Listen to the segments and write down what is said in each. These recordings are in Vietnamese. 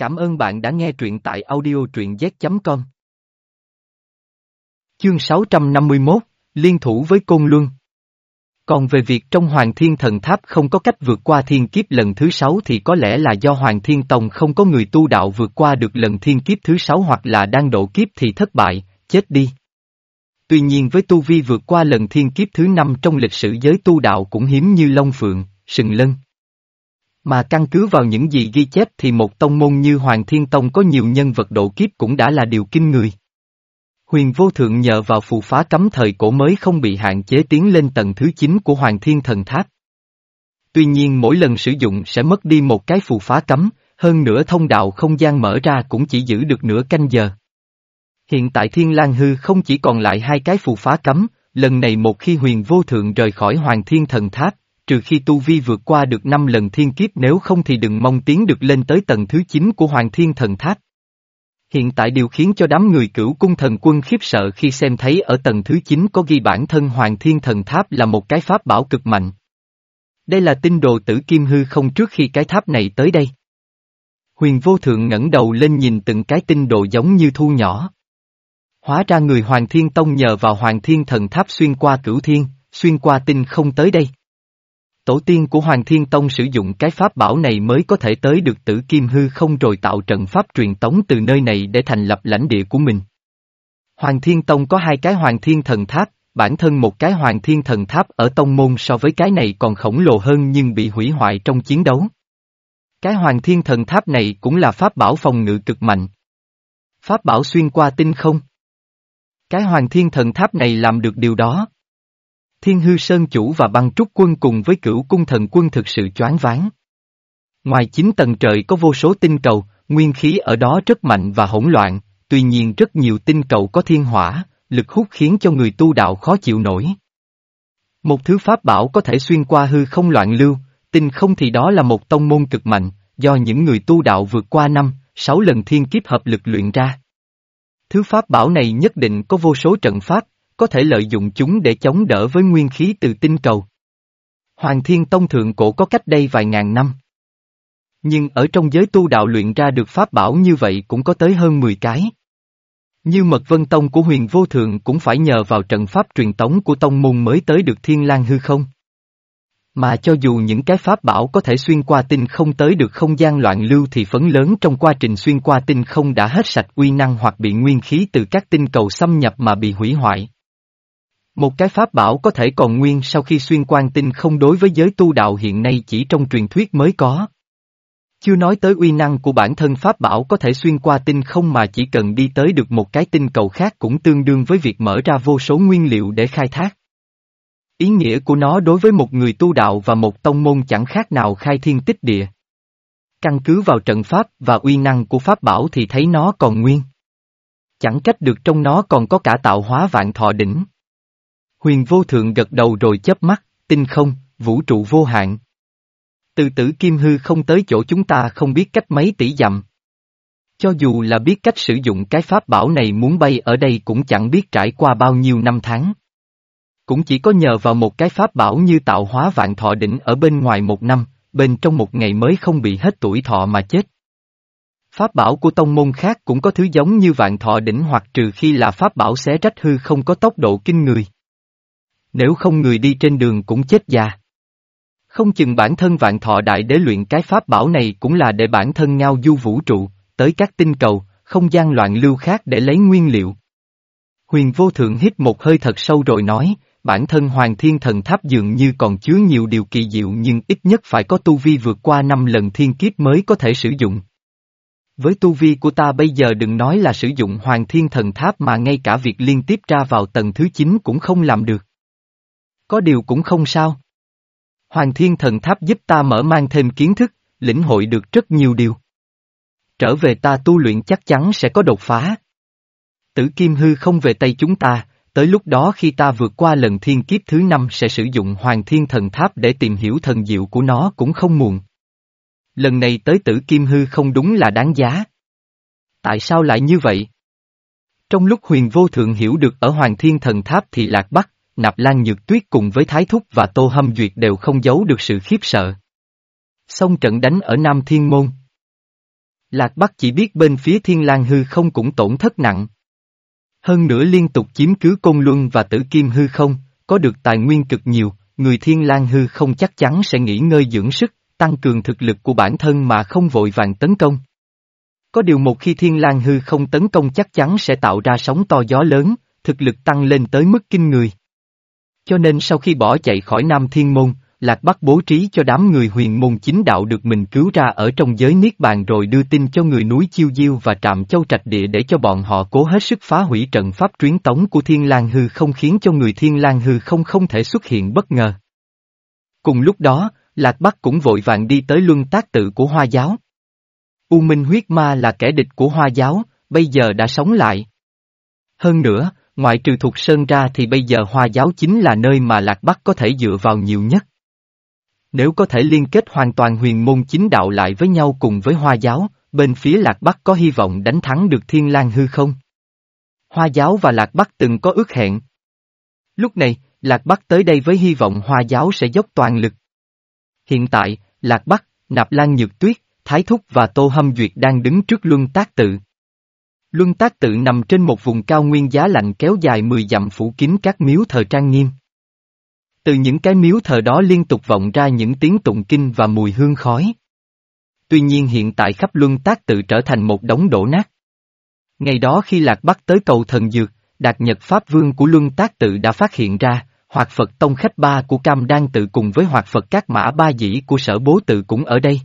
Cảm ơn bạn đã nghe truyện tại audio truyện z.com. Chương 651, Liên thủ với Côn Luân Còn về việc trong Hoàng Thiên Thần Tháp không có cách vượt qua thiên kiếp lần thứ sáu thì có lẽ là do Hoàng Thiên Tông không có người tu đạo vượt qua được lần thiên kiếp thứ sáu hoặc là đang độ kiếp thì thất bại, chết đi. Tuy nhiên với tu vi vượt qua lần thiên kiếp thứ năm trong lịch sử giới tu đạo cũng hiếm như Long Phượng, Sừng Lân. Mà căn cứ vào những gì ghi chép thì một tông môn như Hoàng Thiên Tông có nhiều nhân vật độ kiếp cũng đã là điều kinh người. Huyền vô thượng nhờ vào phù phá cấm thời cổ mới không bị hạn chế tiến lên tầng thứ 9 của Hoàng Thiên Thần Tháp. Tuy nhiên mỗi lần sử dụng sẽ mất đi một cái phù phá cấm, hơn nữa thông đạo không gian mở ra cũng chỉ giữ được nửa canh giờ. Hiện tại Thiên Lang Hư không chỉ còn lại hai cái phù phá cấm, lần này một khi huyền vô thượng rời khỏi Hoàng Thiên Thần Tháp, trừ khi tu vi vượt qua được 5 lần thiên kiếp nếu không thì đừng mong tiến được lên tới tầng thứ 9 của Hoàng Thiên Thần Tháp. Hiện tại điều khiến cho đám người cửu cung thần quân khiếp sợ khi xem thấy ở tầng thứ 9 có ghi bản thân Hoàng Thiên Thần Tháp là một cái pháp bảo cực mạnh. Đây là tinh đồ tử kim hư không trước khi cái tháp này tới đây. Huyền vô thượng ngẩng đầu lên nhìn từng cái tinh đồ giống như thu nhỏ. Hóa ra người Hoàng Thiên Tông nhờ vào Hoàng Thiên Thần Tháp xuyên qua cửu thiên, xuyên qua tinh không tới đây. Tổ tiên của Hoàng Thiên Tông sử dụng cái pháp bảo này mới có thể tới được tử kim hư không rồi tạo trận pháp truyền tống từ nơi này để thành lập lãnh địa của mình. Hoàng Thiên Tông có hai cái Hoàng Thiên Thần Tháp, bản thân một cái Hoàng Thiên Thần Tháp ở Tông Môn so với cái này còn khổng lồ hơn nhưng bị hủy hoại trong chiến đấu. Cái Hoàng Thiên Thần Tháp này cũng là pháp bảo phòng ngự cực mạnh. Pháp bảo xuyên qua tinh không. Cái Hoàng Thiên Thần Tháp này làm được điều đó. Thiên hư sơn chủ và băng trúc quân cùng với cửu cung thần quân thực sự choáng váng. Ngoài chín tầng trời có vô số tinh cầu, nguyên khí ở đó rất mạnh và hỗn loạn, tuy nhiên rất nhiều tinh cầu có thiên hỏa, lực hút khiến cho người tu đạo khó chịu nổi. Một thứ pháp bảo có thể xuyên qua hư không loạn lưu, tinh không thì đó là một tông môn cực mạnh, do những người tu đạo vượt qua năm, sáu lần thiên kiếp hợp lực luyện ra. Thứ pháp bảo này nhất định có vô số trận pháp, có thể lợi dụng chúng để chống đỡ với nguyên khí từ tinh cầu. Hoàng Thiên Tông Thượng Cổ có cách đây vài ngàn năm. Nhưng ở trong giới tu đạo luyện ra được pháp bảo như vậy cũng có tới hơn 10 cái. Như Mật Vân Tông của huyền vô thượng cũng phải nhờ vào trận pháp truyền tống của tông môn mới tới được thiên lang hư không. Mà cho dù những cái pháp bảo có thể xuyên qua tinh không tới được không gian loạn lưu thì phấn lớn trong quá trình xuyên qua tinh không đã hết sạch uy năng hoặc bị nguyên khí từ các tinh cầu xâm nhập mà bị hủy hoại. Một cái pháp bảo có thể còn nguyên sau khi xuyên quan tinh không đối với giới tu đạo hiện nay chỉ trong truyền thuyết mới có. Chưa nói tới uy năng của bản thân pháp bảo có thể xuyên qua tinh không mà chỉ cần đi tới được một cái tinh cầu khác cũng tương đương với việc mở ra vô số nguyên liệu để khai thác. Ý nghĩa của nó đối với một người tu đạo và một tông môn chẳng khác nào khai thiên tích địa. Căn cứ vào trận pháp và uy năng của pháp bảo thì thấy nó còn nguyên. Chẳng trách được trong nó còn có cả tạo hóa vạn thọ đỉnh. Huyền vô thượng gật đầu rồi chớp mắt, tinh không, vũ trụ vô hạn. Từ tử kim hư không tới chỗ chúng ta không biết cách mấy tỷ dặm. Cho dù là biết cách sử dụng cái pháp bảo này muốn bay ở đây cũng chẳng biết trải qua bao nhiêu năm tháng. Cũng chỉ có nhờ vào một cái pháp bảo như tạo hóa vạn thọ đỉnh ở bên ngoài một năm, bên trong một ngày mới không bị hết tuổi thọ mà chết. Pháp bảo của tông môn khác cũng có thứ giống như vạn thọ đỉnh hoặc trừ khi là pháp bảo xé rách hư không có tốc độ kinh người. Nếu không người đi trên đường cũng chết già. Không chừng bản thân vạn thọ đại đế luyện cái pháp bảo này cũng là để bản thân ngao du vũ trụ, tới các tinh cầu, không gian loạn lưu khác để lấy nguyên liệu. Huyền vô thượng hít một hơi thật sâu rồi nói, bản thân hoàng thiên thần tháp dường như còn chứa nhiều điều kỳ diệu nhưng ít nhất phải có tu vi vượt qua năm lần thiên kiếp mới có thể sử dụng. Với tu vi của ta bây giờ đừng nói là sử dụng hoàng thiên thần tháp mà ngay cả việc liên tiếp ra vào tầng thứ 9 cũng không làm được. Có điều cũng không sao. Hoàng thiên thần tháp giúp ta mở mang thêm kiến thức, lĩnh hội được rất nhiều điều. Trở về ta tu luyện chắc chắn sẽ có đột phá. Tử kim hư không về tay chúng ta, tới lúc đó khi ta vượt qua lần thiên kiếp thứ năm sẽ sử dụng hoàng thiên thần tháp để tìm hiểu thần diệu của nó cũng không muộn. Lần này tới tử kim hư không đúng là đáng giá. Tại sao lại như vậy? Trong lúc huyền vô thượng hiểu được ở hoàng thiên thần tháp thì lạc bắc, Nạp Lan Nhược Tuyết cùng với Thái Thúc và Tô Hâm Duyệt đều không giấu được sự khiếp sợ. Xong trận đánh ở Nam Thiên Môn. Lạc Bắc chỉ biết bên phía Thiên lang hư không cũng tổn thất nặng. Hơn nữa liên tục chiếm cứ Côn Luân và Tử Kim hư không, có được tài nguyên cực nhiều, người Thiên lang hư không chắc chắn sẽ nghỉ ngơi dưỡng sức, tăng cường thực lực của bản thân mà không vội vàng tấn công. Có điều một khi Thiên lang hư không tấn công chắc chắn sẽ tạo ra sóng to gió lớn, thực lực tăng lên tới mức kinh người. Cho nên sau khi bỏ chạy khỏi Nam Thiên Môn, Lạc Bắc bố trí cho đám người huyền môn chính đạo được mình cứu ra ở trong giới Niết Bàn rồi đưa tin cho người núi Chiêu Diêu và trạm châu trạch địa để cho bọn họ cố hết sức phá hủy trận pháp truyền tống của Thiên lang Hư không khiến cho người Thiên lang Hư không không thể xuất hiện bất ngờ. Cùng lúc đó, Lạc Bắc cũng vội vàng đi tới luân tác tự của Hoa Giáo. U Minh huyết ma là kẻ địch của Hoa Giáo, bây giờ đã sống lại. Hơn nữa, ngoại trừ thuộc Sơn ra thì bây giờ Hoa Giáo chính là nơi mà Lạc Bắc có thể dựa vào nhiều nhất. Nếu có thể liên kết hoàn toàn huyền môn chính đạo lại với nhau cùng với Hoa Giáo, bên phía Lạc Bắc có hy vọng đánh thắng được Thiên lang hư không? Hoa Giáo và Lạc Bắc từng có ước hẹn. Lúc này, Lạc Bắc tới đây với hy vọng Hoa Giáo sẽ dốc toàn lực. Hiện tại, Lạc Bắc, Nạp Lan Nhược Tuyết, Thái Thúc và Tô Hâm Duyệt đang đứng trước luân tác tự. Luân tác tự nằm trên một vùng cao nguyên giá lạnh kéo dài 10 dặm phủ kín các miếu thờ trang nghiêm. Từ những cái miếu thờ đó liên tục vọng ra những tiếng tụng kinh và mùi hương khói. Tuy nhiên hiện tại khắp luân tác tự trở thành một đống đổ nát. Ngày đó khi Lạc Bắc tới cầu thần dược, Đạt Nhật Pháp Vương của Luân Tác Tự đã phát hiện ra, Hoạt Phật Tông Khách Ba của Cam Đan Tự cùng với Hoạt Phật Các Mã Ba Dĩ của Sở Bố Tự cũng ở đây.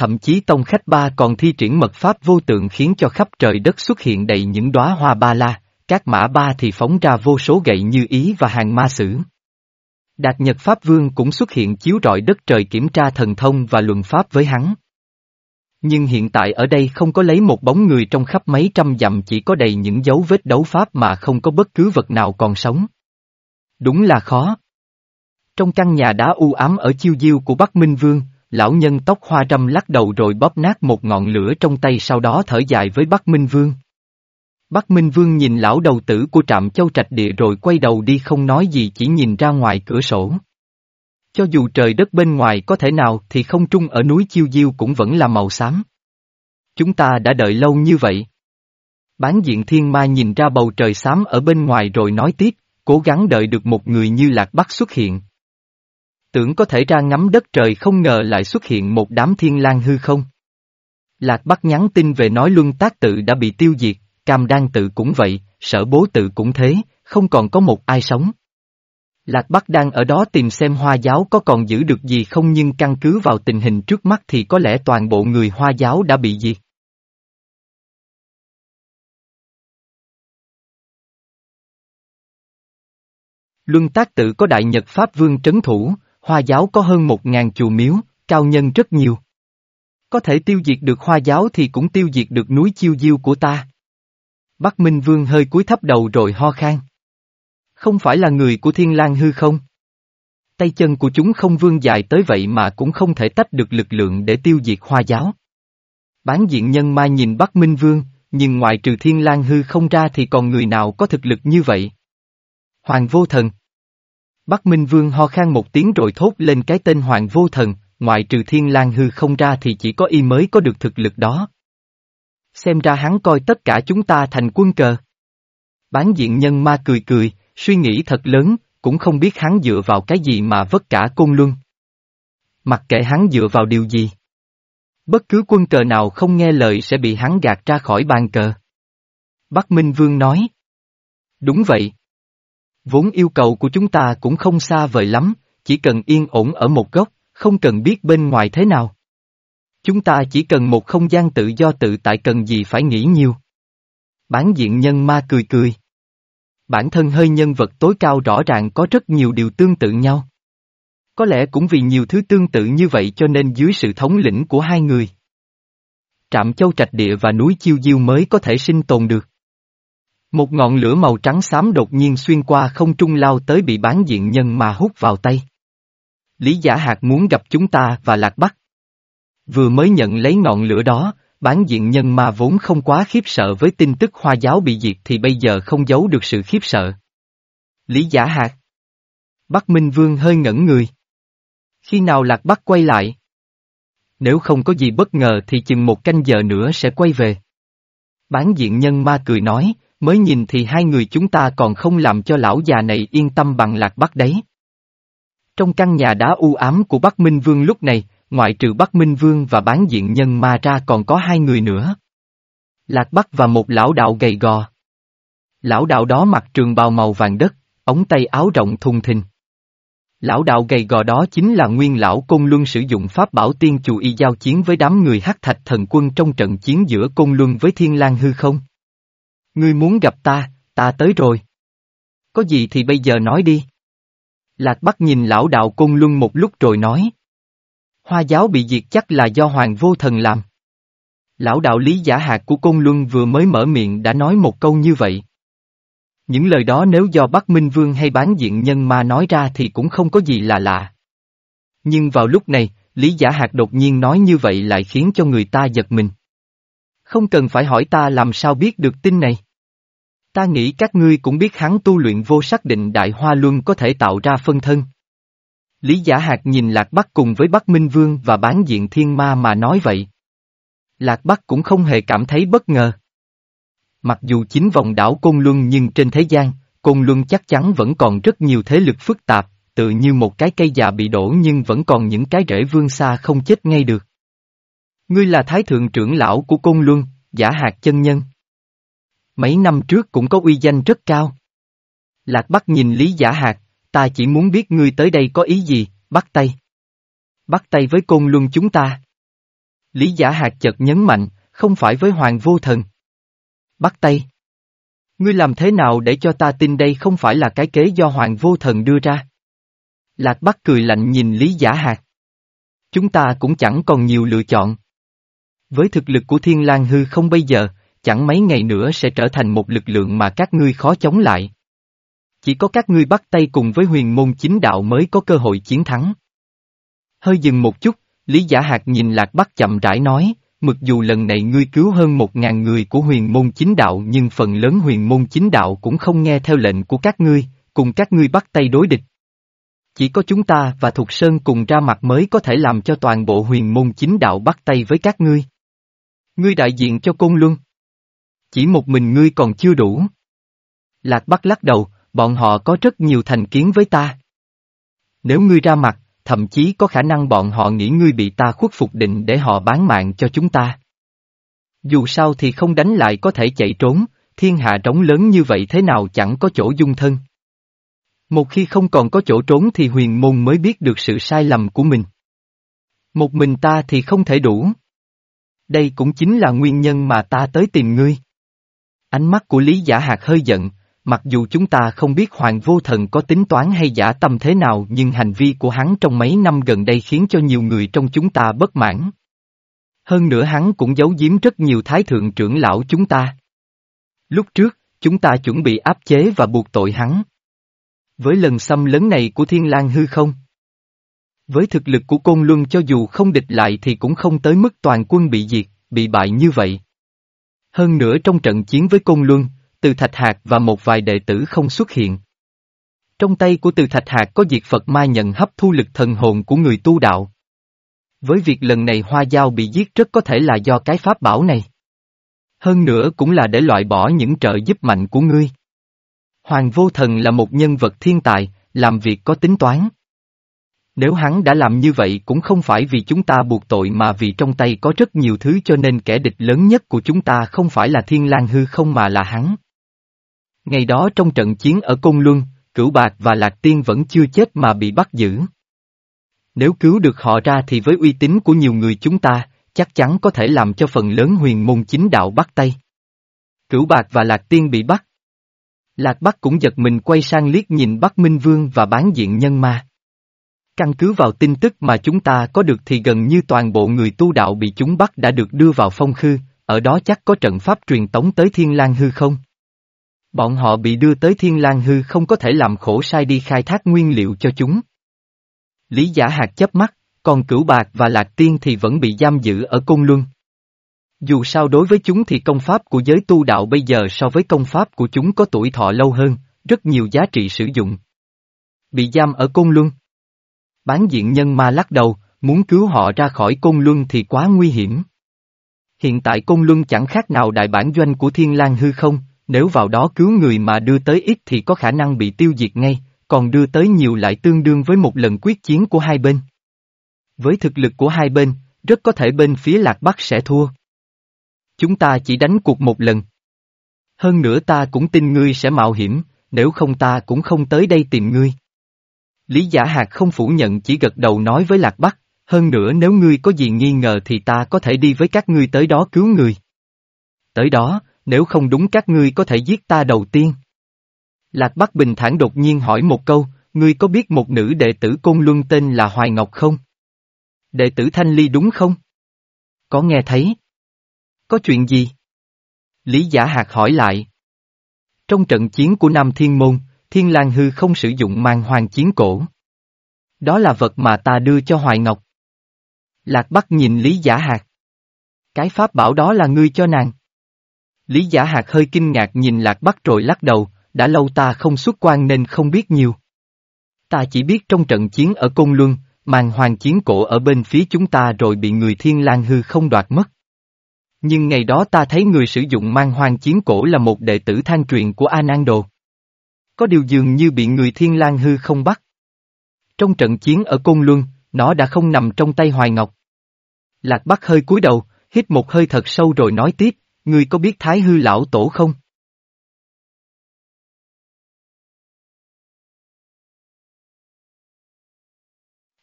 Thậm chí Tông Khách Ba còn thi triển mật pháp vô tượng khiến cho khắp trời đất xuất hiện đầy những đóa hoa ba la, các mã ba thì phóng ra vô số gậy như ý và hàng ma sử. Đạt Nhật Pháp Vương cũng xuất hiện chiếu rọi đất trời kiểm tra thần thông và luận pháp với hắn. Nhưng hiện tại ở đây không có lấy một bóng người trong khắp mấy trăm dặm chỉ có đầy những dấu vết đấu pháp mà không có bất cứ vật nào còn sống. Đúng là khó. Trong căn nhà đá u ám ở chiêu diêu của Bắc Minh Vương, lão nhân tóc hoa râm lắc đầu rồi bóp nát một ngọn lửa trong tay sau đó thở dài với Bắc Minh Vương. Bắc Minh Vương nhìn lão đầu tử của trạm châu trạch địa rồi quay đầu đi không nói gì chỉ nhìn ra ngoài cửa sổ. Cho dù trời đất bên ngoài có thể nào thì không trung ở núi Chiêu Diêu cũng vẫn là màu xám. Chúng ta đã đợi lâu như vậy. Bán diện thiên ma nhìn ra bầu trời xám ở bên ngoài rồi nói tiếp, cố gắng đợi được một người như Lạc Bắc xuất hiện. Tưởng có thể ra ngắm đất trời không ngờ lại xuất hiện một đám thiên lang hư không. Lạc Bắc nhắn tin về nói luân tác tự đã bị tiêu diệt, cam đan tự cũng vậy, sở bố tự cũng thế, không còn có một ai sống. Lạc Bắc đang ở đó tìm xem hoa giáo có còn giữ được gì không nhưng căn cứ vào tình hình trước mắt thì có lẽ toàn bộ người hoa giáo đã bị diệt. Luân tác tự có đại nhật Pháp Vương trấn thủ, hoa giáo có hơn một ngàn chùa miếu, cao nhân rất nhiều. Có thể tiêu diệt được hoa giáo thì cũng tiêu diệt được núi chiêu diêu của ta. Bắc Minh Vương hơi cúi thấp đầu rồi ho khan. Không phải là người của Thiên lang hư không? Tay chân của chúng không vương dài tới vậy mà cũng không thể tách được lực lượng để tiêu diệt hoa giáo. Bán diện nhân mai nhìn Bắc Minh Vương, nhưng ngoại trừ Thiên lang hư không ra thì còn người nào có thực lực như vậy? Hoàng vô thần. Bắc Minh Vương ho khan một tiếng rồi thốt lên cái tên Hoàng vô thần, ngoại trừ Thiên lang hư không ra thì chỉ có y mới có được thực lực đó. Xem ra hắn coi tất cả chúng ta thành quân cờ. Bán diện nhân ma cười cười, suy nghĩ thật lớn, cũng không biết hắn dựa vào cái gì mà vất cả côn luân. Mặc kệ hắn dựa vào điều gì. Bất cứ quân cờ nào không nghe lời sẽ bị hắn gạt ra khỏi bàn cờ. Bắc Minh Vương nói. Đúng vậy. Vốn yêu cầu của chúng ta cũng không xa vời lắm, chỉ cần yên ổn ở một góc, không cần biết bên ngoài thế nào. Chúng ta chỉ cần một không gian tự do tự tại cần gì phải nghĩ nhiều. Bán diện nhân ma cười cười. Bản thân hơi nhân vật tối cao rõ ràng có rất nhiều điều tương tự nhau. Có lẽ cũng vì nhiều thứ tương tự như vậy cho nên dưới sự thống lĩnh của hai người. Trạm châu trạch địa và núi chiêu diêu mới có thể sinh tồn được. Một ngọn lửa màu trắng xám đột nhiên xuyên qua không trung lao tới bị bán diện nhân mà hút vào tay. Lý giả hạt muốn gặp chúng ta và lạc bắc. Vừa mới nhận lấy ngọn lửa đó, bán diện nhân ma vốn không quá khiếp sợ với tin tức hoa giáo bị diệt thì bây giờ không giấu được sự khiếp sợ. Lý giả hạt. Bắc Minh Vương hơi ngẩn người. Khi nào Lạc Bắc quay lại? Nếu không có gì bất ngờ thì chừng một canh giờ nữa sẽ quay về. Bán diện nhân ma cười nói, mới nhìn thì hai người chúng ta còn không làm cho lão già này yên tâm bằng lạc bắc đấy. Trong căn nhà đá u ám của Bắc Minh Vương lúc này, ngoại trừ Bắc Minh Vương và bán diện nhân ma ra còn có hai người nữa. Lạc Bắc và một lão đạo gầy gò. Lão đạo đó mặc trường bào màu vàng đất, ống tay áo rộng thùng thình. Lão đạo gầy gò đó chính là nguyên lão Côn Luân sử dụng pháp bảo tiên chù y giao chiến với đám người hắc thạch thần quân trong trận chiến giữa Côn Luân với Thiên lang hư không? Ngươi muốn gặp ta, ta tới rồi. Có gì thì bây giờ nói đi. Lạc Bắc nhìn lão đạo Côn Luân một lúc rồi nói. Hoa giáo bị diệt chắc là do Hoàng Vô Thần làm. Lão đạo lý giả hạt của Côn Luân vừa mới mở miệng đã nói một câu như vậy. Những lời đó nếu do Bắc Minh Vương hay bán diện nhân ma nói ra thì cũng không có gì là lạ. Nhưng vào lúc này, Lý Giả Hạt đột nhiên nói như vậy lại khiến cho người ta giật mình. Không cần phải hỏi ta làm sao biết được tin này. Ta nghĩ các ngươi cũng biết hắn tu luyện vô xác định đại hoa luân có thể tạo ra phân thân. Lý Giả Hạt nhìn Lạc Bắc cùng với Bắc Minh Vương và bán diện thiên ma mà nói vậy. Lạc Bắc cũng không hề cảm thấy bất ngờ. Mặc dù chính vòng đảo Côn Luân nhưng trên thế gian, Côn Luân chắc chắn vẫn còn rất nhiều thế lực phức tạp, tự như một cái cây già bị đổ nhưng vẫn còn những cái rễ vương xa không chết ngay được. Ngươi là thái thượng trưởng lão của Côn Luân, giả hạt chân nhân. Mấy năm trước cũng có uy danh rất cao. Lạc Bắc nhìn Lý Giả Hạt, ta chỉ muốn biết ngươi tới đây có ý gì, bắt tay. Bắt tay với Côn Luân chúng ta. Lý Giả Hạt chợt nhấn mạnh, không phải với Hoàng Vô Thần. Bắt tay. Ngươi làm thế nào để cho ta tin đây không phải là cái kế do Hoàng Vô Thần đưa ra? Lạc Bắc cười lạnh nhìn Lý Giả Hạt. Chúng ta cũng chẳng còn nhiều lựa chọn. Với thực lực của Thiên lang Hư không bây giờ, chẳng mấy ngày nữa sẽ trở thành một lực lượng mà các ngươi khó chống lại. Chỉ có các ngươi bắt tay cùng với huyền môn chính đạo mới có cơ hội chiến thắng. Hơi dừng một chút, Lý Giả Hạt nhìn Lạc Bắc chậm rãi nói, Mặc dù lần này ngươi cứu hơn một ngàn người của huyền môn chính đạo nhưng phần lớn huyền môn chính đạo cũng không nghe theo lệnh của các ngươi, cùng các ngươi bắt tay đối địch. Chỉ có chúng ta và Thục Sơn cùng ra mặt mới có thể làm cho toàn bộ huyền môn chính đạo bắt tay với các ngươi. Ngươi đại diện cho Côn Luân. Chỉ một mình ngươi còn chưa đủ. Lạc Bắc lắc đầu, bọn họ có rất nhiều thành kiến với ta. Nếu ngươi ra mặt, thậm chí có khả năng bọn họ nghĩ ngươi bị ta khuất phục định để họ bán mạng cho chúng ta. Dù sao thì không đánh lại có thể chạy trốn, thiên hạ trống lớn như vậy thế nào chẳng có chỗ dung thân. Một khi không còn có chỗ trốn thì huyền môn mới biết được sự sai lầm của mình. Một mình ta thì không thể đủ. Đây cũng chính là nguyên nhân mà ta tới tìm ngươi. Ánh mắt của Lý Giả Hạc hơi giận, Mặc dù chúng ta không biết Hoàng Vô Thần có tính toán hay giả tâm thế nào nhưng hành vi của hắn trong mấy năm gần đây khiến cho nhiều người trong chúng ta bất mãn. Hơn nữa hắn cũng giấu giếm rất nhiều thái thượng trưởng lão chúng ta. Lúc trước, chúng ta chuẩn bị áp chế và buộc tội hắn. Với lần xâm lấn này của Thiên lang hư không? Với thực lực của Côn Luân cho dù không địch lại thì cũng không tới mức toàn quân bị diệt, bị bại như vậy. Hơn nữa trong trận chiến với Côn Luân, từ Thạch Hạc và một vài đệ tử không xuất hiện. Trong tay của Từ Thạch Hạc có diệt Phật Mai nhận hấp thu lực thần hồn của người tu đạo. Với việc lần này Hoa Giao bị giết rất có thể là do cái pháp bảo này. Hơn nữa cũng là để loại bỏ những trợ giúp mạnh của ngươi. Hoàng Vô Thần là một nhân vật thiên tài, làm việc có tính toán. Nếu hắn đã làm như vậy cũng không phải vì chúng ta buộc tội mà vì trong tay có rất nhiều thứ cho nên kẻ địch lớn nhất của chúng ta không phải là Thiên lang hư không mà là hắn. Ngày đó trong trận chiến ở Côn Luân, Cửu Bạc và Lạc Tiên vẫn chưa chết mà bị bắt giữ. Nếu cứu được họ ra thì với uy tín của nhiều người chúng ta, chắc chắn có thể làm cho phần lớn huyền môn chính đạo bắt tay. Cửu Bạc và Lạc Tiên bị bắt. Lạc Bắc cũng giật mình quay sang liếc nhìn Bắc Minh Vương và bán diện nhân ma. Căn cứ vào tin tức mà chúng ta có được thì gần như toàn bộ người tu đạo bị chúng bắt đã được đưa vào phong khư, ở đó chắc có trận pháp truyền tống tới Thiên lang hư không? Bọn họ bị đưa tới Thiên lang hư không có thể làm khổ sai đi khai thác nguyên liệu cho chúng. Lý giả hạt chấp mắt, còn cửu bạc và lạc tiên thì vẫn bị giam giữ ở Côn Luân. Dù sao đối với chúng thì công pháp của giới tu đạo bây giờ so với công pháp của chúng có tuổi thọ lâu hơn, rất nhiều giá trị sử dụng. Bị giam ở Côn Luân. Bán diện nhân ma lắc đầu, muốn cứu họ ra khỏi côn luân thì quá nguy hiểm. Hiện tại côn luân chẳng khác nào đại bản doanh của thiên lang hư không, nếu vào đó cứu người mà đưa tới ít thì có khả năng bị tiêu diệt ngay, còn đưa tới nhiều lại tương đương với một lần quyết chiến của hai bên. Với thực lực của hai bên, rất có thể bên phía Lạc Bắc sẽ thua. Chúng ta chỉ đánh cuộc một lần. Hơn nữa ta cũng tin ngươi sẽ mạo hiểm, nếu không ta cũng không tới đây tìm ngươi. Lý Giả Hạc không phủ nhận chỉ gật đầu nói với Lạc Bắc, hơn nữa nếu ngươi có gì nghi ngờ thì ta có thể đi với các ngươi tới đó cứu người. Tới đó, nếu không đúng các ngươi có thể giết ta đầu tiên. Lạc Bắc bình thản đột nhiên hỏi một câu, ngươi có biết một nữ đệ tử Côn Luân tên là Hoài Ngọc không? Đệ tử Thanh Ly đúng không? Có nghe thấy? Có chuyện gì? Lý Giả Hạc hỏi lại. Trong trận chiến của Nam Thiên Môn, Thiên Lang Hư không sử dụng mang hoàng chiến cổ. Đó là vật mà ta đưa cho Hoài Ngọc. Lạc Bắc nhìn Lý Giả Hạc, Cái pháp bảo đó là ngươi cho nàng. Lý Giả Hạc hơi kinh ngạc nhìn Lạc Bắc rồi lắc đầu, đã lâu ta không xuất quan nên không biết nhiều. Ta chỉ biết trong trận chiến ở Côn Luân, màn hoàng chiến cổ ở bên phía chúng ta rồi bị người thiên lang hư không đoạt mất. Nhưng ngày đó ta thấy người sử dụng mang hoàng chiến cổ là một đệ tử than truyền của A Nang Đồ. Có điều dường như bị người thiên lang hư không bắt. Trong trận chiến ở Côn Luân, nó đã không nằm trong tay Hoài Ngọc. Lạc Bắc hơi cúi đầu, hít một hơi thật sâu rồi nói tiếp, ngươi có biết Thái Hư Lão Tổ không?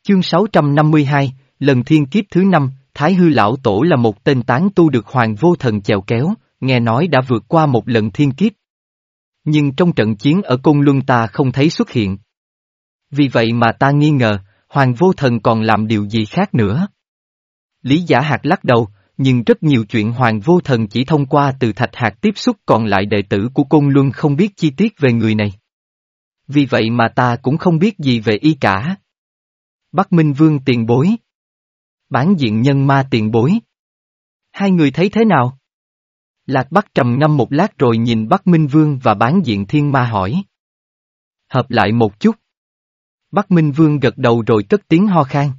Chương 652, lần thiên kiếp thứ năm, Thái Hư Lão Tổ là một tên tán tu được Hoàng Vô Thần chèo kéo, nghe nói đã vượt qua một lần thiên kiếp. Nhưng trong trận chiến ở Côn Luân ta không thấy xuất hiện. Vì vậy mà ta nghi ngờ, Hoàng Vô Thần còn làm điều gì khác nữa. Lý Giả Hạt lắc đầu, nhưng rất nhiều chuyện Hoàng Vô Thần chỉ thông qua từ Thạch Hạt tiếp xúc còn lại đệ tử của Côn Luân không biết chi tiết về người này. Vì vậy mà ta cũng không biết gì về y cả. Bắc Minh Vương tiền bối. Bán diện nhân ma tiền bối. Hai người thấy thế nào? Lạc Bắc trầm ngâm một lát rồi nhìn Bắc Minh Vương và bán diện thiên ma hỏi. Hợp lại một chút. Bắc Minh Vương gật đầu rồi cất tiếng ho khan.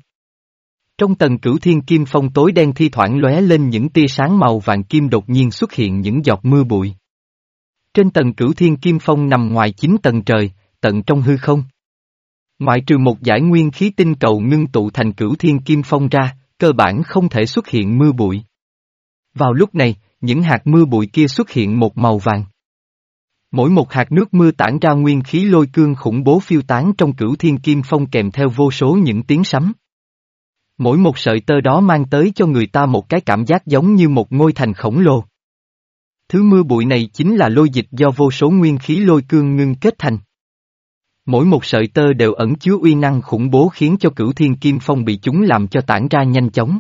Trong tầng cửu thiên kim phong tối đen thi thoảng lóe lên những tia sáng màu vàng kim đột nhiên xuất hiện những giọt mưa bụi. Trên tầng cửu thiên kim phong nằm ngoài chín tầng trời, tận trong hư không. Ngoại trừ một giải nguyên khí tinh cầu ngưng tụ thành cửu thiên kim phong ra, cơ bản không thể xuất hiện mưa bụi. Vào lúc này, những hạt mưa bụi kia xuất hiện một màu vàng. Mỗi một hạt nước mưa tản ra nguyên khí lôi cương khủng bố phiêu tán trong cửu thiên kim phong kèm theo vô số những tiếng sấm. Mỗi một sợi tơ đó mang tới cho người ta một cái cảm giác giống như một ngôi thành khổng lồ. Thứ mưa bụi này chính là lôi dịch do vô số nguyên khí lôi cương ngưng kết thành. Mỗi một sợi tơ đều ẩn chứa uy năng khủng bố khiến cho cửu thiên kim phong bị chúng làm cho tản ra nhanh chóng.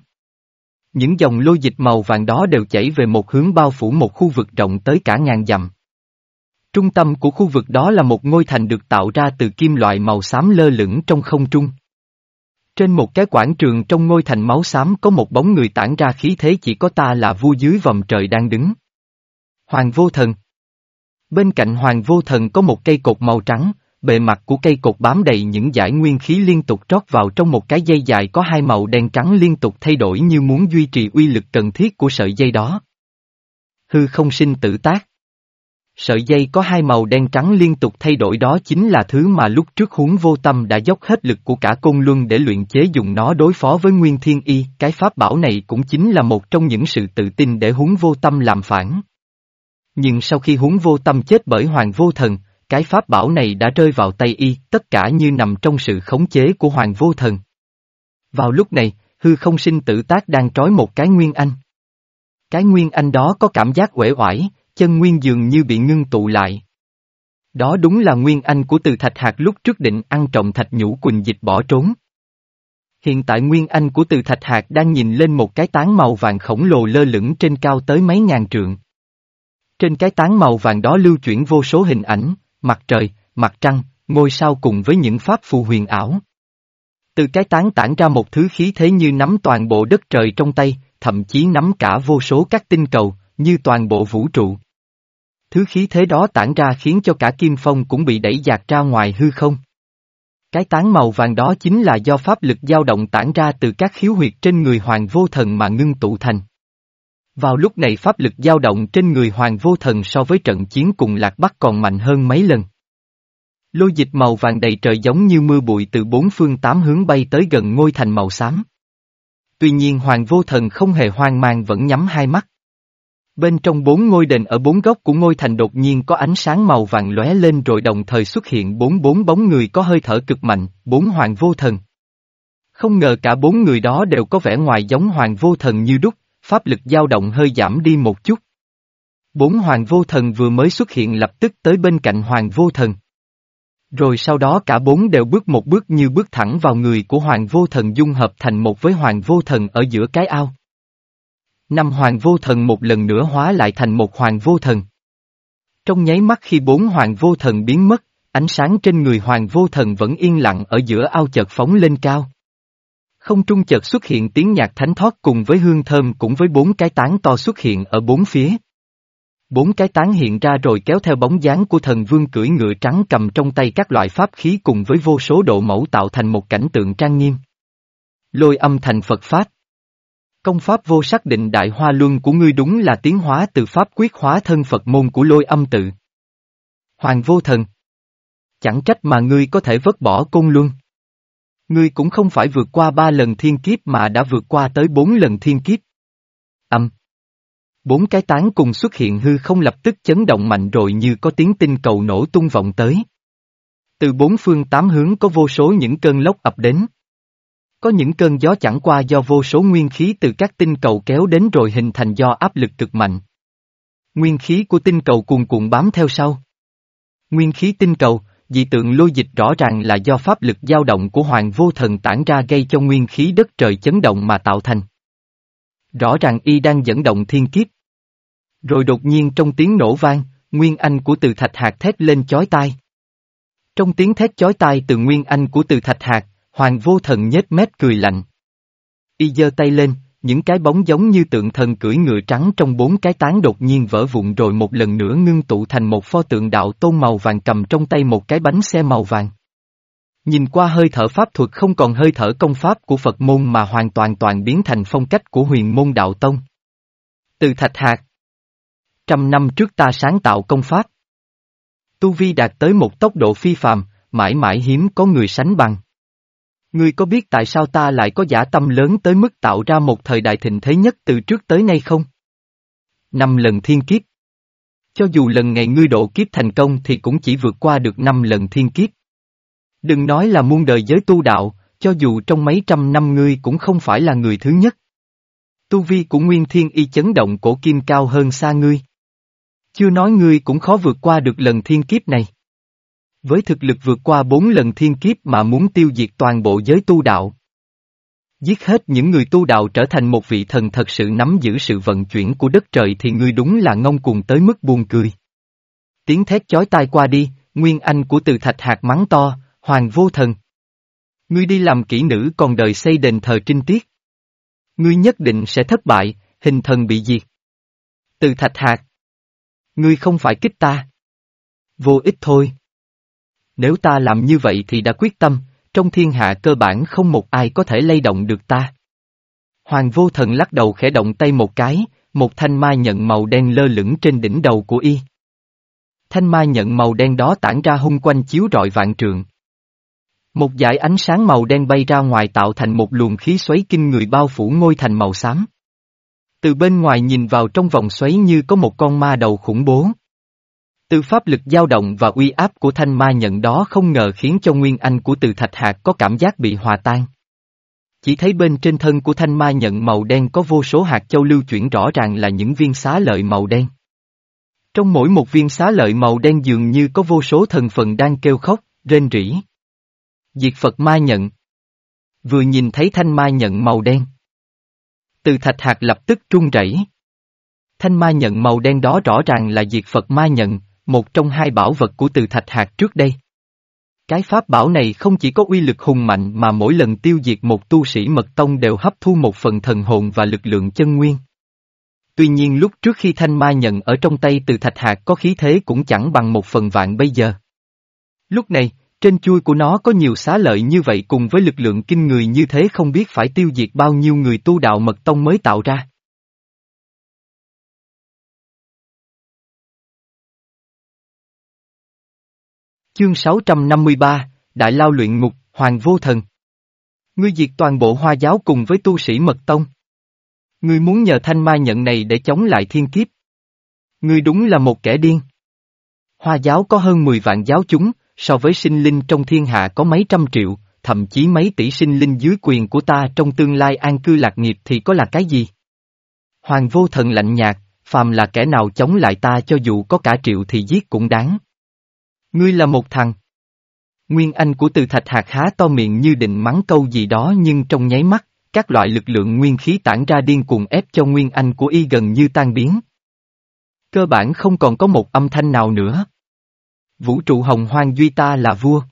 Những dòng lôi dịch màu vàng đó đều chảy về một hướng bao phủ một khu vực rộng tới cả ngàn dặm. Trung tâm của khu vực đó là một ngôi thành được tạo ra từ kim loại màu xám lơ lửng trong không trung. Trên một cái quảng trường trong ngôi thành máu xám có một bóng người tản ra khí thế chỉ có ta là vua dưới vòng trời đang đứng. Hoàng vô thần Bên cạnh hoàng vô thần có một cây cột màu trắng, bề mặt của cây cột bám đầy những giải nguyên khí liên tục trót vào trong một cái dây dài có hai màu đen trắng liên tục thay đổi như muốn duy trì uy lực cần thiết của sợi dây đó. Hư không sinh tử tác. Sợi dây có hai màu đen trắng liên tục thay đổi đó chính là thứ mà lúc trước huống vô tâm đã dốc hết lực của cả côn luân để luyện chế dùng nó đối phó với Nguyên Thiên Y, cái pháp bảo này cũng chính là một trong những sự tự tin để huống vô tâm làm phản. Nhưng sau khi huống vô tâm chết bởi Hoàng Vô Thần, cái pháp bảo này đã rơi vào tay y, tất cả như nằm trong sự khống chế của Hoàng Vô Thần. Vào lúc này, hư không sinh tử tác đang trói một cái Nguyên Anh. Cái Nguyên Anh đó có cảm giác uể oải, chân Nguyên dường như bị ngưng tụ lại. Đó đúng là Nguyên Anh của từ Thạch Hạt lúc trước định ăn trọng Thạch Nhũ Quỳnh Dịch bỏ trốn. Hiện tại Nguyên Anh của từ Thạch Hạt đang nhìn lên một cái tán màu vàng khổng lồ lơ lửng trên cao tới mấy ngàn trượng. Trên cái tán màu vàng đó lưu chuyển vô số hình ảnh, mặt trời, mặt trăng, ngôi sao cùng với những pháp phù huyền ảo. Từ cái tán tản ra một thứ khí thế như nắm toàn bộ đất trời trong tay, thậm chí nắm cả vô số các tinh cầu, như toàn bộ vũ trụ. Thứ khí thế đó tản ra khiến cho cả Kim Phong cũng bị đẩy dạt ra ngoài hư không. Cái tán màu vàng đó chính là do pháp lực dao động tản ra từ các khiếu huyệt trên người hoàng vô thần mà ngưng tụ thành. Vào lúc này pháp lực dao động trên người hoàng vô thần so với trận chiến cùng lạc bắc còn mạnh hơn mấy lần. Lôi dịch màu vàng đầy trời giống như mưa bụi từ bốn phương tám hướng bay tới gần ngôi thành màu xám. Tuy nhiên hoàng vô thần không hề hoang mang vẫn nhắm hai mắt. Bên trong bốn ngôi đền ở bốn góc của ngôi thành đột nhiên có ánh sáng màu vàng lóe lên rồi đồng thời xuất hiện bốn bốn bóng người có hơi thở cực mạnh, bốn hoàng vô thần. Không ngờ cả bốn người đó đều có vẻ ngoài giống hoàng vô thần như đúc, pháp lực dao động hơi giảm đi một chút. Bốn hoàng vô thần vừa mới xuất hiện lập tức tới bên cạnh hoàng vô thần. Rồi sau đó cả bốn đều bước một bước như bước thẳng vào người của hoàng vô thần dung hợp thành một với hoàng vô thần ở giữa cái ao. Năm hoàng vô thần một lần nữa hóa lại thành một hoàng vô thần. Trong nháy mắt khi bốn hoàng vô thần biến mất, ánh sáng trên người hoàng vô thần vẫn yên lặng ở giữa ao chợt phóng lên cao. Không trung chợt xuất hiện tiếng nhạc thánh thoát cùng với hương thơm cũng với bốn cái tán to xuất hiện ở bốn phía. Bốn cái tán hiện ra rồi kéo theo bóng dáng của thần vương cưỡi ngựa trắng cầm trong tay các loại pháp khí cùng với vô số độ mẫu tạo thành một cảnh tượng trang nghiêm. Lôi âm thành Phật Pháp Công pháp vô sắc định đại hoa luân của ngươi đúng là tiến hóa từ pháp quyết hóa thân Phật môn của lôi âm tự. Hoàng vô thần Chẳng trách mà ngươi có thể vứt bỏ côn luân. Ngươi cũng không phải vượt qua ba lần thiên kiếp mà đã vượt qua tới bốn lần thiên kiếp. Âm Bốn cái tán cùng xuất hiện hư không lập tức chấn động mạnh rồi như có tiếng tinh cầu nổ tung vọng tới. Từ bốn phương tám hướng có vô số những cơn lốc ập đến. Có những cơn gió chẳng qua do vô số nguyên khí từ các tinh cầu kéo đến rồi hình thành do áp lực cực mạnh. Nguyên khí của tinh cầu cuồn cuộn bám theo sau. Nguyên khí tinh cầu, dị tượng lôi dịch rõ ràng là do pháp lực dao động của hoàng vô thần tản ra gây cho nguyên khí đất trời chấn động mà tạo thành. Rõ ràng y đang dẫn động thiên kiếp. Rồi đột nhiên trong tiếng nổ vang, Nguyên Anh của từ thạch hạt thét lên chói tai. Trong tiếng thét chói tai từ Nguyên Anh của từ thạch hạt, Hoàng vô thần nhếch mép cười lạnh. Y giơ tay lên, những cái bóng giống như tượng thần cưỡi ngựa trắng trong bốn cái tán đột nhiên vỡ vụn rồi một lần nữa ngưng tụ thành một pho tượng đạo tôn màu vàng cầm trong tay một cái bánh xe màu vàng. Nhìn qua hơi thở pháp thuật không còn hơi thở công pháp của Phật môn mà hoàn toàn toàn biến thành phong cách của huyền môn đạo tông. Từ thạch hạt. Trăm năm trước ta sáng tạo công pháp. Tu Vi đạt tới một tốc độ phi phàm, mãi mãi hiếm có người sánh bằng. Ngươi có biết tại sao ta lại có giả tâm lớn tới mức tạo ra một thời đại thịnh thế nhất từ trước tới nay không? Năm lần thiên kiếp. Cho dù lần ngày ngươi độ kiếp thành công thì cũng chỉ vượt qua được năm lần thiên kiếp. Đừng nói là muôn đời giới tu đạo, cho dù trong mấy trăm năm ngươi cũng không phải là người thứ nhất. Tu vi của Nguyên Thiên Y chấn động cổ kim cao hơn xa ngươi. Chưa nói ngươi cũng khó vượt qua được lần thiên kiếp này. Với thực lực vượt qua bốn lần thiên kiếp mà muốn tiêu diệt toàn bộ giới tu đạo. Giết hết những người tu đạo trở thành một vị thần thật sự nắm giữ sự vận chuyển của đất trời thì ngươi đúng là ngông cuồng tới mức buồn cười. Tiếng thét chói tai qua đi, Nguyên Anh của từ thạch hạt mắng to, Hoàng vô thần. Ngươi đi làm kỹ nữ còn đời xây đền thờ trinh tiết. Ngươi nhất định sẽ thất bại, hình thần bị diệt. Từ thạch hạt. Ngươi không phải kích ta. Vô ích thôi. Nếu ta làm như vậy thì đã quyết tâm, trong thiên hạ cơ bản không một ai có thể lay động được ta. Hoàng vô thần lắc đầu khẽ động tay một cái, một thanh mai nhận màu đen lơ lửng trên đỉnh đầu của y. Thanh mai nhận màu đen đó tản ra hung quanh chiếu rọi vạn trường. Một dải ánh sáng màu đen bay ra ngoài tạo thành một luồng khí xoáy kinh người bao phủ ngôi thành màu xám. Từ bên ngoài nhìn vào trong vòng xoáy như có một con ma đầu khủng bố. Từ pháp lực dao động và uy áp của thanh ma nhận đó không ngờ khiến cho Nguyên Anh của từ thạch hạt có cảm giác bị hòa tan. Chỉ thấy bên trên thân của thanh ma nhận màu đen có vô số hạt châu lưu chuyển rõ ràng là những viên xá lợi màu đen. Trong mỗi một viên xá lợi màu đen dường như có vô số thần phần đang kêu khóc, rên rỉ. Diệt Phật ma nhận. Vừa nhìn thấy thanh ma nhận màu đen. Từ thạch hạt lập tức trung rẩy. Thanh ma nhận màu đen đó rõ ràng là diệt Phật ma nhận, một trong hai bảo vật của từ thạch hạt trước đây. Cái pháp bảo này không chỉ có uy lực hùng mạnh mà mỗi lần tiêu diệt một tu sĩ mật tông đều hấp thu một phần thần hồn và lực lượng chân nguyên. Tuy nhiên lúc trước khi thanh ma nhận ở trong tay từ thạch hạt có khí thế cũng chẳng bằng một phần vạn bây giờ. Lúc này, Trên chui của nó có nhiều xá lợi như vậy cùng với lực lượng kinh người như thế không biết phải tiêu diệt bao nhiêu người tu đạo mật tông mới tạo ra. Chương 653, Đại Lao luyện ngục, Hoàng Vô Thần Ngươi diệt toàn bộ hoa giáo cùng với tu sĩ mật tông. Ngươi muốn nhờ thanh ma nhận này để chống lại thiên kiếp. Ngươi đúng là một kẻ điên. Hoa giáo có hơn 10 vạn giáo chúng, so với sinh linh trong thiên hạ có mấy trăm triệu, thậm chí mấy tỷ sinh linh dưới quyền của ta trong tương lai an cư lạc nghiệp thì có là cái gì? Hoàng vô thần lạnh nhạt, phàm là kẻ nào chống lại ta cho dù có cả triệu thì giết cũng đáng. Ngươi là một thằng. Nguyên Anh của từ thạch hạt há to miệng như định mắng câu gì đó nhưng trong nháy mắt, các loại lực lượng nguyên khí tản ra điên cuồng ép cho Nguyên Anh của y gần như tan biến. Cơ bản không còn có một âm thanh nào nữa. Vũ trụ hồng hoang duy ta là vua.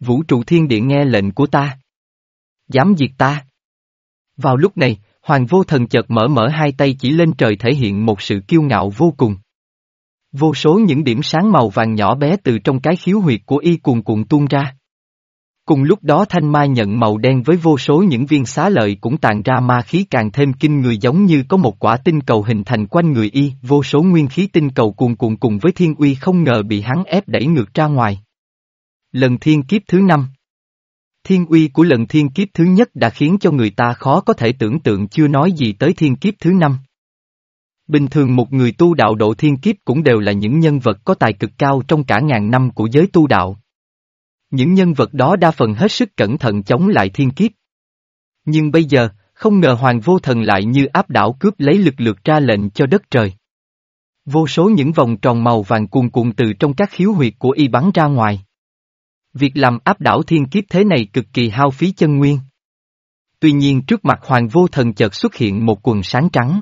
Vũ trụ thiên địa nghe lệnh của ta. Dám diệt ta. Vào lúc này, Hoàng vô thần chợt mở mở hai tay chỉ lên trời thể hiện một sự kiêu ngạo vô cùng. Vô số những điểm sáng màu vàng nhỏ bé từ trong cái khiếu huyệt của y cuồn cuộn tuôn ra. Cùng lúc đó thanh mai nhận màu đen với vô số những viên xá lợi cũng tàn ra ma khí càng thêm kinh người giống như có một quả tinh cầu hình thành quanh người y, vô số nguyên khí tinh cầu cuồn cuộn cùng với thiên uy không ngờ bị hắn ép đẩy ngược ra ngoài. Lần thiên kiếp thứ năm Thiên uy của lần thiên kiếp thứ nhất đã khiến cho người ta khó có thể tưởng tượng chưa nói gì tới thiên kiếp thứ năm. Bình thường một người tu đạo độ thiên kiếp cũng đều là những nhân vật có tài cực cao trong cả ngàn năm của giới tu đạo. Những nhân vật đó đa phần hết sức cẩn thận chống lại thiên kiếp. Nhưng bây giờ, không ngờ Hoàng Vô Thần lại như áp đảo cướp lấy lực lượt ra lệnh cho đất trời. Vô số những vòng tròn màu vàng cuồn cuộn từ trong các khiếu huyệt của y bắn ra ngoài. Việc làm áp đảo thiên kiếp thế này cực kỳ hao phí chân nguyên. Tuy nhiên trước mặt Hoàng Vô Thần chợt xuất hiện một quần sáng trắng.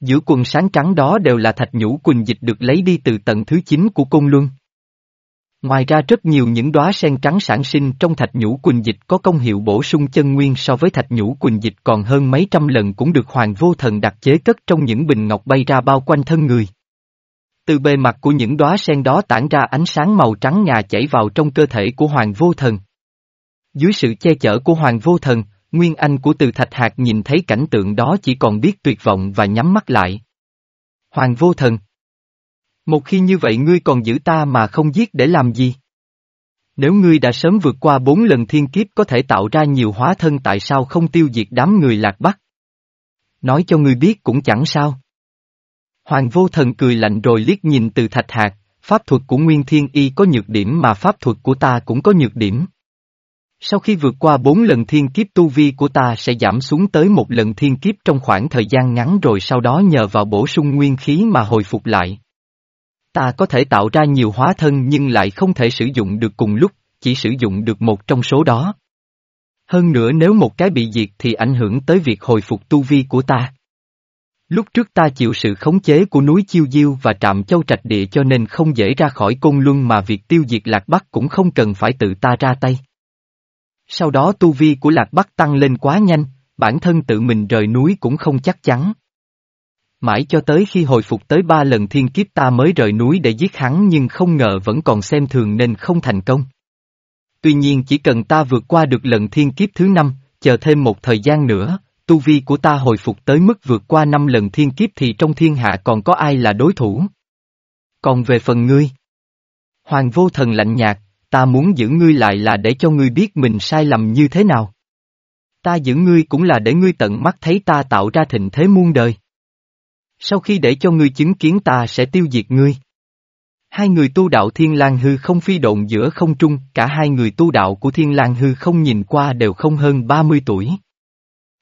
Giữa quần sáng trắng đó đều là thạch nhũ quỳnh dịch được lấy đi từ tầng thứ 9 của cung Luân. Ngoài ra rất nhiều những đóa sen trắng sản sinh trong thạch nhũ quỳnh dịch có công hiệu bổ sung chân nguyên so với thạch nhũ quỳnh dịch còn hơn mấy trăm lần cũng được hoàng vô thần đặt chế cất trong những bình ngọc bay ra bao quanh thân người. Từ bề mặt của những đóa sen đó tản ra ánh sáng màu trắng ngà chảy vào trong cơ thể của hoàng vô thần. Dưới sự che chở của hoàng vô thần, Nguyên Anh của từ thạch hạt nhìn thấy cảnh tượng đó chỉ còn biết tuyệt vọng và nhắm mắt lại. Hoàng vô thần, một khi như vậy ngươi còn giữ ta mà không giết để làm gì? Nếu ngươi đã sớm vượt qua bốn lần thiên kiếp có thể tạo ra nhiều hóa thân tại sao không tiêu diệt đám người lạc bắc? Nói cho ngươi biết cũng chẳng sao. Hoàng vô thần cười lạnh rồi liếc nhìn từ thạch hạt, pháp thuật của Nguyên Thiên Y có nhược điểm mà pháp thuật của ta cũng có nhược điểm. Sau khi vượt qua bốn lần thiên kiếp tu vi của ta sẽ giảm xuống tới một lần thiên kiếp trong khoảng thời gian ngắn rồi sau đó nhờ vào bổ sung nguyên khí mà hồi phục lại. Ta có thể tạo ra nhiều hóa thân nhưng lại không thể sử dụng được cùng lúc, chỉ sử dụng được một trong số đó. Hơn nữa nếu một cái bị diệt thì ảnh hưởng tới việc hồi phục tu vi của ta. Lúc trước ta chịu sự khống chế của núi Chiêu Diêu và trạm châu trạch địa cho nên không dễ ra khỏi côn luân mà việc tiêu diệt Lạc Bắc cũng không cần phải tự ta ra tay. Sau đó tu vi của Lạc Bắc tăng lên quá nhanh, bản thân tự mình rời núi cũng không chắc chắn. Mãi cho tới khi hồi phục tới ba lần thiên kiếp ta mới rời núi để giết hắn nhưng không ngờ vẫn còn xem thường nên không thành công. Tuy nhiên chỉ cần ta vượt qua được lần thiên kiếp thứ năm, chờ thêm một thời gian nữa, tu vi của ta hồi phục tới mức vượt qua năm lần thiên kiếp thì trong thiên hạ còn có ai là đối thủ. Còn về phần ngươi, Hoàng vô thần lạnh nhạt, ta muốn giữ ngươi lại là để cho ngươi biết mình sai lầm như thế nào. Ta giữ ngươi cũng là để ngươi tận mắt thấy ta tạo ra thịnh thế muôn đời. Sau khi để cho ngươi chứng kiến ta sẽ tiêu diệt ngươi. Hai người tu đạo Thiên lang Hư không phi độn giữa không trung, cả hai người tu đạo của Thiên lang Hư không nhìn qua đều không hơn 30 tuổi.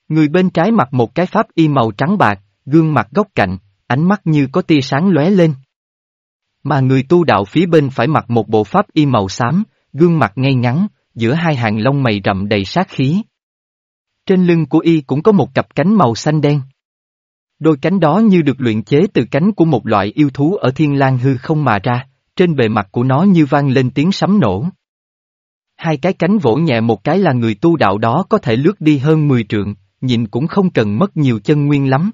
Người bên trái mặc một cái pháp y màu trắng bạc, gương mặt góc cạnh, ánh mắt như có tia sáng lóe lên. Mà người tu đạo phía bên phải mặc một bộ pháp y màu xám, gương mặt ngay ngắn, giữa hai hàng lông mày rậm đầy sát khí. Trên lưng của y cũng có một cặp cánh màu xanh đen. Đôi cánh đó như được luyện chế từ cánh của một loại yêu thú ở thiên lang hư không mà ra, trên bề mặt của nó như vang lên tiếng sấm nổ. Hai cái cánh vỗ nhẹ một cái là người tu đạo đó có thể lướt đi hơn 10 trượng, nhìn cũng không cần mất nhiều chân nguyên lắm.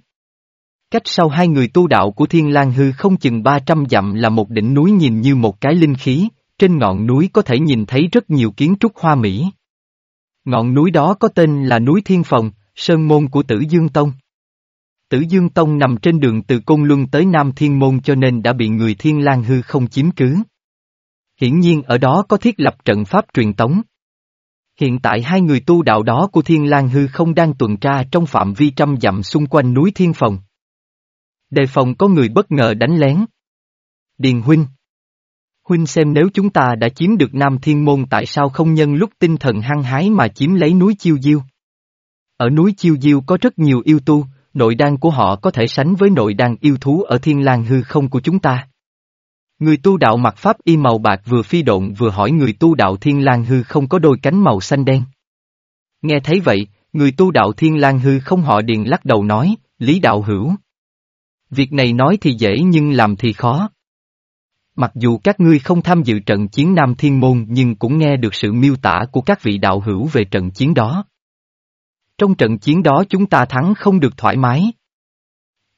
Cách sau hai người tu đạo của Thiên lang Hư không chừng 300 dặm là một đỉnh núi nhìn như một cái linh khí, trên ngọn núi có thể nhìn thấy rất nhiều kiến trúc hoa mỹ. Ngọn núi đó có tên là núi Thiên Phòng, sơn môn của Tử Dương Tông. Tử Dương Tông nằm trên đường từ Côn Luân tới Nam Thiên Môn cho nên đã bị người Thiên lang hư không chiếm cứ. Hiển nhiên ở đó có thiết lập trận pháp truyền tống. Hiện tại hai người tu đạo đó của Thiên lang hư không đang tuần tra trong phạm vi trăm dặm xung quanh núi Thiên Phòng. Đề phòng có người bất ngờ đánh lén. Điền Huynh Huynh xem nếu chúng ta đã chiếm được Nam Thiên Môn tại sao không nhân lúc tinh thần hăng hái mà chiếm lấy núi Chiêu Diêu. Ở núi Chiêu Diêu có rất nhiều yêu tu, nội đan của họ có thể sánh với nội đan yêu thú ở thiên lang hư không của chúng ta. Người tu đạo mặc pháp y màu bạc vừa phi độn vừa hỏi người tu đạo thiên lang hư không có đôi cánh màu xanh đen. Nghe thấy vậy, người tu đạo thiên lang hư không họ điền lắc đầu nói, lý đạo hữu. Việc này nói thì dễ nhưng làm thì khó. Mặc dù các ngươi không tham dự trận chiến Nam Thiên Môn nhưng cũng nghe được sự miêu tả của các vị đạo hữu về trận chiến đó. Trong trận chiến đó chúng ta thắng không được thoải mái.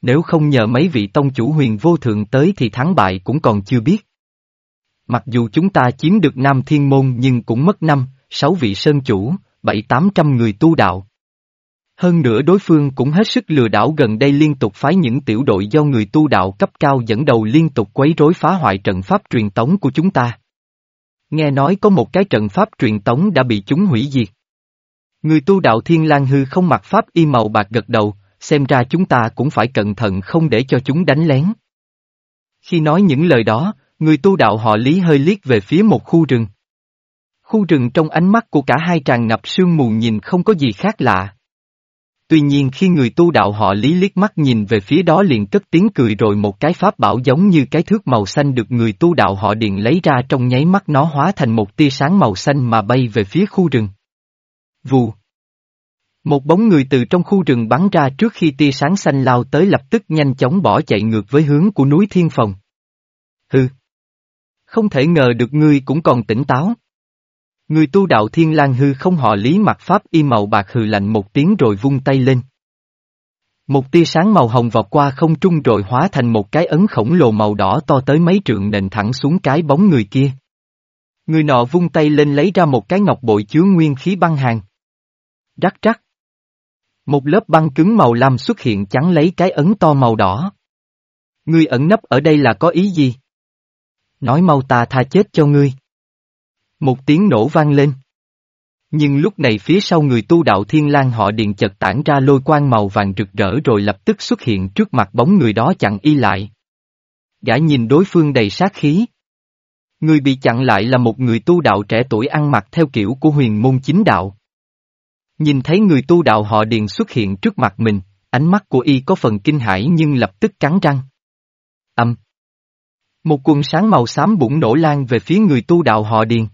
Nếu không nhờ mấy vị tông chủ huyền vô thượng tới thì thắng bại cũng còn chưa biết. Mặc dù chúng ta chiếm được Nam Thiên Môn nhưng cũng mất năm, sáu vị sơn chủ, bảy tám trăm người tu đạo. Hơn nữa đối phương cũng hết sức lừa đảo gần đây liên tục phái những tiểu đội do người tu đạo cấp cao dẫn đầu liên tục quấy rối phá hoại trận pháp truyền tống của chúng ta. Nghe nói có một cái trận pháp truyền tống đã bị chúng hủy diệt. Người tu đạo Thiên lang hư không mặc pháp y màu bạc gật đầu, xem ra chúng ta cũng phải cẩn thận không để cho chúng đánh lén. Khi nói những lời đó, người tu đạo họ Lý hơi liếc về phía một khu rừng. Khu rừng trong ánh mắt của cả hai tràn ngập sương mù nhìn không có gì khác lạ. Tuy nhiên khi người tu đạo họ Lý liếc mắt nhìn về phía đó liền cất tiếng cười rồi một cái pháp bảo giống như cái thước màu xanh được người tu đạo họ điện lấy ra trong nháy mắt nó hóa thành một tia sáng màu xanh mà bay về phía khu rừng. Vù. Một bóng người từ trong khu rừng bắn ra trước khi tia sáng xanh lao tới lập tức nhanh chóng bỏ chạy ngược với hướng của núi Thiên Phòng. Hừ. Không thể ngờ được ngươi cũng còn tỉnh táo. Người tu đạo Thiên lang hư không họ lý mặt pháp y màu bạc hừ lạnh một tiếng rồi vung tay lên. Một tia sáng màu hồng vọt qua không trung rồi hóa thành một cái ấn khổng lồ màu đỏ to tới mấy trượng nền thẳng xuống cái bóng người kia. Người nọ vung tay lên lấy ra một cái ngọc bội chứa nguyên khí băng hàng. Rắc rắc. Một lớp băng cứng màu lam xuất hiện chắn lấy cái ấn to màu đỏ. Ngươi ẩn nấp ở đây là có ý gì? Nói mau ta tha chết cho ngươi. Một tiếng nổ vang lên. Nhưng lúc này phía sau người tu đạo thiên lang họ điện chật tản ra lôi quang màu vàng rực rỡ rồi lập tức xuất hiện trước mặt bóng người đó chặn y lại. Gã nhìn đối phương đầy sát khí. Người bị chặn lại là một người tu đạo trẻ tuổi ăn mặc theo kiểu của huyền môn chính đạo. Nhìn thấy người tu đạo họ điền xuất hiện trước mặt mình, ánh mắt của y có phần kinh hãi nhưng lập tức cắn răng. Âm. Một quần sáng màu xám bụng nổ lan về phía người tu đạo họ điền.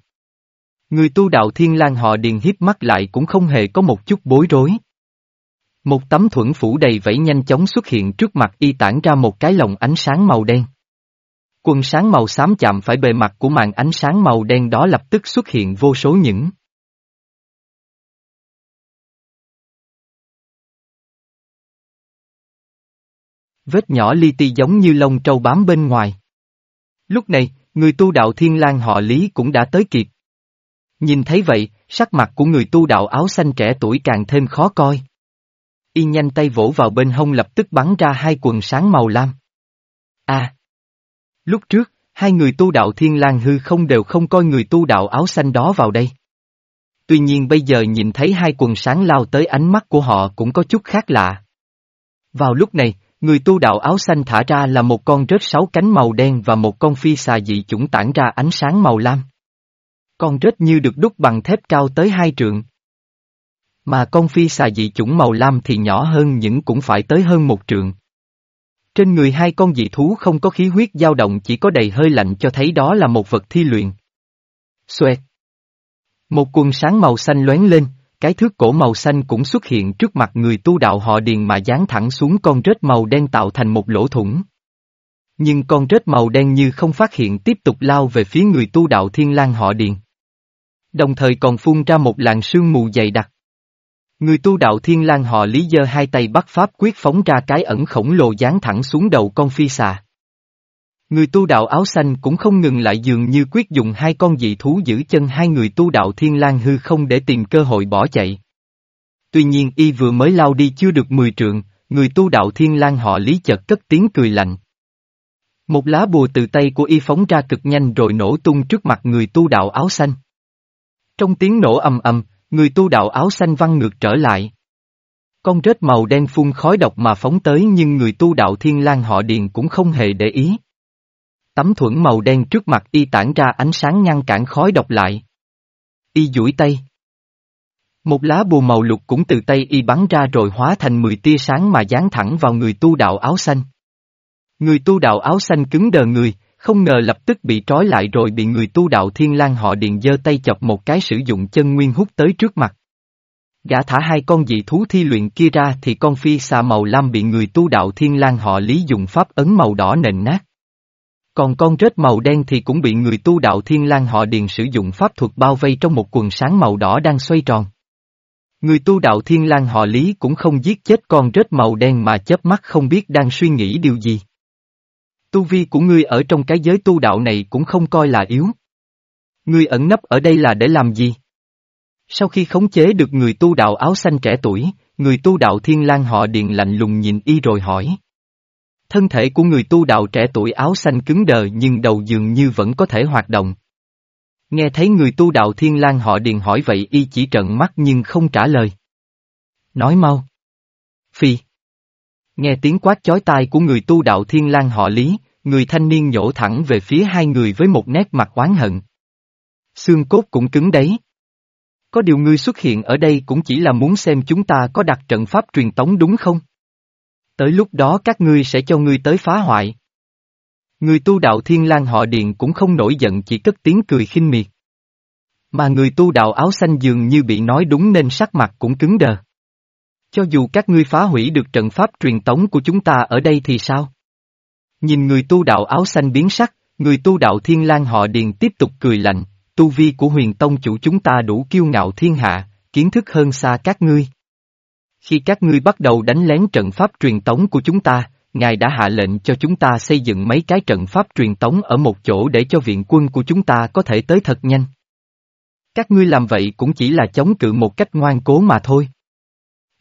Người tu đạo thiên lang họ điền hiếp mắt lại cũng không hề có một chút bối rối. Một tấm thuẫn phủ đầy vẫy nhanh chóng xuất hiện trước mặt y tản ra một cái lồng ánh sáng màu đen. Quần sáng màu xám chạm phải bề mặt của màn ánh sáng màu đen đó lập tức xuất hiện vô số những vết nhỏ li ti giống như lông trâu bám bên ngoài. Lúc này, người tu đạo thiên lang họ Lý cũng đã tới kịp. Nhìn thấy vậy, sắc mặt của người tu đạo áo xanh trẻ tuổi càng thêm khó coi. Y nhanh tay vỗ vào bên hông lập tức bắn ra hai quần sáng màu lam. À! Lúc trước, hai người tu đạo thiên lang hư không đều không coi người tu đạo áo xanh đó vào đây. Tuy nhiên bây giờ nhìn thấy hai quần sáng lao tới ánh mắt của họ cũng có chút khác lạ. Vào lúc này, Người tu đạo áo xanh thả ra là một con rết sáu cánh màu đen và một con phi xà dị chủng tản ra ánh sáng màu lam. Con rết như được đúc bằng thép cao tới hai trượng. Mà con phi xà dị chủng màu lam thì nhỏ hơn những cũng phải tới hơn một trượng. Trên người hai con dị thú không có khí huyết dao động chỉ có đầy hơi lạnh cho thấy đó là một vật thi luyện. Xoẹt. Một quần sáng màu xanh lóe lên, cái thước cổ màu xanh cũng xuất hiện trước mặt người tu đạo họ điền mà dán thẳng xuống con rết màu đen tạo thành một lỗ thủng. Nhưng con rết màu đen như không phát hiện tiếp tục lao về phía người tu đạo thiên lang họ điền. Đồng thời còn phun ra một làn sương mù dày đặc. Người tu đạo thiên lang họ lý dơ hai tay bắt pháp quyết phóng ra cái ẩn khổng lồ dán thẳng xuống đầu con phi xà. Người tu đạo áo xanh cũng không ngừng lại dường như quyết dùng hai con dị thú giữ chân hai người tu đạo thiên lang hư không để tìm cơ hội bỏ chạy. Tuy nhiên y vừa mới lao đi chưa được mười trượng, người tu đạo thiên lang họ lý chợt cất tiếng cười lạnh. Một lá bùa từ tay của y phóng ra cực nhanh rồi nổ tung trước mặt người tu đạo áo xanh. Trong tiếng nổ ầm ầm, người tu đạo áo xanh văng ngược trở lại. Con rết màu đen phun khói độc mà phóng tới nhưng người tu đạo thiên lang họ điền cũng không hề để ý. Tấm thuẫn màu đen trước mặt y tản ra ánh sáng ngăn cản khói độc lại. Y duỗi tay. Một lá bùa màu lục cũng từ tay y bắn ra rồi hóa thành 10 tia sáng mà dán thẳng vào người tu đạo áo xanh. Người tu đạo áo xanh cứng đờ người, không ngờ lập tức bị trói lại rồi bị người tu đạo thiên lang họ điện giơ tay chọc một cái sử dụng chân nguyên hút tới trước mặt. Gã thả hai con dị thú thi luyện kia ra thì con phi xà màu lam bị người tu đạo thiên lang họ lý dùng pháp ấn màu đỏ nền nát. Còn con rết màu đen thì cũng bị người tu đạo thiên lang họ điền sử dụng pháp thuật bao vây trong một quần sáng màu đỏ đang xoay tròn. Người tu đạo thiên lang họ lý cũng không giết chết con rết màu đen mà chớp mắt không biết đang suy nghĩ điều gì. Tu vi của ngươi ở trong cái giới tu đạo này cũng không coi là yếu. Ngươi ẩn nấp ở đây là để làm gì? Sau khi khống chế được người tu đạo áo xanh trẻ tuổi, người tu đạo thiên lang họ điền lạnh lùng nhìn y rồi hỏi. Thân thể của người tu đạo trẻ tuổi áo xanh cứng đờ nhưng đầu dường như vẫn có thể hoạt động. Nghe thấy người tu đạo thiên lang họ điền hỏi vậy y chỉ trợn mắt nhưng không trả lời. Nói mau. Nghe tiếng quát chói tai của người tu đạo thiên lang họ lý, người thanh niên nhổ thẳng về phía hai người với một nét mặt oán hận. Xương cốt cũng cứng đấy. Có điều ngươi xuất hiện ở đây cũng chỉ là muốn xem chúng ta có đặt trận pháp truyền tống đúng không? Tới lúc đó các ngươi sẽ cho ngươi tới phá hoại. Người tu đạo thiên lang họ điện cũng không nổi giận chỉ cất tiếng cười khinh miệt. Mà người tu đạo áo xanh dường như bị nói đúng nên sắc mặt cũng cứng đờ. Cho dù các ngươi phá hủy được trận pháp truyền tống của chúng ta ở đây thì sao? Nhìn người tu đạo áo xanh biến sắc, người tu đạo thiên lang họ điền tiếp tục cười lạnh, tu vi của huyền tông chủ chúng ta đủ kiêu ngạo thiên hạ, kiến thức hơn xa các ngươi. Khi các ngươi bắt đầu đánh lén trận pháp truyền tống của chúng ta, Ngài đã hạ lệnh cho chúng ta xây dựng mấy cái trận pháp truyền tống ở một chỗ để cho viện quân của chúng ta có thể tới thật nhanh. Các ngươi làm vậy cũng chỉ là chống cự một cách ngoan cố mà thôi.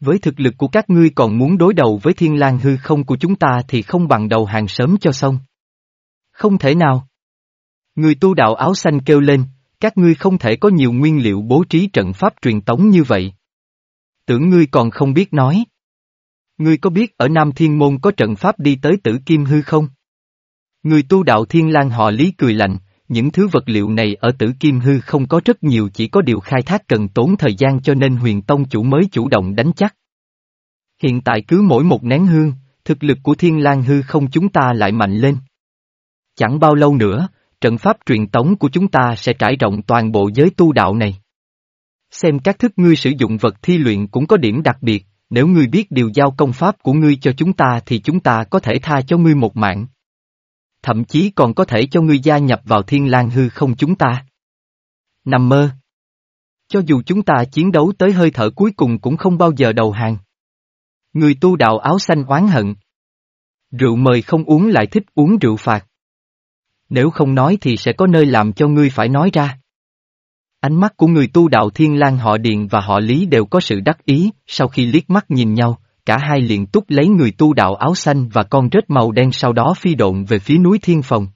Với thực lực của các ngươi còn muốn đối đầu với thiên lang hư không của chúng ta thì không bằng đầu hàng sớm cho xong. Không thể nào. Người tu đạo áo xanh kêu lên, các ngươi không thể có nhiều nguyên liệu bố trí trận pháp truyền tống như vậy. Tưởng ngươi còn không biết nói. Ngươi có biết ở Nam Thiên Môn có trận pháp đi tới tử kim hư không? Người tu đạo thiên lang họ lý cười lạnh, những thứ vật liệu này ở tử kim hư không có rất nhiều chỉ có điều khai thác cần tốn thời gian cho nên huyền tông chủ mới chủ động đánh chắc. Hiện tại cứ mỗi một nén hương, thực lực của thiên lang hư không chúng ta lại mạnh lên. Chẳng bao lâu nữa, trận pháp truyền tống của chúng ta sẽ trải rộng toàn bộ giới tu đạo này. Xem các thức ngươi sử dụng vật thi luyện cũng có điểm đặc biệt, nếu ngươi biết điều giao công pháp của ngươi cho chúng ta thì chúng ta có thể tha cho ngươi một mạng thậm chí còn có thể cho ngươi gia nhập vào thiên lang hư không chúng ta. Nằm mơ. Cho dù chúng ta chiến đấu tới hơi thở cuối cùng cũng không bao giờ đầu hàng. Người tu đạo áo xanh oán hận. Rượu mời không uống lại thích uống rượu phạt. Nếu không nói thì sẽ có nơi làm cho ngươi phải nói ra. Ánh mắt của người tu đạo thiên lang họ Điền và họ Lý đều có sự đắc ý, sau khi liếc mắt nhìn nhau, cả hai liền túc lấy người tu đạo áo xanh và con rết màu đen sau đó phi độn về phía núi Thiên Phòng.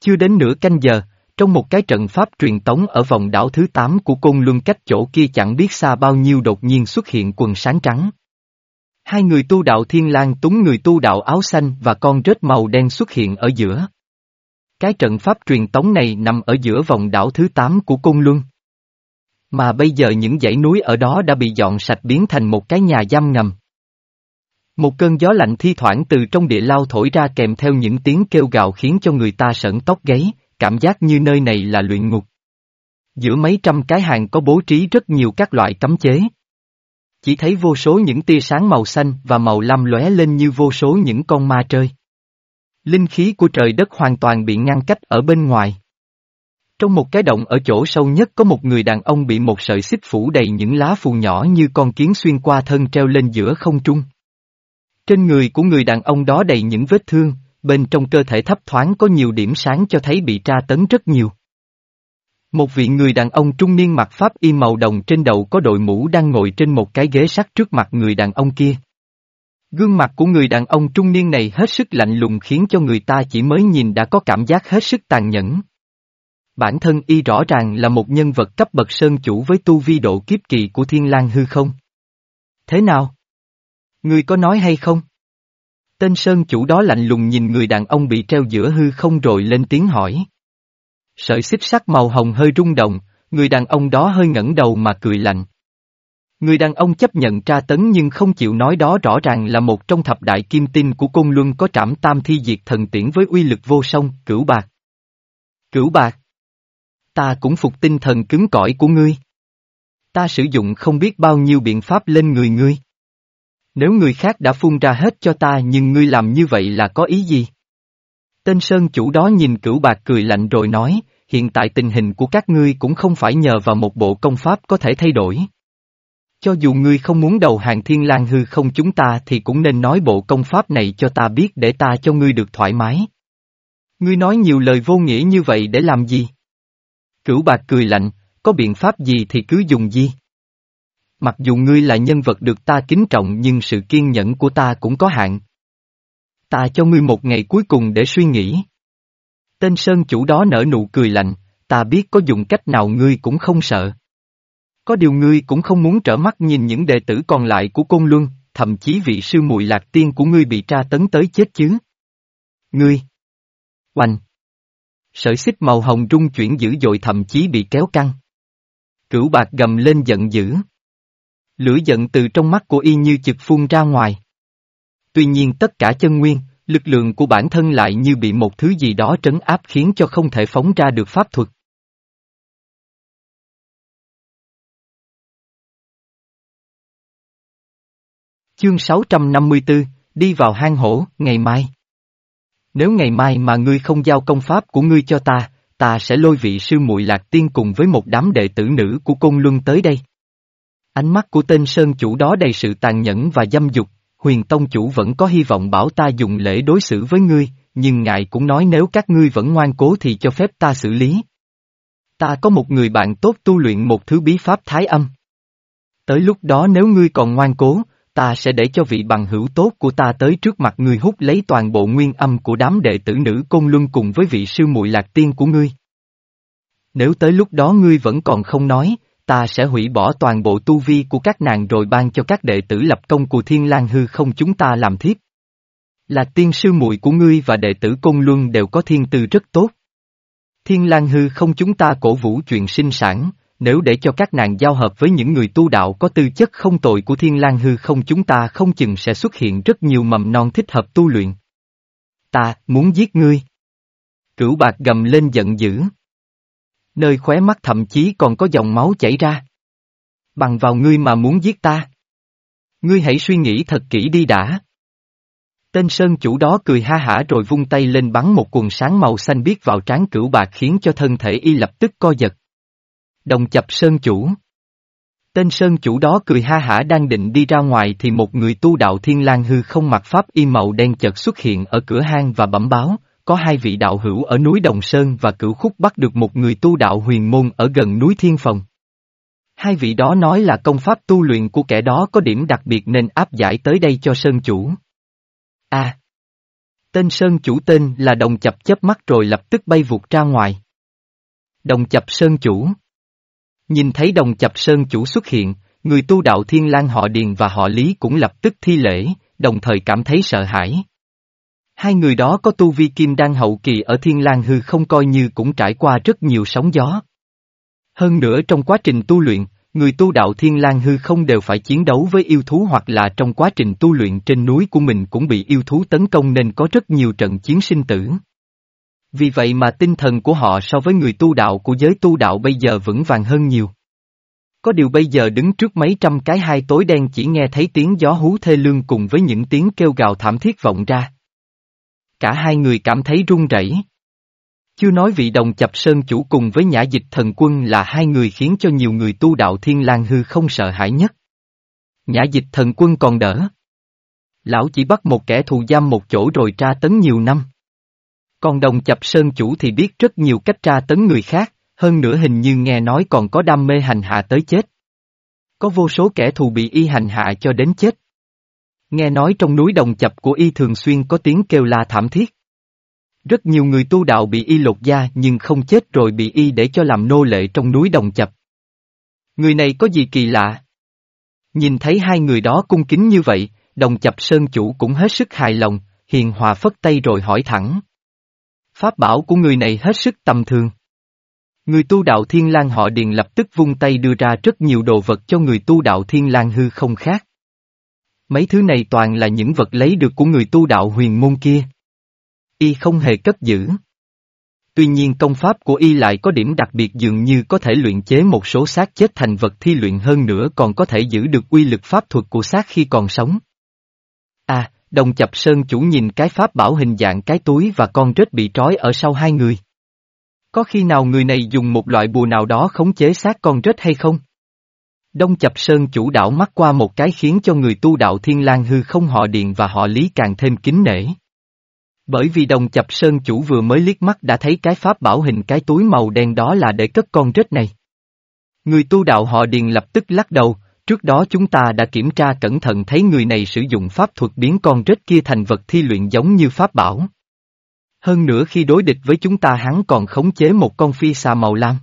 Chưa đến nửa canh giờ, trong một cái trận pháp truyền tống ở vòng đảo thứ 8 của côn luân cách chỗ kia chẳng biết xa bao nhiêu đột nhiên xuất hiện quần sáng trắng. Hai người tu đạo thiên lang túng người tu đạo áo xanh và con rết màu đen xuất hiện ở giữa. Cái trận pháp truyền tống này nằm ở giữa vòng đảo thứ 8 của côn luân. Mà bây giờ những dãy núi ở đó đã bị dọn sạch biến thành một cái nhà giam ngầm. Một cơn gió lạnh thi thoảng từ trong địa lao thổi ra kèm theo những tiếng kêu gào khiến cho người ta sởn tóc gáy, cảm giác như nơi này là luyện ngục. Giữa mấy trăm cái hàng có bố trí rất nhiều các loại cấm chế. Chỉ thấy vô số những tia sáng màu xanh và màu lam lóe lên như vô số những con ma chơi. Linh khí của trời đất hoàn toàn bị ngăn cách ở bên ngoài. Trong một cái động ở chỗ sâu nhất có một người đàn ông bị một sợi xích phủ đầy những lá phù nhỏ như con kiến xuyên qua thân treo lên giữa không trung. Trên người của người đàn ông đó đầy những vết thương, bên trong cơ thể thấp thoáng có nhiều điểm sáng cho thấy bị tra tấn rất nhiều. Một vị người đàn ông trung niên mặc pháp y màu đồng trên đầu có đội mũ đang ngồi trên một cái ghế sắt trước mặt người đàn ông kia. Gương mặt của người đàn ông trung niên này hết sức lạnh lùng khiến cho người ta chỉ mới nhìn đã có cảm giác hết sức tàn nhẫn. Bản thân y rõ ràng là một nhân vật cấp bậc sơn chủ với tu vi độ kiếp kỳ của thiên lang hư không. Thế nào? Ngươi có nói hay không? Tên sơn chủ đó lạnh lùng nhìn người đàn ông bị treo giữa hư không rồi lên tiếng hỏi. Sợi xích sắc màu hồng hơi rung động, người đàn ông đó hơi ngẩng đầu mà cười lạnh. Người đàn ông chấp nhận tra tấn nhưng không chịu nói đó rõ ràng là một trong thập đại kim tinh của cung Luân có trảm tam thi diệt thần tiễn với uy lực vô song, cửu bạc. Cửu bạc. Ta cũng phục tinh thần cứng cỏi của ngươi. Ta sử dụng không biết bao nhiêu biện pháp lên người ngươi. Nếu người khác đã phun ra hết cho ta nhưng ngươi làm như vậy là có ý gì? Tên sơn chủ đó nhìn cửu bạc cười lạnh rồi nói, hiện tại tình hình của các ngươi cũng không phải nhờ vào một bộ công pháp có thể thay đổi. Cho dù ngươi không muốn đầu hàng thiên lang hư không chúng ta thì cũng nên nói bộ công pháp này cho ta biết để ta cho ngươi được thoải mái. Ngươi nói nhiều lời vô nghĩa như vậy để làm gì? Cửu bạc cười lạnh, có biện pháp gì thì cứ dùng gì. Mặc dù ngươi là nhân vật được ta kính trọng nhưng sự kiên nhẫn của ta cũng có hạn. Ta cho ngươi một ngày cuối cùng để suy nghĩ. Tên sơn chủ đó nở nụ cười lạnh, ta biết có dùng cách nào ngươi cũng không sợ. Có điều ngươi cũng không muốn trở mắt nhìn những đệ tử còn lại của Côn Luân, thậm chí vị sư muội lạc tiên của ngươi bị tra tấn tới chết chứ. Ngươi! Oanh! Sợi xích màu hồng rung chuyển dữ dội thậm chí bị kéo căng. Cửu bạc gầm lên giận dữ. Lửa giận từ trong mắt của y như chực phun ra ngoài. Tuy nhiên tất cả chân nguyên, lực lượng của bản thân lại như bị một thứ gì đó trấn áp khiến cho không thể phóng ra được pháp thuật. Chương 654, đi vào hang hổ, ngày mai. Nếu ngày mai mà ngươi không giao công pháp của ngươi cho ta, ta sẽ lôi vị sư muội lạc tiên cùng với một đám đệ tử nữ của Côn Luân tới đây. Ánh mắt của tên sơn chủ đó đầy sự tàn nhẫn và dâm dục, huyền tông chủ vẫn có hy vọng bảo ta dùng lễ đối xử với ngươi, nhưng ngài cũng nói nếu các ngươi vẫn ngoan cố thì cho phép ta xử lý. Ta có một người bạn tốt tu luyện một thứ bí pháp thái âm. Tới lúc đó nếu ngươi còn ngoan cố, ta sẽ để cho vị bằng hữu tốt của ta tới trước mặt ngươi hút lấy toàn bộ nguyên âm của đám đệ tử nữ côn luân cùng với vị sư muội lạc tiên của ngươi. Nếu tới lúc đó ngươi vẫn còn không nói, ta sẽ hủy bỏ toàn bộ tu vi của các nàng rồi ban cho các đệ tử lập công của thiên lang hư không chúng ta làm thiếp. Là tiên sư muội của ngươi và đệ tử công luân đều có thiên tư rất tốt. Thiên lang hư không chúng ta cổ vũ chuyện sinh sản, nếu để cho các nàng giao hợp với những người tu đạo có tư chất không tội của thiên lang hư không chúng ta không chừng sẽ xuất hiện rất nhiều mầm non thích hợp tu luyện. Ta, muốn giết ngươi. Cửu bạc gầm lên giận dữ. Nơi khóe mắt thậm chí còn có dòng máu chảy ra. Bằng vào ngươi mà muốn giết ta. Ngươi hãy suy nghĩ thật kỹ đi đã. Tên sơn chủ đó cười ha hả rồi vung tay lên bắn một quần sáng màu xanh biếc vào trán cửu bạc khiến cho thân thể y lập tức co giật. Đồng chập sơn chủ. Tên sơn chủ đó cười ha hả đang định đi ra ngoài thì một người tu đạo thiên lang hư không mặc pháp y màu đen chợt xuất hiện ở cửa hang và bẩm báo, có hai vị đạo hữu ở núi Đồng Sơn và cửu khúc bắt được một người tu đạo huyền môn ở gần núi Thiên Phòng. Hai vị đó nói là công pháp tu luyện của kẻ đó có điểm đặc biệt nên áp giải tới đây cho Sơn chủ. A. tên Sơn chủ tên là Đồng Chập chớp mắt rồi lập tức bay vụt ra ngoài. Đồng Chập Sơn chủ. Nhìn thấy Đồng Chập Sơn chủ xuất hiện, người tu đạo Thiên lang họ Điền và họ Lý cũng lập tức thi lễ, đồng thời cảm thấy sợ hãi. Hai người đó có tu vi kim đan hậu kỳ ở Thiên lang hư không coi như cũng trải qua rất nhiều sóng gió. Hơn nữa trong quá trình tu luyện, người tu đạo Thiên lang hư không đều phải chiến đấu với yêu thú hoặc là trong quá trình tu luyện trên núi của mình cũng bị yêu thú tấn công nên có rất nhiều trận chiến sinh tử. Vì vậy mà tinh thần của họ so với người tu đạo của giới tu đạo bây giờ vững vàng hơn nhiều. Có điều bây giờ đứng trước mấy trăm cái hai tối đen chỉ nghe thấy tiếng gió hú thê lương cùng với những tiếng kêu gào thảm thiết vọng ra. Cả hai người cảm thấy run rẩy. Chưa nói vị đồng chập sơn chủ cùng với nhã dịch thần quân là hai người khiến cho nhiều người tu đạo thiên lang hư không sợ hãi nhất. Nhã dịch thần quân còn đỡ. Lão chỉ bắt một kẻ thù giam một chỗ rồi tra tấn nhiều năm. Còn đồng chập sơn chủ thì biết rất nhiều cách tra tấn người khác, hơn nữa hình như nghe nói còn có đam mê hành hạ tới chết. Có vô số kẻ thù bị y hành hạ cho đến chết. Nghe nói trong núi đồng chập của y thường xuyên có tiếng kêu la thảm thiết. Rất nhiều người tu đạo bị y lột da nhưng không chết rồi bị y để cho làm nô lệ trong núi đồng chập. Người này có gì kỳ lạ? Nhìn thấy hai người đó cung kính như vậy, đồng chập sơn chủ cũng hết sức hài lòng, hiền hòa phất tay rồi hỏi thẳng. Pháp bảo của người này hết sức tầm thường. Người tu đạo Thiên lang họ Điền lập tức vung tay đưa ra rất nhiều đồ vật cho người tu đạo Thiên lang hư không khác. Mấy thứ này toàn là những vật lấy được của người tu đạo huyền môn kia. Y không hề cất giữ. Tuy nhiên công pháp của Y lại có điểm đặc biệt dường như có thể luyện chế một số xác chết thành vật thi luyện hơn nữa còn có thể giữ được uy lực pháp thuật của xác khi còn sống. À, đồng chập sơn chủ nhìn cái pháp bảo hình dạng cái túi và con rết bị trói ở sau hai người. Có khi nào người này dùng một loại bùa nào đó khống chế xác con rết hay không? Đông chập sơn chủ đạo mắt qua một cái khiến cho người tu đạo thiên lang hư không họ điện và họ lý càng thêm kính nể. Bởi vì đông chập sơn chủ vừa mới liếc mắt đã thấy cái pháp bảo hình cái túi màu đen đó là để cất con rết này. Người tu đạo họ điền lập tức lắc đầu, trước đó chúng ta đã kiểm tra cẩn thận thấy người này sử dụng pháp thuật biến con rết kia thành vật thi luyện giống như pháp bảo. Hơn nữa khi đối địch với chúng ta hắn còn khống chế một con phi xà màu lam.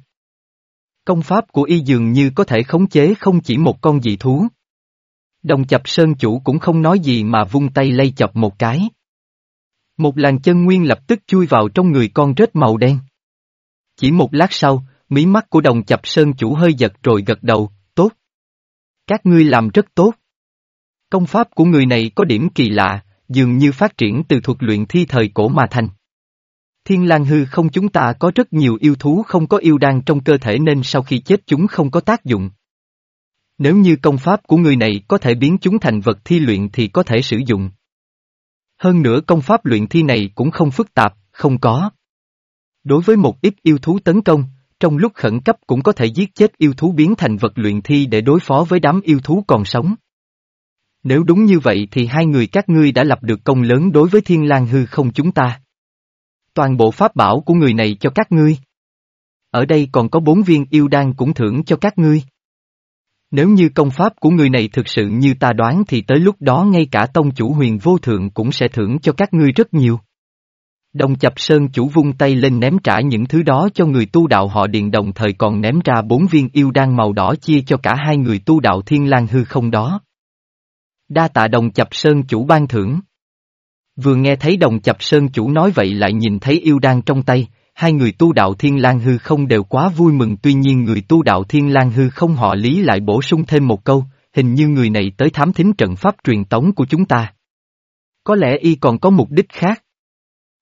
Công pháp của y dường như có thể khống chế không chỉ một con dị thú. Đồng chập sơn chủ cũng không nói gì mà vung tay lay chập một cái. Một làn chân nguyên lập tức chui vào trong người con rết màu đen. Chỉ một lát sau, mí mắt của đồng chập sơn chủ hơi giật rồi gật đầu, tốt. Các ngươi làm rất tốt. Công pháp của người này có điểm kỳ lạ, dường như phát triển từ thuật luyện thi thời cổ mà thành. Thiên lang hư không chúng ta có rất nhiều yêu thú không có yêu đan trong cơ thể nên sau khi chết chúng không có tác dụng. Nếu như công pháp của người này có thể biến chúng thành vật thi luyện thì có thể sử dụng. Hơn nữa công pháp luyện thi này cũng không phức tạp, không có. Đối với một ít yêu thú tấn công, trong lúc khẩn cấp cũng có thể giết chết yêu thú biến thành vật luyện thi để đối phó với đám yêu thú còn sống. Nếu đúng như vậy thì hai người các ngươi đã lập được công lớn đối với thiên lang hư không chúng ta. Toàn bộ pháp bảo của người này cho các ngươi. Ở đây còn có bốn viên yêu đan cũng thưởng cho các ngươi. Nếu như công pháp của người này thực sự như ta đoán thì tới lúc đó ngay cả tông chủ huyền vô thượng cũng sẽ thưởng cho các ngươi rất nhiều. Đồng chập sơn chủ vung tay lên ném trả những thứ đó cho người tu đạo họ điền đồng thời còn ném ra bốn viên yêu đan màu đỏ chia cho cả hai người tu đạo thiên lang hư không đó. Đa tạ đồng chập sơn chủ ban thưởng. Vừa nghe thấy đồng chập sơn chủ nói vậy lại nhìn thấy yêu đan trong tay, hai người tu đạo thiên lang hư không đều quá vui mừng tuy nhiên người tu đạo thiên lang hư không họ lý lại bổ sung thêm một câu, hình như người này tới thám thính trận pháp truyền tống của chúng ta. Có lẽ y còn có mục đích khác.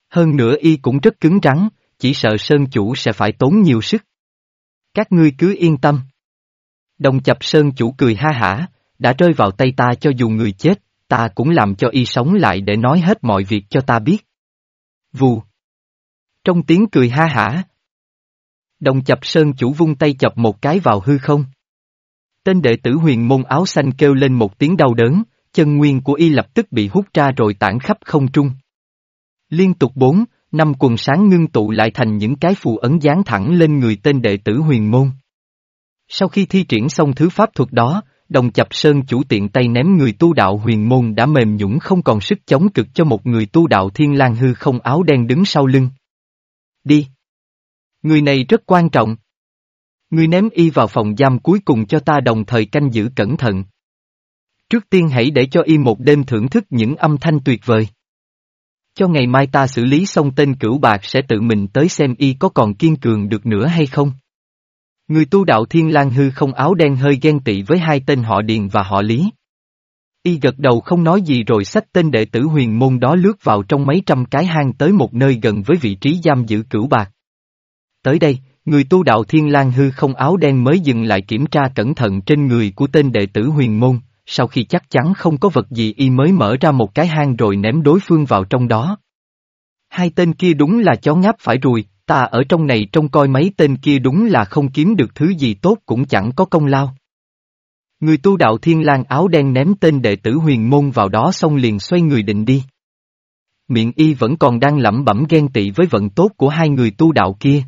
Hơn nữa y cũng rất cứng rắn, chỉ sợ sơn chủ sẽ phải tốn nhiều sức. Các ngươi cứ yên tâm. Đồng chập sơn chủ cười ha hả, đã rơi vào tay ta cho dù người chết, ta cũng làm cho y sống lại để nói hết mọi việc cho ta biết. Vù. Trong tiếng cười ha hả. Đồng chập sơn chủ vung tay chập một cái vào hư không. Tên đệ tử huyền môn áo xanh kêu lên một tiếng đau đớn, chân nguyên của y lập tức bị hút ra rồi tản khắp không trung. Liên tục bốn, năm quần sáng ngưng tụ lại thành những cái phù ấn dán thẳng lên người tên đệ tử huyền môn. Sau khi thi triển xong thứ pháp thuật đó, đồng chập sơn chủ tiện tay ném người tu đạo huyền môn đã mềm nhũng không còn sức chống cực cho một người tu đạo thiên lang hư không áo đen đứng sau lưng. Đi. Người này rất quan trọng. Ngươi ném y vào phòng giam cuối cùng cho ta đồng thời canh giữ cẩn thận. Trước tiên hãy để cho y một đêm thưởng thức những âm thanh tuyệt vời. Cho ngày mai ta xử lý xong tên cửu bạc sẽ tự mình tới xem y có còn kiên cường được nữa hay không. Người tu đạo thiên lang hư không áo đen hơi ghen tị với hai tên họ Điền và họ Lý. Y gật đầu không nói gì rồi xách tên đệ tử huyền môn đó lướt vào trong mấy trăm cái hang tới một nơi gần với vị trí giam giữ cửu bạc. Tới đây, người tu đạo thiên lang hư không áo đen mới dừng lại kiểm tra cẩn thận trên người của tên đệ tử huyền môn, sau khi chắc chắn không có vật gì y mới mở ra một cái hang rồi ném đối phương vào trong đó. Hai tên kia đúng là chó ngáp phải rùi, ta ở trong này trông coi mấy tên kia đúng là không kiếm được thứ gì tốt cũng chẳng có công lao. Người tu đạo thiên lang áo đen ném tên đệ tử huyền môn vào đó xong liền xoay người định đi. miệng y vẫn còn đang lẩm bẩm ghen tị với vận tốt của hai người tu đạo kia.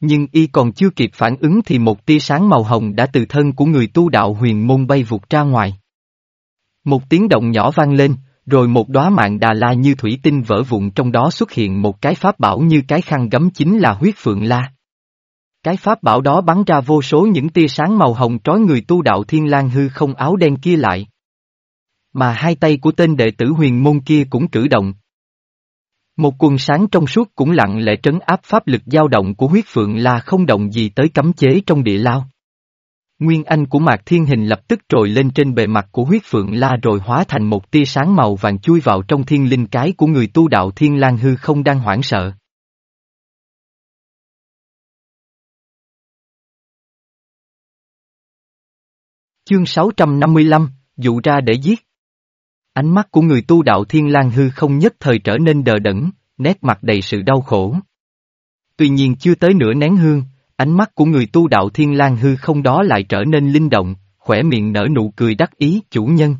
Nhưng y còn chưa kịp phản ứng thì một tia sáng màu hồng đã từ thân của người tu đạo huyền môn bay vụt ra ngoài. Một tiếng động nhỏ vang lên, rồi một đóa mạng đà la như thủy tinh vỡ vụn trong đó xuất hiện một cái pháp bảo như cái khăn gấm chính là huyết phượng la. Cái pháp bảo đó bắn ra vô số những tia sáng màu hồng trói người tu đạo thiên lang hư không áo đen kia lại. Mà hai tay của tên đệ tử huyền môn kia cũng cử động. Một quần sáng trong suốt cũng lặng lẽ trấn áp pháp lực dao động của huyết phượng la không động gì tới cấm chế trong địa lao. Nguyên anh của Mạc Thiên Hình lập tức trồi lên trên bề mặt của huyết phượng la rồi hóa thành một tia sáng màu vàng chui vào trong thiên linh cái của người tu đạo thiên lang hư không đang hoảng sợ. Chương 655, dụ ra để giết. Ánh mắt của người tu đạo thiên lang hư không nhất thời trở nên đờ đẫn, nét mặt đầy sự đau khổ. Tuy nhiên chưa tới nửa nén hương, ánh mắt của người tu đạo thiên lang hư không đó lại trở nên linh động, khỏe miệng nở nụ cười đắc ý chủ nhân.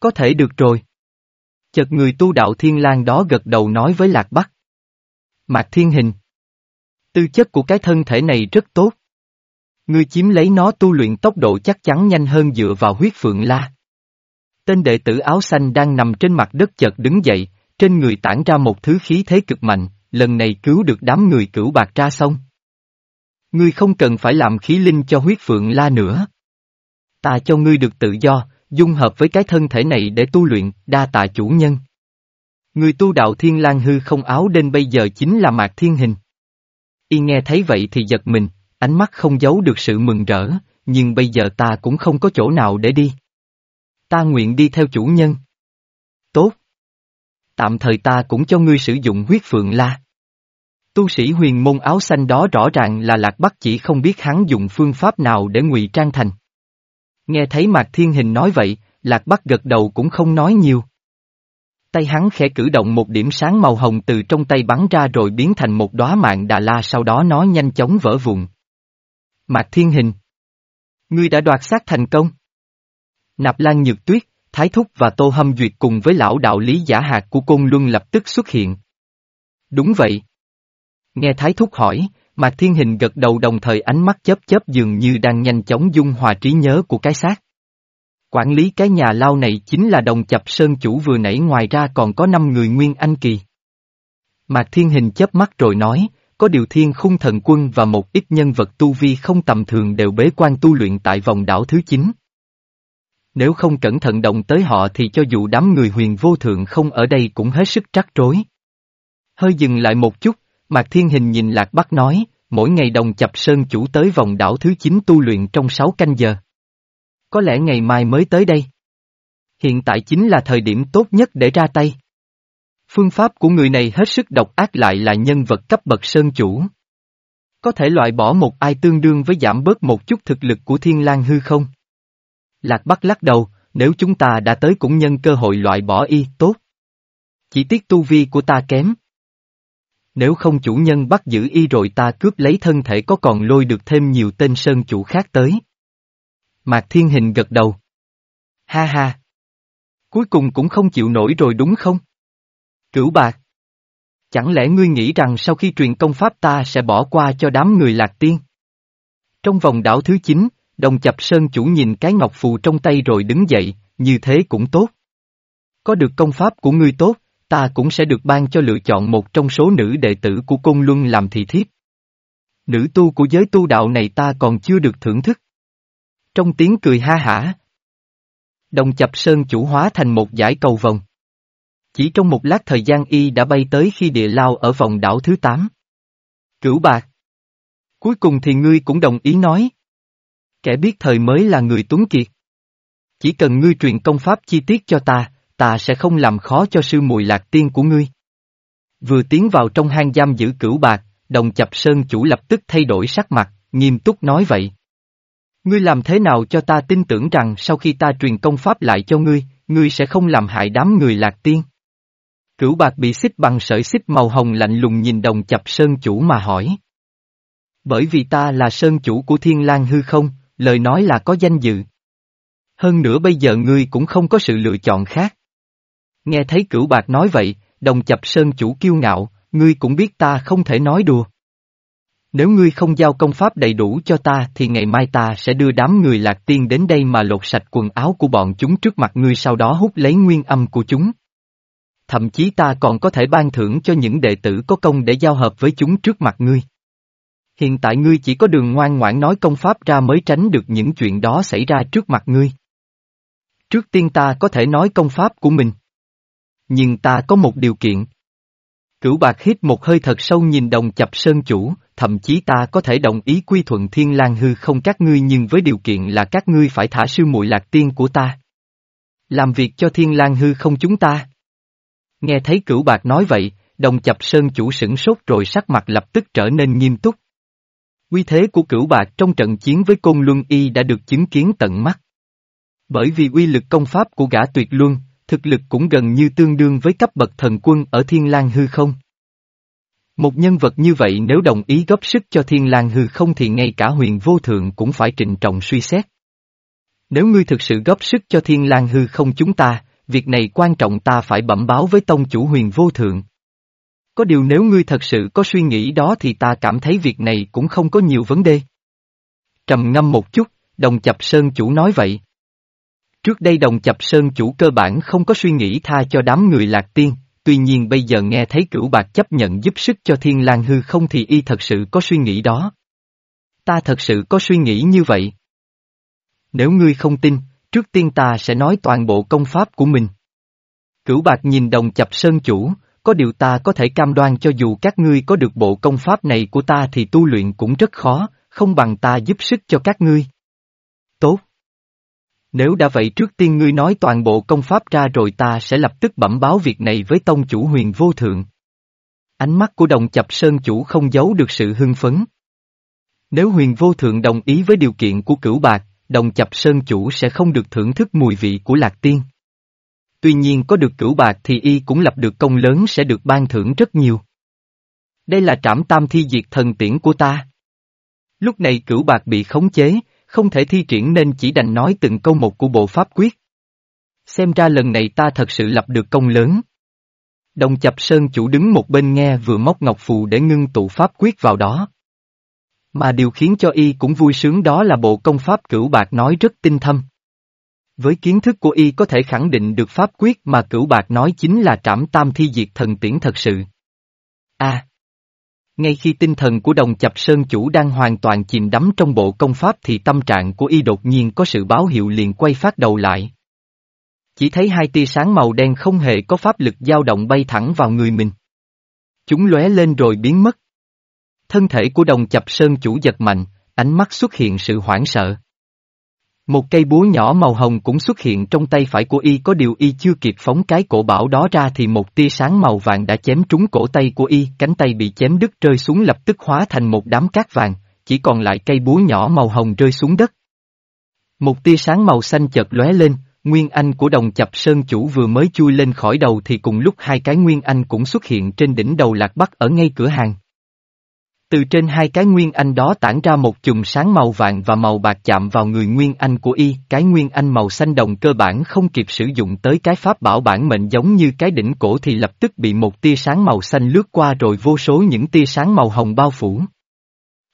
Có thể được rồi. Chợt người tu đạo thiên lang đó gật đầu nói với Lạc Bắc. Mạc Thiên Hình. Tư chất của cái thân thể này rất tốt. Ngươi chiếm lấy nó tu luyện tốc độ chắc chắn nhanh hơn dựa vào huyết phượng la. Tên đệ tử áo xanh đang nằm trên mặt đất chợt đứng dậy, trên người tản ra một thứ khí thế cực mạnh, lần này cứu được đám người cửu bạc ra xong. Ngươi không cần phải làm khí linh cho huyết phượng la nữa. Ta cho ngươi được tự do, dung hợp với cái thân thể này để tu luyện, đa tạ chủ nhân. Người tu đạo thiên lang hư không áo đến bây giờ chính là mạc thiên hình. Y nghe thấy vậy thì giật mình, ánh mắt không giấu được sự mừng rỡ, nhưng bây giờ ta cũng không có chỗ nào để đi. Ta nguyện đi theo chủ nhân. Tốt. Tạm thời ta cũng cho ngươi sử dụng huyết phượng la. Tu sĩ huyền môn áo xanh đó rõ ràng là Lạc Bắc chỉ không biết hắn dùng phương pháp nào để ngụy trang thành. Nghe thấy Mạc Thiên Hình nói vậy, Lạc Bắc gật đầu cũng không nói nhiều. Tay hắn khẽ cử động một điểm sáng màu hồng từ trong tay bắn ra rồi biến thành một đóa mạng đà la sau đó nó nhanh chóng vỡ vụn. Mạc Thiên Hình. Ngươi đã đoạt xác thành công. Nạp Lan Nhược Tuyết, Thái Thúc và Tô Hâm Duyệt cùng với lão đạo lý giả hạt của Côn Luân lập tức xuất hiện. Đúng vậy. Nghe Thái Thúc hỏi, Mạc Thiên Hình gật đầu đồng thời ánh mắt chớp chớp dường như đang nhanh chóng dung hòa trí nhớ của cái xác. Quản lý cái nhà lao này chính là đồng chập sơn chủ vừa nãy ngoài ra còn có 5 người nguyên anh kỳ. Mạc Thiên Hình chớp mắt rồi nói, có điều thiên khung thần quân và một ít nhân vật tu vi không tầm thường đều bế quan tu luyện tại vòng đảo thứ 9. Nếu không cẩn thận động tới họ thì cho dù đám người huyền vô thượng không ở đây cũng hết sức trắc rối. Hơi dừng lại một chút, Mạc Thiên Hình nhìn Lạc Bắc nói, mỗi ngày đồng chập sơn chủ tới vòng đảo thứ 9 tu luyện trong 6 canh giờ. Có lẽ ngày mai mới tới đây. Hiện tại chính là thời điểm tốt nhất để ra tay. Phương pháp của người này hết sức độc ác lại là nhân vật cấp bậc sơn chủ. Có thể loại bỏ một ai tương đương với giảm bớt một chút thực lực của thiên lang hư không? Lạc Bắc lắc đầu, nếu chúng ta đã tới cũng nhân cơ hội loại bỏ y, tốt. Chỉ tiếc tu vi của ta kém. Nếu không chủ nhân bắt giữ y rồi ta cướp lấy thân thể có còn lôi được thêm nhiều tên sơn chủ khác tới. Mạc Thiên Hình gật đầu. Ha ha. Cuối cùng cũng không chịu nổi rồi đúng không? Cửu bạc. Chẳng lẽ ngươi nghĩ rằng sau khi truyền công pháp ta sẽ bỏ qua cho đám người lạc tiên? Trong vòng đảo thứ 9, đồng chập sơn chủ nhìn cái ngọc phù trong tay rồi đứng dậy, như thế cũng tốt. Có được công pháp của ngươi tốt, ta cũng sẽ được ban cho lựa chọn một trong số nữ đệ tử của Côn Luân làm thị thiếp. Nữ tu của giới tu đạo này ta còn chưa được thưởng thức. Trong tiếng cười ha hả. Đồng chập sơn chủ hóa thành một giải cầu vòng. Chỉ trong một lát thời gian y đã bay tới khi địa lao ở vòng đảo thứ 8. Cửu bạc. Cuối cùng thì ngươi cũng đồng ý nói. Kẻ biết thời mới là người tuấn kiệt. Chỉ cần ngươi truyền công pháp chi tiết cho ta, ta sẽ không làm khó cho sư mùi lạc tiên của ngươi. Vừa tiến vào trong hang giam giữ cửu bạc, đồng chập sơn chủ lập tức thay đổi sắc mặt, nghiêm túc nói vậy. Ngươi làm thế nào cho ta tin tưởng rằng sau khi ta truyền công pháp lại cho ngươi, ngươi sẽ không làm hại đám người lạc tiên? Cửu bạc bị xích bằng sợi xích màu hồng lạnh lùng nhìn đồng chập sơn chủ mà hỏi. Bởi vì ta là sơn chủ của thiên lang hư không, lời nói là có danh dự. Hơn nữa bây giờ ngươi cũng không có sự lựa chọn khác. Nghe thấy cửu bạc nói vậy, đồng chập sơn chủ kiêu ngạo, ngươi cũng biết ta không thể nói đùa. Nếu ngươi không giao công pháp đầy đủ cho ta thì ngày mai ta sẽ đưa đám người lạc tiên đến đây mà lột sạch quần áo của bọn chúng trước mặt ngươi sau đó hút lấy nguyên âm của chúng. Thậm chí ta còn có thể ban thưởng cho những đệ tử có công để giao hợp với chúng trước mặt ngươi. Hiện tại ngươi chỉ có đường ngoan ngoãn nói công pháp ra mới tránh được những chuyện đó xảy ra trước mặt ngươi. Trước tiên ta có thể nói công pháp của mình. Nhưng ta có một điều kiện. Cửu bạc hít một hơi thật sâu nhìn đồng chập sơn chủ, thậm chí ta có thể đồng ý quy thuận thiên lang hư không các ngươi nhưng với điều kiện là các ngươi phải thả sư muội lạc tiên của ta. Làm việc cho thiên lang hư không chúng ta. Nghe thấy cửu bạc nói vậy, đồng chập sơn chủ sửng sốt rồi sắc mặt lập tức trở nên nghiêm túc. Quy thế của cửu bạc trong trận chiến với Côn Luân Y đã được chứng kiến tận mắt. Bởi vì uy lực công pháp của gã tuyệt luân, thực lực cũng gần như tương đương với cấp bậc thần quân ở Thiên lang hư không. Một nhân vật như vậy nếu đồng ý góp sức cho Thiên lang hư không thì ngay cả huyền vô thượng cũng phải trịnh trọng suy xét. Nếu ngươi thực sự góp sức cho Thiên lang hư không chúng ta, việc này quan trọng ta phải bẩm báo với tông chủ huyền vô thượng. Có điều nếu ngươi thật sự có suy nghĩ đó thì ta cảm thấy việc này cũng không có nhiều vấn đề. Trầm ngâm một chút, đồng chập sơn chủ nói vậy. Trước đây đồng chập sơn chủ cơ bản không có suy nghĩ tha cho đám người lạc tiên, tuy nhiên bây giờ nghe thấy cửu bạc chấp nhận giúp sức cho thiên lang hư không thì y thật sự có suy nghĩ đó. Ta thật sự có suy nghĩ như vậy. Nếu ngươi không tin, trước tiên ta sẽ nói toàn bộ công pháp của mình. Cửu bạc nhìn đồng chập sơn chủ, có điều ta có thể cam đoan cho dù các ngươi có được bộ công pháp này của ta thì tu luyện cũng rất khó, không bằng ta giúp sức cho các ngươi. Tốt. Nếu đã vậy trước tiên ngươi nói toàn bộ công pháp ra rồi ta sẽ lập tức bẩm báo việc này với tông chủ huyền vô thượng. Ánh mắt của đồng chập sơn chủ không giấu được sự hưng phấn. Nếu huyền vô thượng đồng ý với điều kiện của cửu bạc, đồng chập sơn chủ sẽ không được thưởng thức mùi vị của lạc tiên. Tuy nhiên có được cửu bạc thì y cũng lập được công lớn sẽ được ban thưởng rất nhiều. Đây là trảm tam thi diệt thần tiễn của ta. Lúc này cửu bạc bị khống chế, không thể thi triển nên chỉ đành nói từng câu một của bộ pháp quyết. Xem ra lần này ta thật sự lập được công lớn. Đồng chập sơn chủ đứng một bên nghe vừa móc ngọc phù để ngưng tụ pháp quyết vào đó. Mà điều khiến cho y cũng vui sướng đó là bộ công pháp cửu bạc nói rất tinh thâm. Với kiến thức của y có thể khẳng định được pháp quyết mà cửu bạc nói chính là trảm tam thi diệt thần tiễn thật sự. A ngay khi tinh thần của đồng chập sơn chủ đang hoàn toàn chìm đắm trong bộ công pháp thì tâm trạng của y đột nhiên có sự báo hiệu liền quay phát đầu lại. Chỉ thấy hai tia sáng màu đen không hề có pháp lực dao động bay thẳng vào người mình. Chúng lóe lên rồi biến mất. Thân thể của đồng chập sơn chủ giật mạnh, ánh mắt xuất hiện sự hoảng sợ. Một cây búa nhỏ màu hồng cũng xuất hiện trong tay phải của y có điều y chưa kịp phóng cái cổ bảo đó ra thì một tia sáng màu vàng đã chém trúng cổ tay của y, cánh tay bị chém đứt rơi xuống lập tức hóa thành một đám cát vàng, chỉ còn lại cây búa nhỏ màu hồng rơi xuống đất. Một tia sáng màu xanh chợt lóe lên, Nguyên Anh của đồng chập sơn chủ vừa mới chui lên khỏi đầu thì cùng lúc hai cái Nguyên Anh cũng xuất hiện trên đỉnh đầu lạc bắc ở ngay cửa hàng. Từ trên hai cái nguyên anh đó tản ra một chùm sáng màu vàng và màu bạc chạm vào người nguyên anh của y, cái nguyên anh màu xanh đồng cơ bản không kịp sử dụng tới cái pháp bảo bản mệnh giống như cái đỉnh cổ thì lập tức bị một tia sáng màu xanh lướt qua rồi vô số những tia sáng màu hồng bao phủ.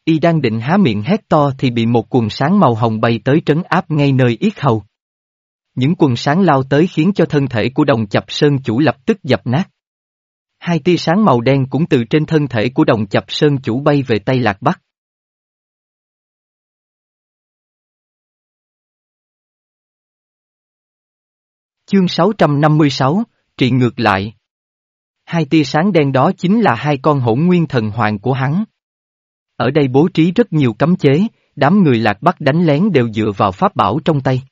Y đang định há miệng hét to thì bị một cuồng sáng màu hồng bay tới trấn áp ngay nơi yết hầu. Những quần sáng lao tới khiến cho thân thể của đồng chập sơn chủ lập tức dập nát. Hai tia sáng màu đen cũng từ trên thân thể của đồng chập sơn chủ bay về Tây Lạc Bắc. Chương 656, trị ngược lại. Hai tia sáng đen đó chính là hai con hỗn nguyên thần hoàng của hắn. Ở đây bố trí rất nhiều cấm chế, đám người Lạc Bắc đánh lén đều dựa vào pháp bảo trong tay.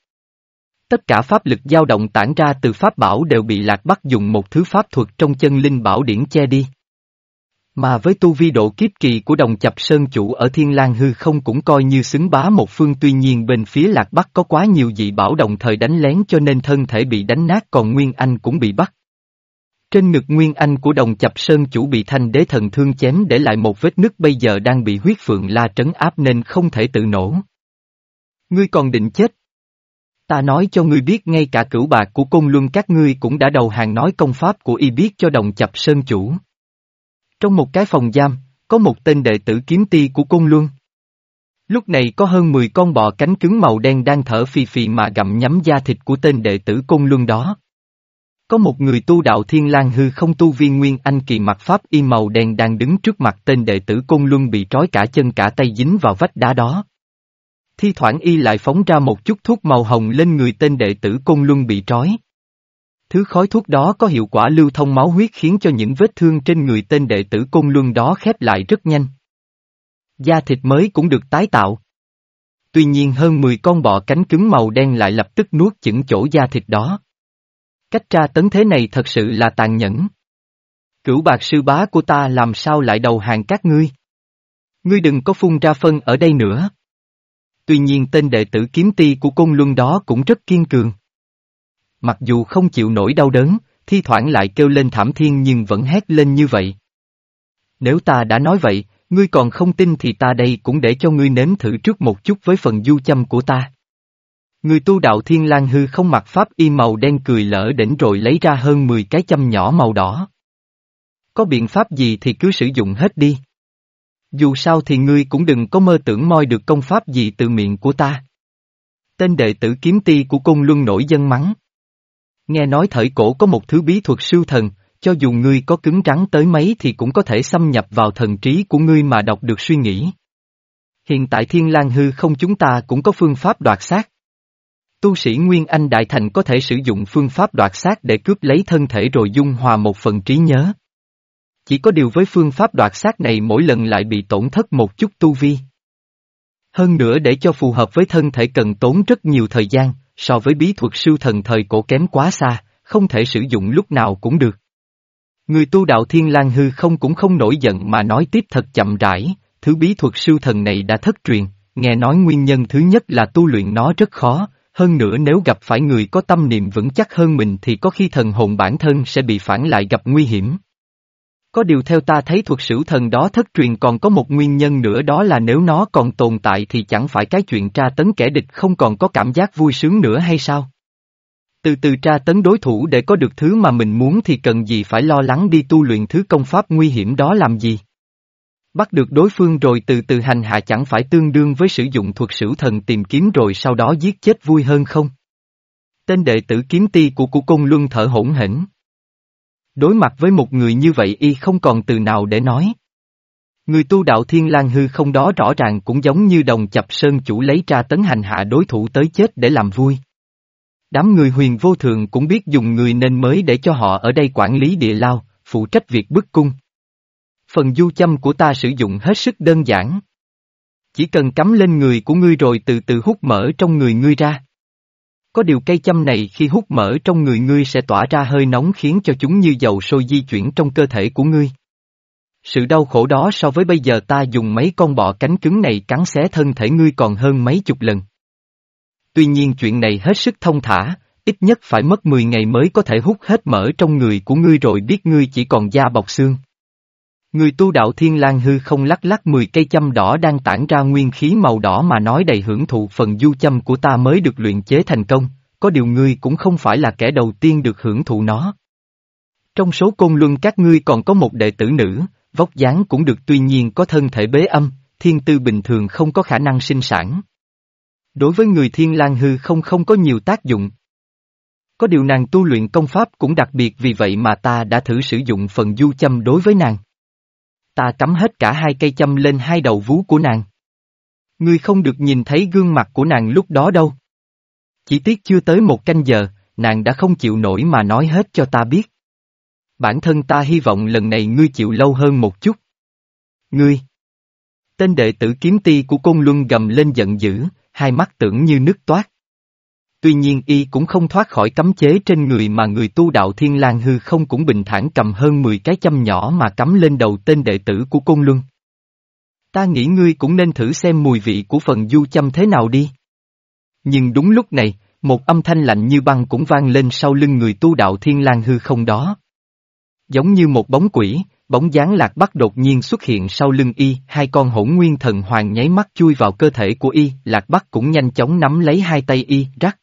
Tất cả pháp lực dao động tản ra từ pháp bảo đều bị Lạc Bắc dùng một thứ pháp thuật trong chân linh bảo điển che đi. Mà với tu vi độ kiếp kỳ của đồng chập sơn chủ ở Thiên lang hư không cũng coi như xứng bá một phương, tuy nhiên bên phía Lạc Bắc có quá nhiều dị bảo đồng thời đánh lén cho nên thân thể bị đánh nát, còn Nguyên Anh cũng bị bắt. Trên ngực Nguyên Anh của đồng chập sơn chủ bị thanh đế thần thương chém để lại một vết nứt bây giờ đang bị huyết phượng la trấn áp nên không thể tự nổ. Ngươi còn định chết Ta nói cho ngươi biết ngay cả cửu bạc của côn luân các ngươi cũng đã đầu hàng nói công pháp của y biết cho đồng chập sơn chủ. Trong một cái phòng giam, có một tên đệ tử kiếm ti của côn luân. Lúc này có hơn 10 con bò cánh cứng màu đen đang thở phì phì mà gặm nhắm da thịt của tên đệ tử côn luân đó. Có một người tu đạo thiên lang hư không tu viên nguyên anh kỳ mặc pháp y màu đen đang đứng trước mặt tên đệ tử côn luân bị trói cả chân cả tay dính vào vách đá đó. Thi thoảng y lại phóng ra một chút thuốc màu hồng lên người tên đệ tử côn luân bị trói. Thứ khói thuốc đó có hiệu quả lưu thông máu huyết khiến cho những vết thương trên người tên đệ tử côn luân đó khép lại rất nhanh. Da thịt mới cũng được tái tạo. Tuy nhiên hơn 10 con bọ cánh cứng màu đen lại lập tức nuốt chửng chỗ da thịt đó. Cách tra tấn thế này thật sự là tàn nhẫn. Cửu bạc sư bá của ta làm sao lại đầu hàng các ngươi? Ngươi đừng có phun ra phân ở đây nữa. Tuy nhiên tên đệ tử kiếm ti của côn luân đó cũng rất kiên cường. Mặc dù không chịu nổi đau đớn, thi thoảng lại kêu lên thảm thiên nhưng vẫn hét lên như vậy. Nếu ta đã nói vậy, ngươi còn không tin thì ta đây cũng để cho ngươi nếm thử trước một chút với phần du châm của ta. Người tu đạo thiên lang hư không mặc pháp y màu đen cười lỡ đỉnh rồi lấy ra hơn 10 cái châm nhỏ màu đỏ. Có biện pháp gì thì cứ sử dụng hết đi. Dù sao thì ngươi cũng đừng có mơ tưởng moi được công pháp gì từ miệng của ta. Tên đệ tử kiếm ti của cung luân nổi dân mắng. Nghe nói thời cổ có một thứ bí thuật siêu thần, cho dù ngươi có cứng rắn tới mấy thì cũng có thể xâm nhập vào thần trí của ngươi mà đọc được suy nghĩ. Hiện tại thiên lang hư không chúng ta cũng có phương pháp đoạt xác. Tu sĩ Nguyên Anh Đại Thành có thể sử dụng phương pháp đoạt xác để cướp lấy thân thể rồi dung hòa một phần trí nhớ. Chỉ có điều với phương pháp đoạt xác này mỗi lần lại bị tổn thất một chút tu vi. Hơn nữa để cho phù hợp với thân thể cần tốn rất nhiều thời gian, so với bí thuật siêu thần thời cổ kém quá xa, không thể sử dụng lúc nào cũng được. Người tu đạo Thiên lang hư không cũng không nổi giận mà nói tiếp thật chậm rãi, thứ bí thuật siêu thần này đã thất truyền, nghe nói nguyên nhân thứ nhất là tu luyện nó rất khó, hơn nữa nếu gặp phải người có tâm niệm vững chắc hơn mình thì có khi thần hồn bản thân sẽ bị phản lại gặp nguy hiểm. Có điều theo ta thấy thuật sử thần đó thất truyền còn có một nguyên nhân nữa đó là nếu nó còn tồn tại thì chẳng phải cái chuyện tra tấn kẻ địch không còn có cảm giác vui sướng nữa hay sao? Từ từ tra tấn đối thủ để có được thứ mà mình muốn thì cần gì phải lo lắng đi tu luyện thứ công pháp nguy hiểm đó làm gì? Bắt được đối phương rồi từ từ hành hạ chẳng phải tương đương với sử dụng thuật sử thần tìm kiếm rồi sau đó giết chết vui hơn không? Tên đệ tử kiếm ti của cụ cung luân thở hỗn hển. Đối mặt với một người như vậy y không còn từ nào để nói. Người tu đạo thiên lang hư không đó rõ ràng cũng giống như đồng chập sơn chủ lấy ra tấn hành hạ đối thủ tới chết để làm vui. Đám người huyền vô thường cũng biết dùng người nên mới để cho họ ở đây quản lý địa lao, phụ trách việc bức cung. Phần du châm của ta sử dụng hết sức đơn giản. Chỉ cần cắm lên người của ngươi rồi từ từ hút mỡ trong người ngươi ra. Có điều cây châm này khi hút mỡ trong người ngươi sẽ tỏa ra hơi nóng khiến cho chúng như dầu sôi di chuyển trong cơ thể của ngươi. Sự đau khổ đó so với bây giờ ta dùng mấy con bọ cánh cứng này cắn xé thân thể ngươi còn hơn mấy chục lần. Tuy nhiên chuyện này hết sức thông thả, ít nhất phải mất 10 ngày mới có thể hút hết mỡ trong người của ngươi rồi biết ngươi chỉ còn da bọc xương. Người tu đạo thiên lang hư không lắc lắc 10 cây châm đỏ đang tản ra nguyên khí màu đỏ mà nói đầy hưởng thụ phần du châm của ta mới được luyện chế thành công, có điều ngươi cũng không phải là kẻ đầu tiên được hưởng thụ nó. Trong số côn luân các ngươi còn có một đệ tử nữ, vóc dáng cũng được tuy nhiên có thân thể bế âm, thiên tư bình thường không có khả năng sinh sản. Đối với người thiên lang hư không không có nhiều tác dụng. Có điều nàng tu luyện công pháp cũng đặc biệt vì vậy mà ta đã thử sử dụng phần du châm đối với nàng. Ta cắm hết cả hai cây châm lên hai đầu vú của nàng. Ngươi không được nhìn thấy gương mặt của nàng lúc đó đâu. Chỉ tiếc chưa tới một canh giờ, nàng đã không chịu nổi mà nói hết cho ta biết. Bản thân ta hy vọng lần này ngươi chịu lâu hơn một chút. Ngươi! Tên đệ tử kiếm ti của Côn Luân gầm lên giận dữ, hai mắt tưởng như nước toát. Tuy nhiên y cũng không thoát khỏi cấm chế trên người mà người tu đạo Thiên lang hư không cũng bình thản cầm hơn 10 cái châm nhỏ mà cắm lên đầu tên đệ tử của Côn Luân. Ta nghĩ ngươi cũng nên thử xem mùi vị của phần du châm thế nào đi. Nhưng đúng lúc này, một âm thanh lạnh như băng cũng vang lên sau lưng người tu đạo Thiên lang hư không đó. Giống như một bóng quỷ, bóng dáng lạc bắc đột nhiên xuất hiện sau lưng y, hai con hỗn nguyên thần hoàng nháy mắt chui vào cơ thể của y, lạc bắc cũng nhanh chóng nắm lấy hai tay y, rắc.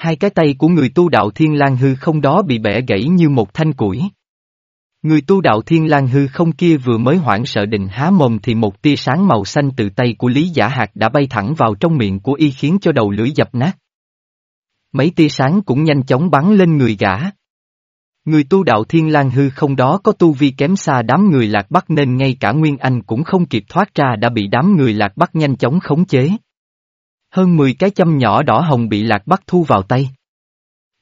Hai cái tay của người tu đạo thiên lang hư không đó bị bẻ gãy như một thanh củi. Người tu đạo thiên lang hư không kia vừa mới hoảng sợ định há mồm thì một tia sáng màu xanh từ tay của Lý Giả Hạt đã bay thẳng vào trong miệng của y khiến cho đầu lưỡi dập nát. Mấy tia sáng cũng nhanh chóng bắn lên người gã. Người tu đạo thiên lang hư không đó có tu vi kém xa đám người lạc bắc nên ngay cả Nguyên Anh cũng không kịp thoát ra đã bị đám người lạc bắc nhanh chóng khống chế. Hơn 10 cái châm nhỏ đỏ hồng bị lạc bắc thu vào tay.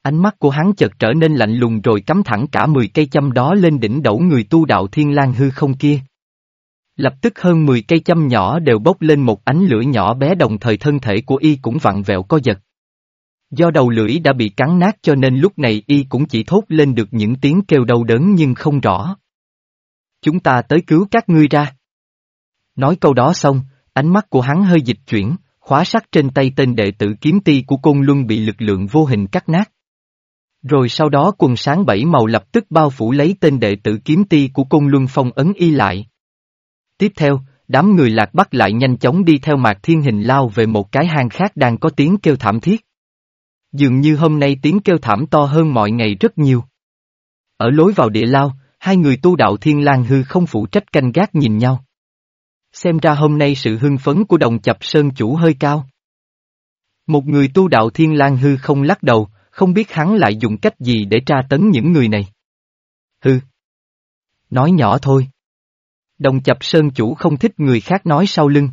Ánh mắt của hắn chợt trở nên lạnh lùng rồi cắm thẳng cả 10 cây châm đó lên đỉnh đầu người tu đạo thiên lang hư không kia. Lập tức hơn 10 cây châm nhỏ đều bốc lên một ánh lửa nhỏ bé đồng thời thân thể của y cũng vặn vẹo co giật. Do đầu lưỡi đã bị cắn nát cho nên lúc này y cũng chỉ thốt lên được những tiếng kêu đau đớn nhưng không rõ. Chúng ta tới cứu các ngươi ra. Nói câu đó xong, ánh mắt của hắn hơi dịch chuyển, khóa sắt trên tay tên đệ tử kiếm ti của Côn Luân bị lực lượng vô hình cắt nát. Rồi sau đó quần sáng bảy màu lập tức bao phủ lấy tên đệ tử kiếm ti của Côn Luân phong ấn y lại. Tiếp theo, đám người lạc bắc lại nhanh chóng đi theo mạc thiên hình lao về một cái hang khác đang có tiếng kêu thảm thiết. Dường như hôm nay tiếng kêu thảm to hơn mọi ngày rất nhiều. Ở lối vào địa lao, hai người tu đạo thiên lang hư không phụ trách canh gác nhìn nhau. Xem ra hôm nay sự hưng phấn của đồng chập sơn chủ hơi cao. Một người tu đạo thiên lang hư không lắc đầu, không biết hắn lại dùng cách gì để tra tấn những người này. Hư. Nói nhỏ thôi. Đồng chập sơn chủ không thích người khác nói sau lưng.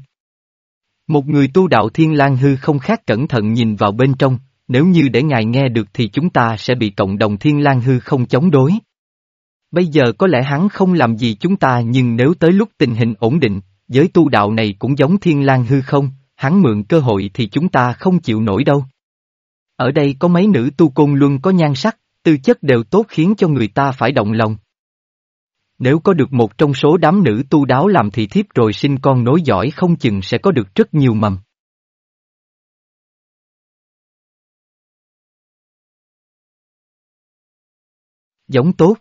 Một người tu đạo thiên lang hư không khác cẩn thận nhìn vào bên trong, nếu như để ngài nghe được thì chúng ta sẽ bị cộng đồng thiên lang hư không chống đối. Bây giờ có lẽ hắn không làm gì chúng ta nhưng nếu tới lúc tình hình ổn định, giới tu đạo này cũng giống thiên lang hư không, hắn mượn cơ hội thì chúng ta không chịu nổi đâu. Ở đây có mấy nữ tu côn luân có nhan sắc, tư chất đều tốt khiến cho người ta phải động lòng. Nếu có được một trong số đám nữ tu đáo làm thị thiếp rồi sinh con nối giỏi không chừng sẽ có được rất nhiều mầm. Giống tốt.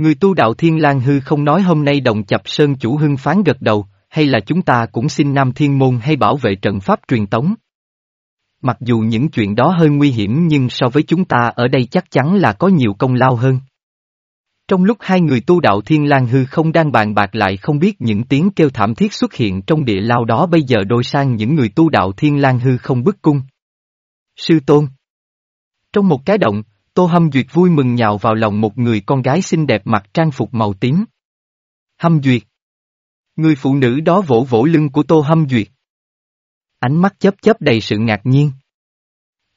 Người tu đạo Thiên lang hư không nói hôm nay đồng chập sơn chủ hưng phán gật đầu, hay là chúng ta cũng xin Nam Thiên Môn hay bảo vệ trận pháp truyền tống. Mặc dù những chuyện đó hơi nguy hiểm nhưng so với chúng ta ở đây chắc chắn là có nhiều công lao hơn. Trong lúc hai người tu đạo Thiên lang hư không đang bàn bạc lại không biết những tiếng kêu thảm thiết xuất hiện trong địa lao đó bây giờ đôi sang những người tu đạo Thiên lang hư không bức cung. Sư Tôn Trong một cái động, Tô Hâm Duyệt vui mừng nhào vào lòng một người con gái xinh đẹp mặc trang phục màu tím. Hâm Duyệt. Người phụ nữ đó vỗ vỗ lưng của Tô Hâm Duyệt. Ánh mắt chớp chớp đầy sự ngạc nhiên.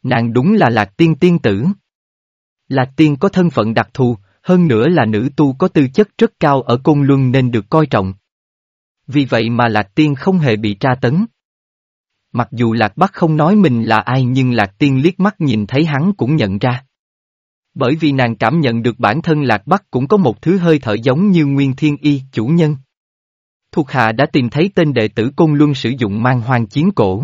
Nàng đúng là Lạc Tiên tiên tử. Lạc Tiên có thân phận đặc thù, hơn nữa là nữ tu có tư chất rất cao ở Côn Luân nên được coi trọng. Vì vậy mà Lạc Tiên không hề bị tra tấn. Mặc dù Lạc Bắc không nói mình là ai nhưng Lạc Tiên liếc mắt nhìn thấy hắn cũng nhận ra. Bởi vì nàng cảm nhận được bản thân Lạc Bắc cũng có một thứ hơi thở giống như Nguyên Thiên Y, chủ nhân. Thuộc hạ đã tìm thấy tên đệ tử Côn Luân sử dụng mang hoang chiến cổ.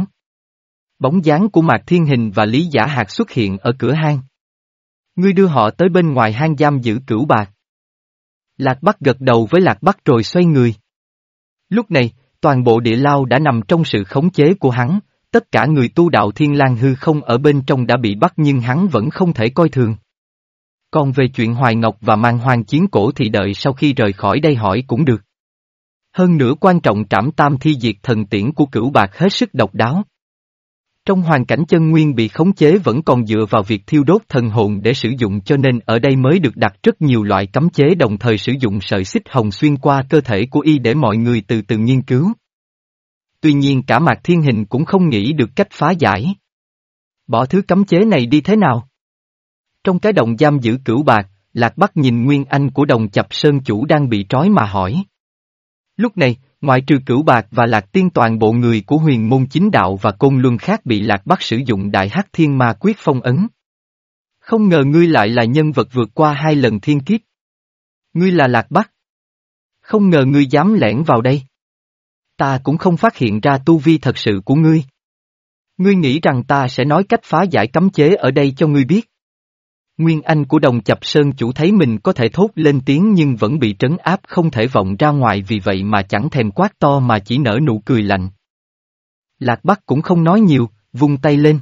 Bóng dáng của Mạc Thiên Hình và Lý Giả Hạt xuất hiện ở cửa hang. Ngươi đưa họ tới bên ngoài hang giam giữ cửu bạc. Lạc Bắc gật đầu với Lạc Bắc rồi xoay người. Lúc này, toàn bộ địa lao đã nằm trong sự khống chế của hắn, tất cả người tu đạo thiên lang hư không ở bên trong đã bị bắt nhưng hắn vẫn không thể coi thường. Còn về chuyện Hoài Ngọc và mang hoang chiến cổ thì đợi sau khi rời khỏi đây hỏi cũng được. Hơn nữa quan trọng trảm tam thi diệt thần tiễn của cửu bạc hết sức độc đáo. Trong hoàn cảnh chân nguyên bị khống chế vẫn còn dựa vào việc thiêu đốt thần hồn để sử dụng cho nên ở đây mới được đặt rất nhiều loại cấm chế đồng thời sử dụng sợi xích hồng xuyên qua cơ thể của y để mọi người từ từ nghiên cứu. Tuy nhiên cả Mạc Thiên Hình cũng không nghĩ được cách phá giải. Bỏ thứ cấm chế này đi thế nào? Trong cái động giam giữ cửu bạc, Lạc Bắc nhìn Nguyên Anh của đồng chập sơn chủ đang bị trói mà hỏi. Lúc này, ngoại trừ cửu bạc và Lạc Tiên toàn bộ người của huyền môn chính đạo và côn luân khác bị Lạc Bắc sử dụng đại hắc thiên ma quyết phong ấn. Không ngờ ngươi lại là nhân vật vượt qua hai lần thiên kiếp. Ngươi là Lạc Bắc. Không ngờ ngươi dám lẻn vào đây. Ta cũng không phát hiện ra tu vi thật sự của ngươi. Ngươi nghĩ rằng ta sẽ nói cách phá giải cấm chế ở đây cho ngươi biết. Nguyên Anh của đồng chập sơn chủ thấy mình có thể thốt lên tiếng nhưng vẫn bị trấn áp không thể vọng ra ngoài vì vậy mà chẳng thèm quát to mà chỉ nở nụ cười lạnh. Lạc Bắc cũng không nói nhiều, vung tay lên.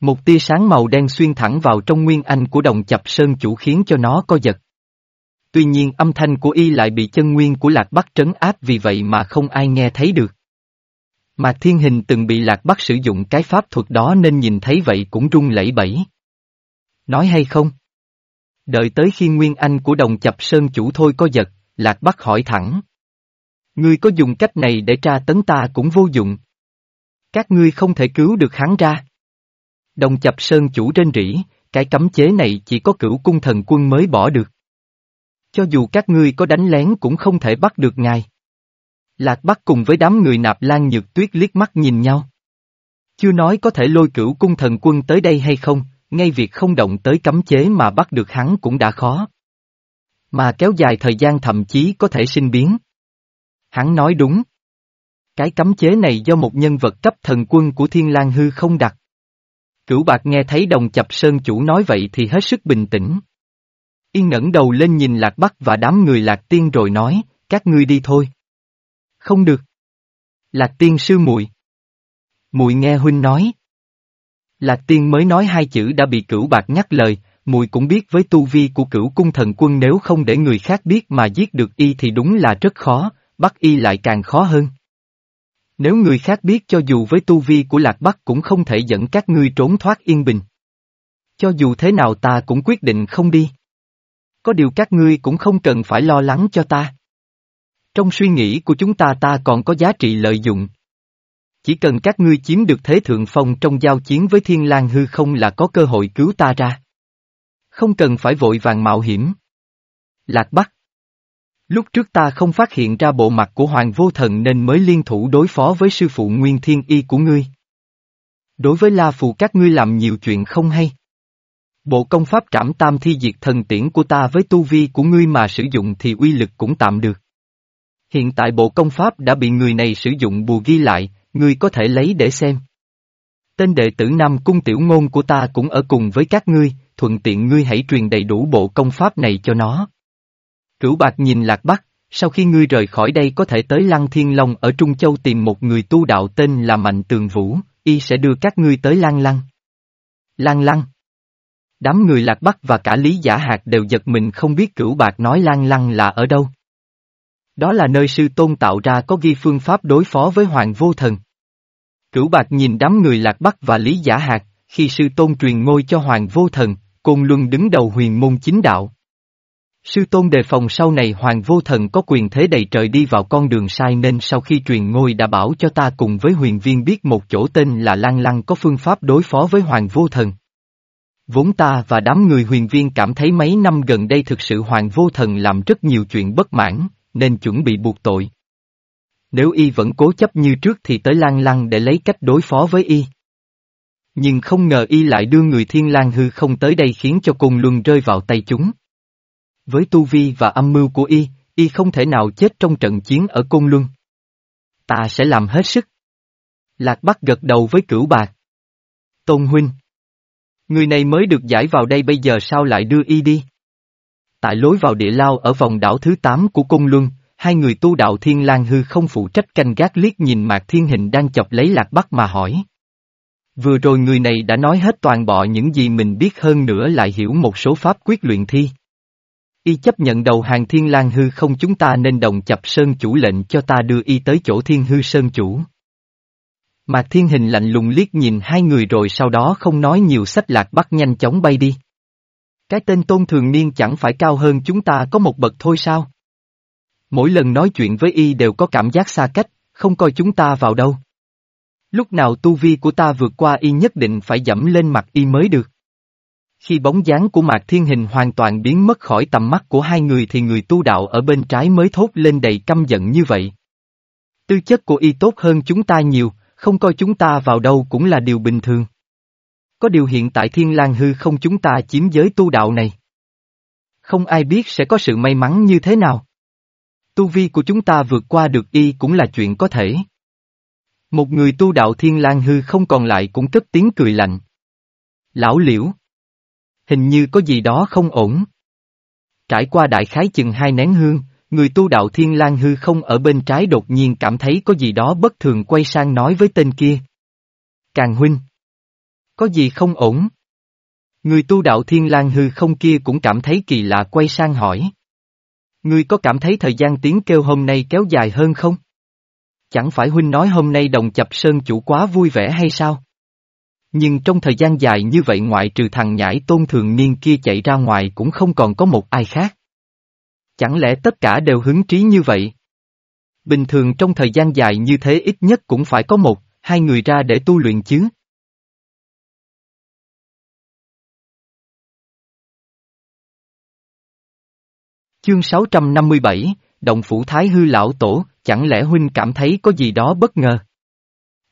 Một tia sáng màu đen xuyên thẳng vào trong nguyên anh của đồng chập sơn chủ khiến cho nó co giật. Tuy nhiên âm thanh của y lại bị chân nguyên của Lạc Bắc trấn áp vì vậy mà không ai nghe thấy được. Mà Thiên Hình từng bị Lạc Bắc sử dụng cái pháp thuật đó nên nhìn thấy vậy cũng rung lẩy bẩy. Nói hay không? Đợi tới khi Nguyên Anh của đồng chập sơn chủ thôi có giật, Lạc Bắc hỏi thẳng. Ngươi có dùng cách này để tra tấn ta cũng vô dụng. Các ngươi không thể cứu được hắn ra. Đồng chập sơn chủ trên rỉ, cái cấm chế này chỉ có cửu cung thần quân mới bỏ được. Cho dù các ngươi có đánh lén cũng không thể bắt được ngài. Lạc Bắc cùng với đám người nạp lan nhược tuyết liếc mắt nhìn nhau. Chưa nói có thể lôi cửu cung thần quân tới đây hay không, ngay việc không động tới cấm chế mà bắt được hắn cũng đã khó. Mà kéo dài thời gian thậm chí có thể sinh biến. Hắn nói đúng. Cái cấm chế này do một nhân vật cấp thần quân của Thiên lang Hư không đặt. Cửu bạc nghe thấy đồng chập sơn chủ nói vậy thì hết sức bình tĩnh. Yên ngẩng đầu lên nhìn lạc bắc và đám người lạc tiên rồi nói, các ngươi đi thôi. Không được. Lạc tiên sư muội. Muội nghe huynh nói. Lạc tiên mới nói hai chữ đã bị cửu bạc nhắc lời, mùi cũng biết với tu vi của cửu cung thần quân nếu không để người khác biết mà giết được y thì đúng là rất khó, bắt y lại càng khó hơn. Nếu người khác biết cho dù với tu vi của Lạc Bắc cũng không thể dẫn các ngươi trốn thoát yên bình. Cho dù thế nào ta cũng quyết định không đi. Có điều các ngươi cũng không cần phải lo lắng cho ta. Trong suy nghĩ của chúng ta ta còn có giá trị lợi dụng. Chỉ cần các ngươi chiếm được thế thượng phong trong giao chiến với thiên lang hư không là có cơ hội cứu ta ra. Không cần phải vội vàng mạo hiểm. Lạc Bắc Lúc trước ta không phát hiện ra bộ mặt của Hoàng Vô Thần nên mới liên thủ đối phó với sư phụ Nguyên Thiên Y của ngươi. Đối với La Phù các ngươi làm nhiều chuyện không hay. Bộ công pháp trảm tam thi diệt thần tiễn của ta với tu vi của ngươi mà sử dụng thì uy lực cũng tạm được. Hiện tại bộ công pháp đã bị người này sử dụng bù ghi lại, ngươi có thể lấy để xem. Tên đệ tử Nam Cung Tiểu Ngôn của ta cũng ở cùng với các ngươi, thuận tiện ngươi hãy truyền đầy đủ bộ công pháp này cho nó. Cửu Bạc nhìn Lạc Bắc, sau khi ngươi rời khỏi đây có thể tới Lăng Thiên Long ở Trung Châu tìm một người tu đạo tên là Mạnh Tường Vũ, y sẽ đưa các ngươi tới Lăng Lăng. Lăng Lăng Đám người Lạc Bắc và cả Lý Giả Hạt đều giật mình không biết Cửu Bạc nói Lăng Lăng là ở đâu. Đó là nơi sư tôn tạo ra có ghi phương pháp đối phó với Hoàng Vô Thần. Cửu Bạc nhìn đám người Lạc Bắc và Lý Giả Hạt, khi sư tôn truyền ngôi cho Hoàng Vô Thần, Côn Luân đứng đầu huyền môn chính đạo. Sư tôn đề phòng sau này Hoàng Vô Thần có quyền thế đầy trời đi vào con đường sai nên sau khi truyền ngôi đã bảo cho ta cùng với huyền viên biết một chỗ tên là Lan Lăng có phương pháp đối phó với Hoàng Vô Thần. Vốn ta và đám người huyền viên cảm thấy mấy năm gần đây thực sự Hoàng Vô Thần làm rất nhiều chuyện bất mãn, nên chuẩn bị buộc tội. Nếu y vẫn cố chấp như trước thì tới Lan Lăng để lấy cách đối phó với y. Nhưng không ngờ y lại đưa người thiên lang hư không tới đây khiến cho cùng luân rơi vào tay chúng. Với tu vi và âm mưu của y, y không thể nào chết trong trận chiến ở Côn Luân. Ta sẽ làm hết sức. Lạc Bắc gật đầu với cửu bạc. Tôn Huynh. Người này mới được giải vào đây bây giờ sao lại đưa y đi? Tại lối vào địa lao ở vòng đảo thứ 8 của cung Luân, hai người tu đạo Thiên lang Hư không phụ trách canh gác liếc nhìn Mạc Thiên Hình đang chọc lấy Lạc Bắc mà hỏi. Vừa rồi người này đã nói hết toàn bộ những gì mình biết hơn nữa lại hiểu một số pháp quyết luyện thi. Y chấp nhận đầu hàng thiên lang hư không chúng ta nên đồng chập sơn chủ lệnh cho ta đưa y tới chỗ thiên hư sơn chủ. Mạc thiên hình lạnh lùng liếc nhìn hai người rồi sau đó không nói nhiều sách lạc bắt nhanh chóng bay đi. Cái tên tôn thường niên chẳng phải cao hơn chúng ta có một bậc thôi sao? Mỗi lần nói chuyện với y đều có cảm giác xa cách, không coi chúng ta vào đâu. Lúc nào tu vi của ta vượt qua y nhất định phải dẫm lên mặt y mới được. Khi bóng dáng của Mạc Thiên Hình hoàn toàn biến mất khỏi tầm mắt của hai người thì người tu đạo ở bên trái mới thốt lên đầy căm giận như vậy. Tư chất của y tốt hơn chúng ta nhiều, không coi chúng ta vào đâu cũng là điều bình thường. Có điều hiện tại Thiên lang hư không chúng ta chiếm giới tu đạo này. Không ai biết sẽ có sự may mắn như thế nào. Tu vi của chúng ta vượt qua được y cũng là chuyện có thể. Một người tu đạo Thiên lang hư không còn lại cũng cất tiếng cười lạnh. Lão liễu hình như có gì đó không ổn. Trải qua đại khái chừng hai nén hương, người tu đạo thiên lang hư không ở bên trái đột nhiên cảm thấy có gì đó bất thường quay sang nói với tên kia. Càng huynh. Có gì không ổn? Người tu đạo thiên lang hư không kia cũng cảm thấy kỳ lạ quay sang hỏi. Ngươi có cảm thấy thời gian tiếng kêu hôm nay kéo dài hơn không? Chẳng phải huynh nói hôm nay đồng chập sơn chủ quá vui vẻ hay sao? Nhưng trong thời gian dài như vậy ngoại trừ thằng nhãi tôn thường niên kia chạy ra ngoài cũng không còn có một ai khác. Chẳng lẽ tất cả đều hứng trí như vậy? Bình thường trong thời gian dài như thế ít nhất cũng phải có một, hai người ra để tu luyện chứ. Chương 657, Động Phủ Thái Hư Lão Tổ, chẳng lẽ huynh cảm thấy có gì đó bất ngờ?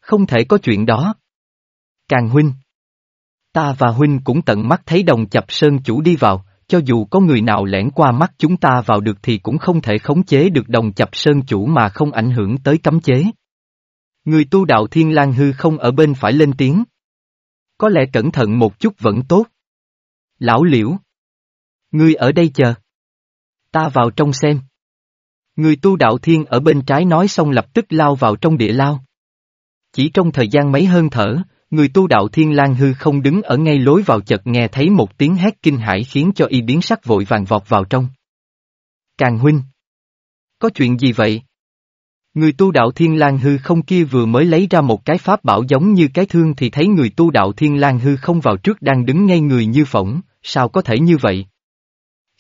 Không thể có chuyện đó. Càng huynh. Ta và huynh cũng tận mắt thấy đồng chập sơn chủ đi vào, cho dù có người nào lẻn qua mắt chúng ta vào được thì cũng không thể khống chế được đồng chập sơn chủ mà không ảnh hưởng tới cấm chế. Người tu đạo thiên lang hư không ở bên phải lên tiếng. Có lẽ cẩn thận một chút vẫn tốt. Lão liễu. Ngươi ở đây chờ. Ta vào trong xem. Người tu đạo thiên ở bên trái nói xong lập tức lao vào trong địa lao. Chỉ trong thời gian mấy hơn thở, người tu đạo thiên lang hư không đứng ở ngay lối vào chợt nghe thấy một tiếng hét kinh hãi khiến cho y biến sắc vội vàng vọt vào trong. Càng huynh! Có chuyện gì vậy? Người tu đạo thiên lang hư không kia vừa mới lấy ra một cái pháp bảo giống như cái thương thì thấy người tu đạo thiên lang hư không vào trước đang đứng ngay người như phỏng, sao có thể như vậy?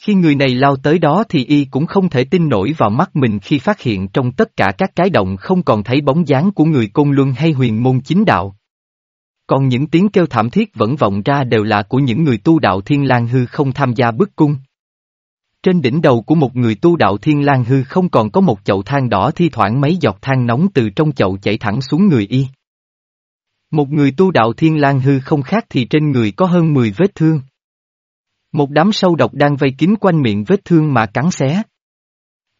Khi người này lao tới đó thì y cũng không thể tin nổi vào mắt mình khi phát hiện trong tất cả các cái động không còn thấy bóng dáng của người côn luân hay huyền môn chính đạo. Còn những tiếng kêu thảm thiết vẫn vọng ra đều là của những người tu đạo thiên lang hư không tham gia bức cung. Trên đỉnh đầu của một người tu đạo thiên lang hư không còn có một chậu than đỏ thi thoảng mấy giọt than nóng từ trong chậu chảy thẳng xuống người y. Một người tu đạo thiên lang hư không khác thì trên người có hơn 10 vết thương. Một đám sâu độc đang vây kín quanh miệng vết thương mà cắn xé.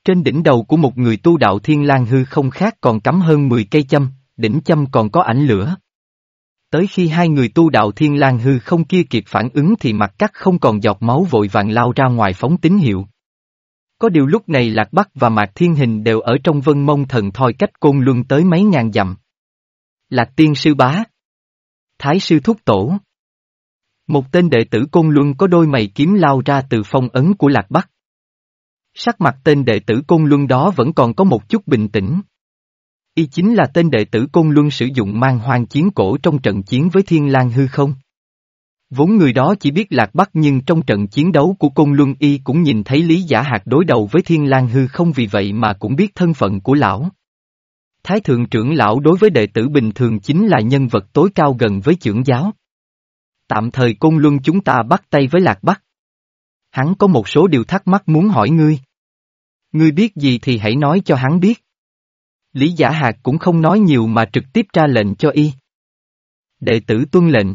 Trên đỉnh đầu của một người tu đạo thiên lang hư không khác còn cắm hơn 10 cây châm, đỉnh châm còn có ảnh lửa. Tới khi hai người tu đạo thiên lang hư không kia kịp phản ứng thì mặt cắt không còn giọt máu vội vàng lao ra ngoài phóng tín hiệu. Có điều lúc này Lạc Bắc và Mạc Thiên Hình đều ở trong vân mông thần thoi cách côn luân tới mấy ngàn dặm. Lạc Tiên Sư Bá Thái Sư Thúc Tổ một tên đệ tử Côn Luân có đôi mày kiếm lao ra từ phong ấn của Lạc Bắc. Sắc mặt tên đệ tử Côn Luân đó vẫn còn có một chút bình tĩnh. Y chính là tên đệ tử Côn Luân sử dụng mang hoang chiến cổ trong trận chiến với Thiên lang hư không. Vốn người đó chỉ biết Lạc Bắc nhưng trong trận chiến đấu của Côn Luân Y cũng nhìn thấy Lý Giả Hạt đối đầu với Thiên lang hư không vì vậy mà cũng biết thân phận của lão. Thái thượng trưởng lão đối với đệ tử bình thường chính là nhân vật tối cao gần với trưởng giáo. Tạm thời Côn Luân chúng ta bắt tay với Lạc Bắc. Hắn có một số điều thắc mắc muốn hỏi ngươi. Ngươi biết gì thì hãy nói cho hắn biết. Lý Giả Hạc cũng không nói nhiều mà trực tiếp ra lệnh cho y. Đệ tử tuân lệnh.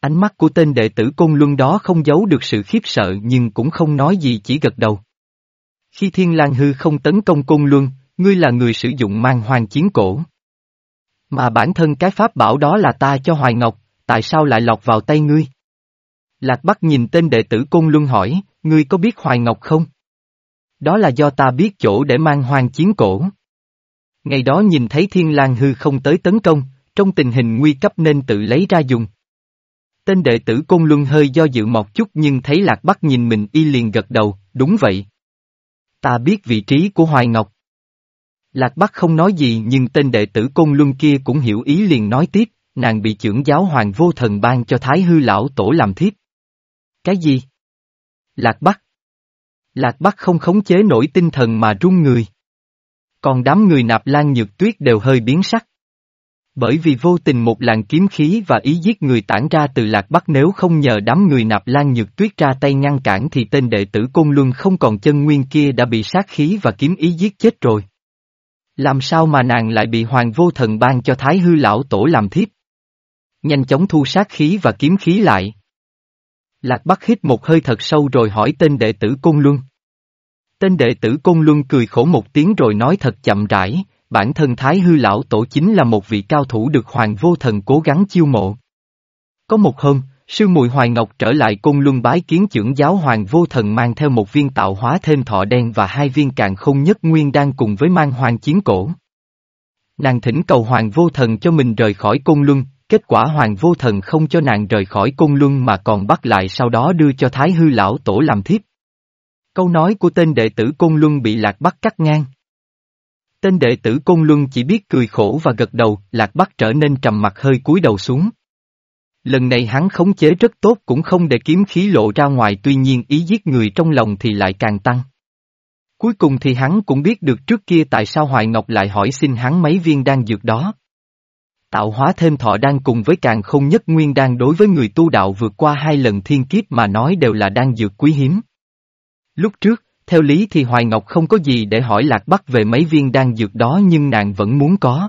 Ánh mắt của tên đệ tử Côn Luân đó không giấu được sự khiếp sợ nhưng cũng không nói gì chỉ gật đầu. Khi Thiên lang Hư không tấn công Côn Luân, ngươi là người sử dụng mang hoàng chiến cổ. Mà bản thân cái pháp bảo đó là ta cho Hoài Ngọc, tại sao lại lọt vào tay ngươi? Lạc Bắc nhìn tên đệ tử Côn Luân hỏi, ngươi có biết Hoài Ngọc không? Đó là do ta biết chỗ để mang Hoàng chiến cổ. Ngày đó nhìn thấy Thiên lang hư không tới tấn công, trong tình hình nguy cấp nên tự lấy ra dùng. Tên đệ tử Côn Luân hơi do dự một chút nhưng thấy Lạc Bắc nhìn mình y liền gật đầu, đúng vậy. Ta biết vị trí của Hoài Ngọc. Lạc Bắc không nói gì nhưng tên đệ tử Côn Luân kia cũng hiểu ý liền nói tiếp, nàng bị trưởng giáo hoàng vô thần ban cho Thái Hư Lão Tổ làm thiếp. Cái gì? Lạc Bắc. Lạc Bắc không khống chế nổi tinh thần mà run người. Còn đám người nạp lan nhược tuyết đều hơi biến sắc. Bởi vì vô tình một làn kiếm khí và ý giết người tản ra từ Lạc Bắc nếu không nhờ đám người nạp lan nhược tuyết ra tay ngăn cản thì tên đệ tử Côn Luân không còn chân nguyên kia đã bị sát khí và kiếm ý giết chết rồi. Làm sao mà nàng lại bị hoàng vô thần ban cho Thái Hư Lão Tổ làm thiếp? Nhanh chóng thu sát khí và kiếm khí lại. Lạc Bắc hít một hơi thật sâu rồi hỏi tên đệ tử Côn Luân. Tên đệ tử Côn Luân cười khổ một tiếng rồi nói thật chậm rãi, bản thân Thái Hư Lão Tổ chính là một vị cao thủ được Hoàng Vô Thần cố gắng chiêu mộ. Có một hôm, sư muội Hoài Ngọc trở lại Côn Luân bái kiến trưởng giáo Hoàng Vô Thần mang theo một viên tạo hóa thêm thọ đen và hai viên càn không nhất nguyên đang cùng với mang hoàng chiến cổ. Nàng thỉnh cầu Hoàng Vô Thần cho mình rời khỏi Côn Luân, kết quả Hoàng Vô Thần không cho nàng rời khỏi cung luân mà còn bắt lại sau đó đưa cho Thái Hư Lão Tổ làm thiếp. Câu nói của tên đệ tử cung luân bị Lạc bắt cắt ngang. Tên đệ tử cung luân chỉ biết cười khổ và gật đầu, Lạc bắt trở nên trầm mặt hơi cúi đầu xuống. Lần này hắn khống chế rất tốt cũng không để kiếm khí lộ ra ngoài tuy nhiên ý giết người trong lòng thì lại càng tăng. Cuối cùng thì hắn cũng biết được trước kia tại sao Hoài Ngọc lại hỏi xin hắn mấy viên đan dược đó. Tạo hóa thêm thọ đang cùng với càng không nhất nguyên đang đối với người tu đạo vượt qua hai lần thiên kiếp mà nói đều là đang dược quý hiếm. Lúc trước, theo lý thì Hoài Ngọc không có gì để hỏi Lạc Bắc về mấy viên đan dược đó nhưng nàng vẫn muốn có.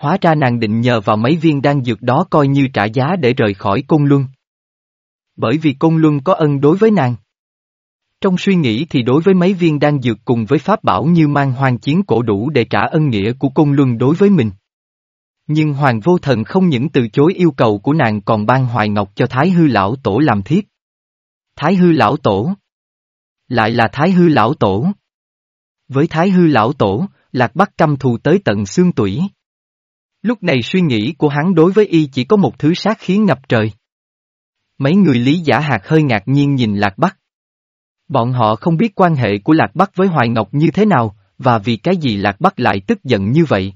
Hóa ra nàng định nhờ vào mấy viên đan dược đó coi như trả giá để rời khỏi Côn Luân. Bởi vì Côn Luân có ân đối với nàng. Trong suy nghĩ thì đối với mấy viên đan dược cùng với pháp bảo như mang hoàng chiến cổ đủ để trả ân nghĩa của Côn Luân đối với mình. Nhưng Hoàng Vô Thần không những từ chối yêu cầu của nàng còn ban Hoài Ngọc cho Thái Hư Lão Tổ làm thiếp. Thái Hư Lão Tổ Lại là Thái Hư Lão Tổ Với Thái Hư Lão Tổ, Lạc Bắc căm thù tới tận xương tủy. Lúc này suy nghĩ của hắn đối với y chỉ có một thứ sát khí ngập trời. Mấy người lý giả hạt hơi ngạc nhiên nhìn Lạc Bắc. Bọn họ không biết quan hệ của Lạc Bắc với Hoài Ngọc như thế nào, và vì cái gì Lạc Bắc lại tức giận như vậy.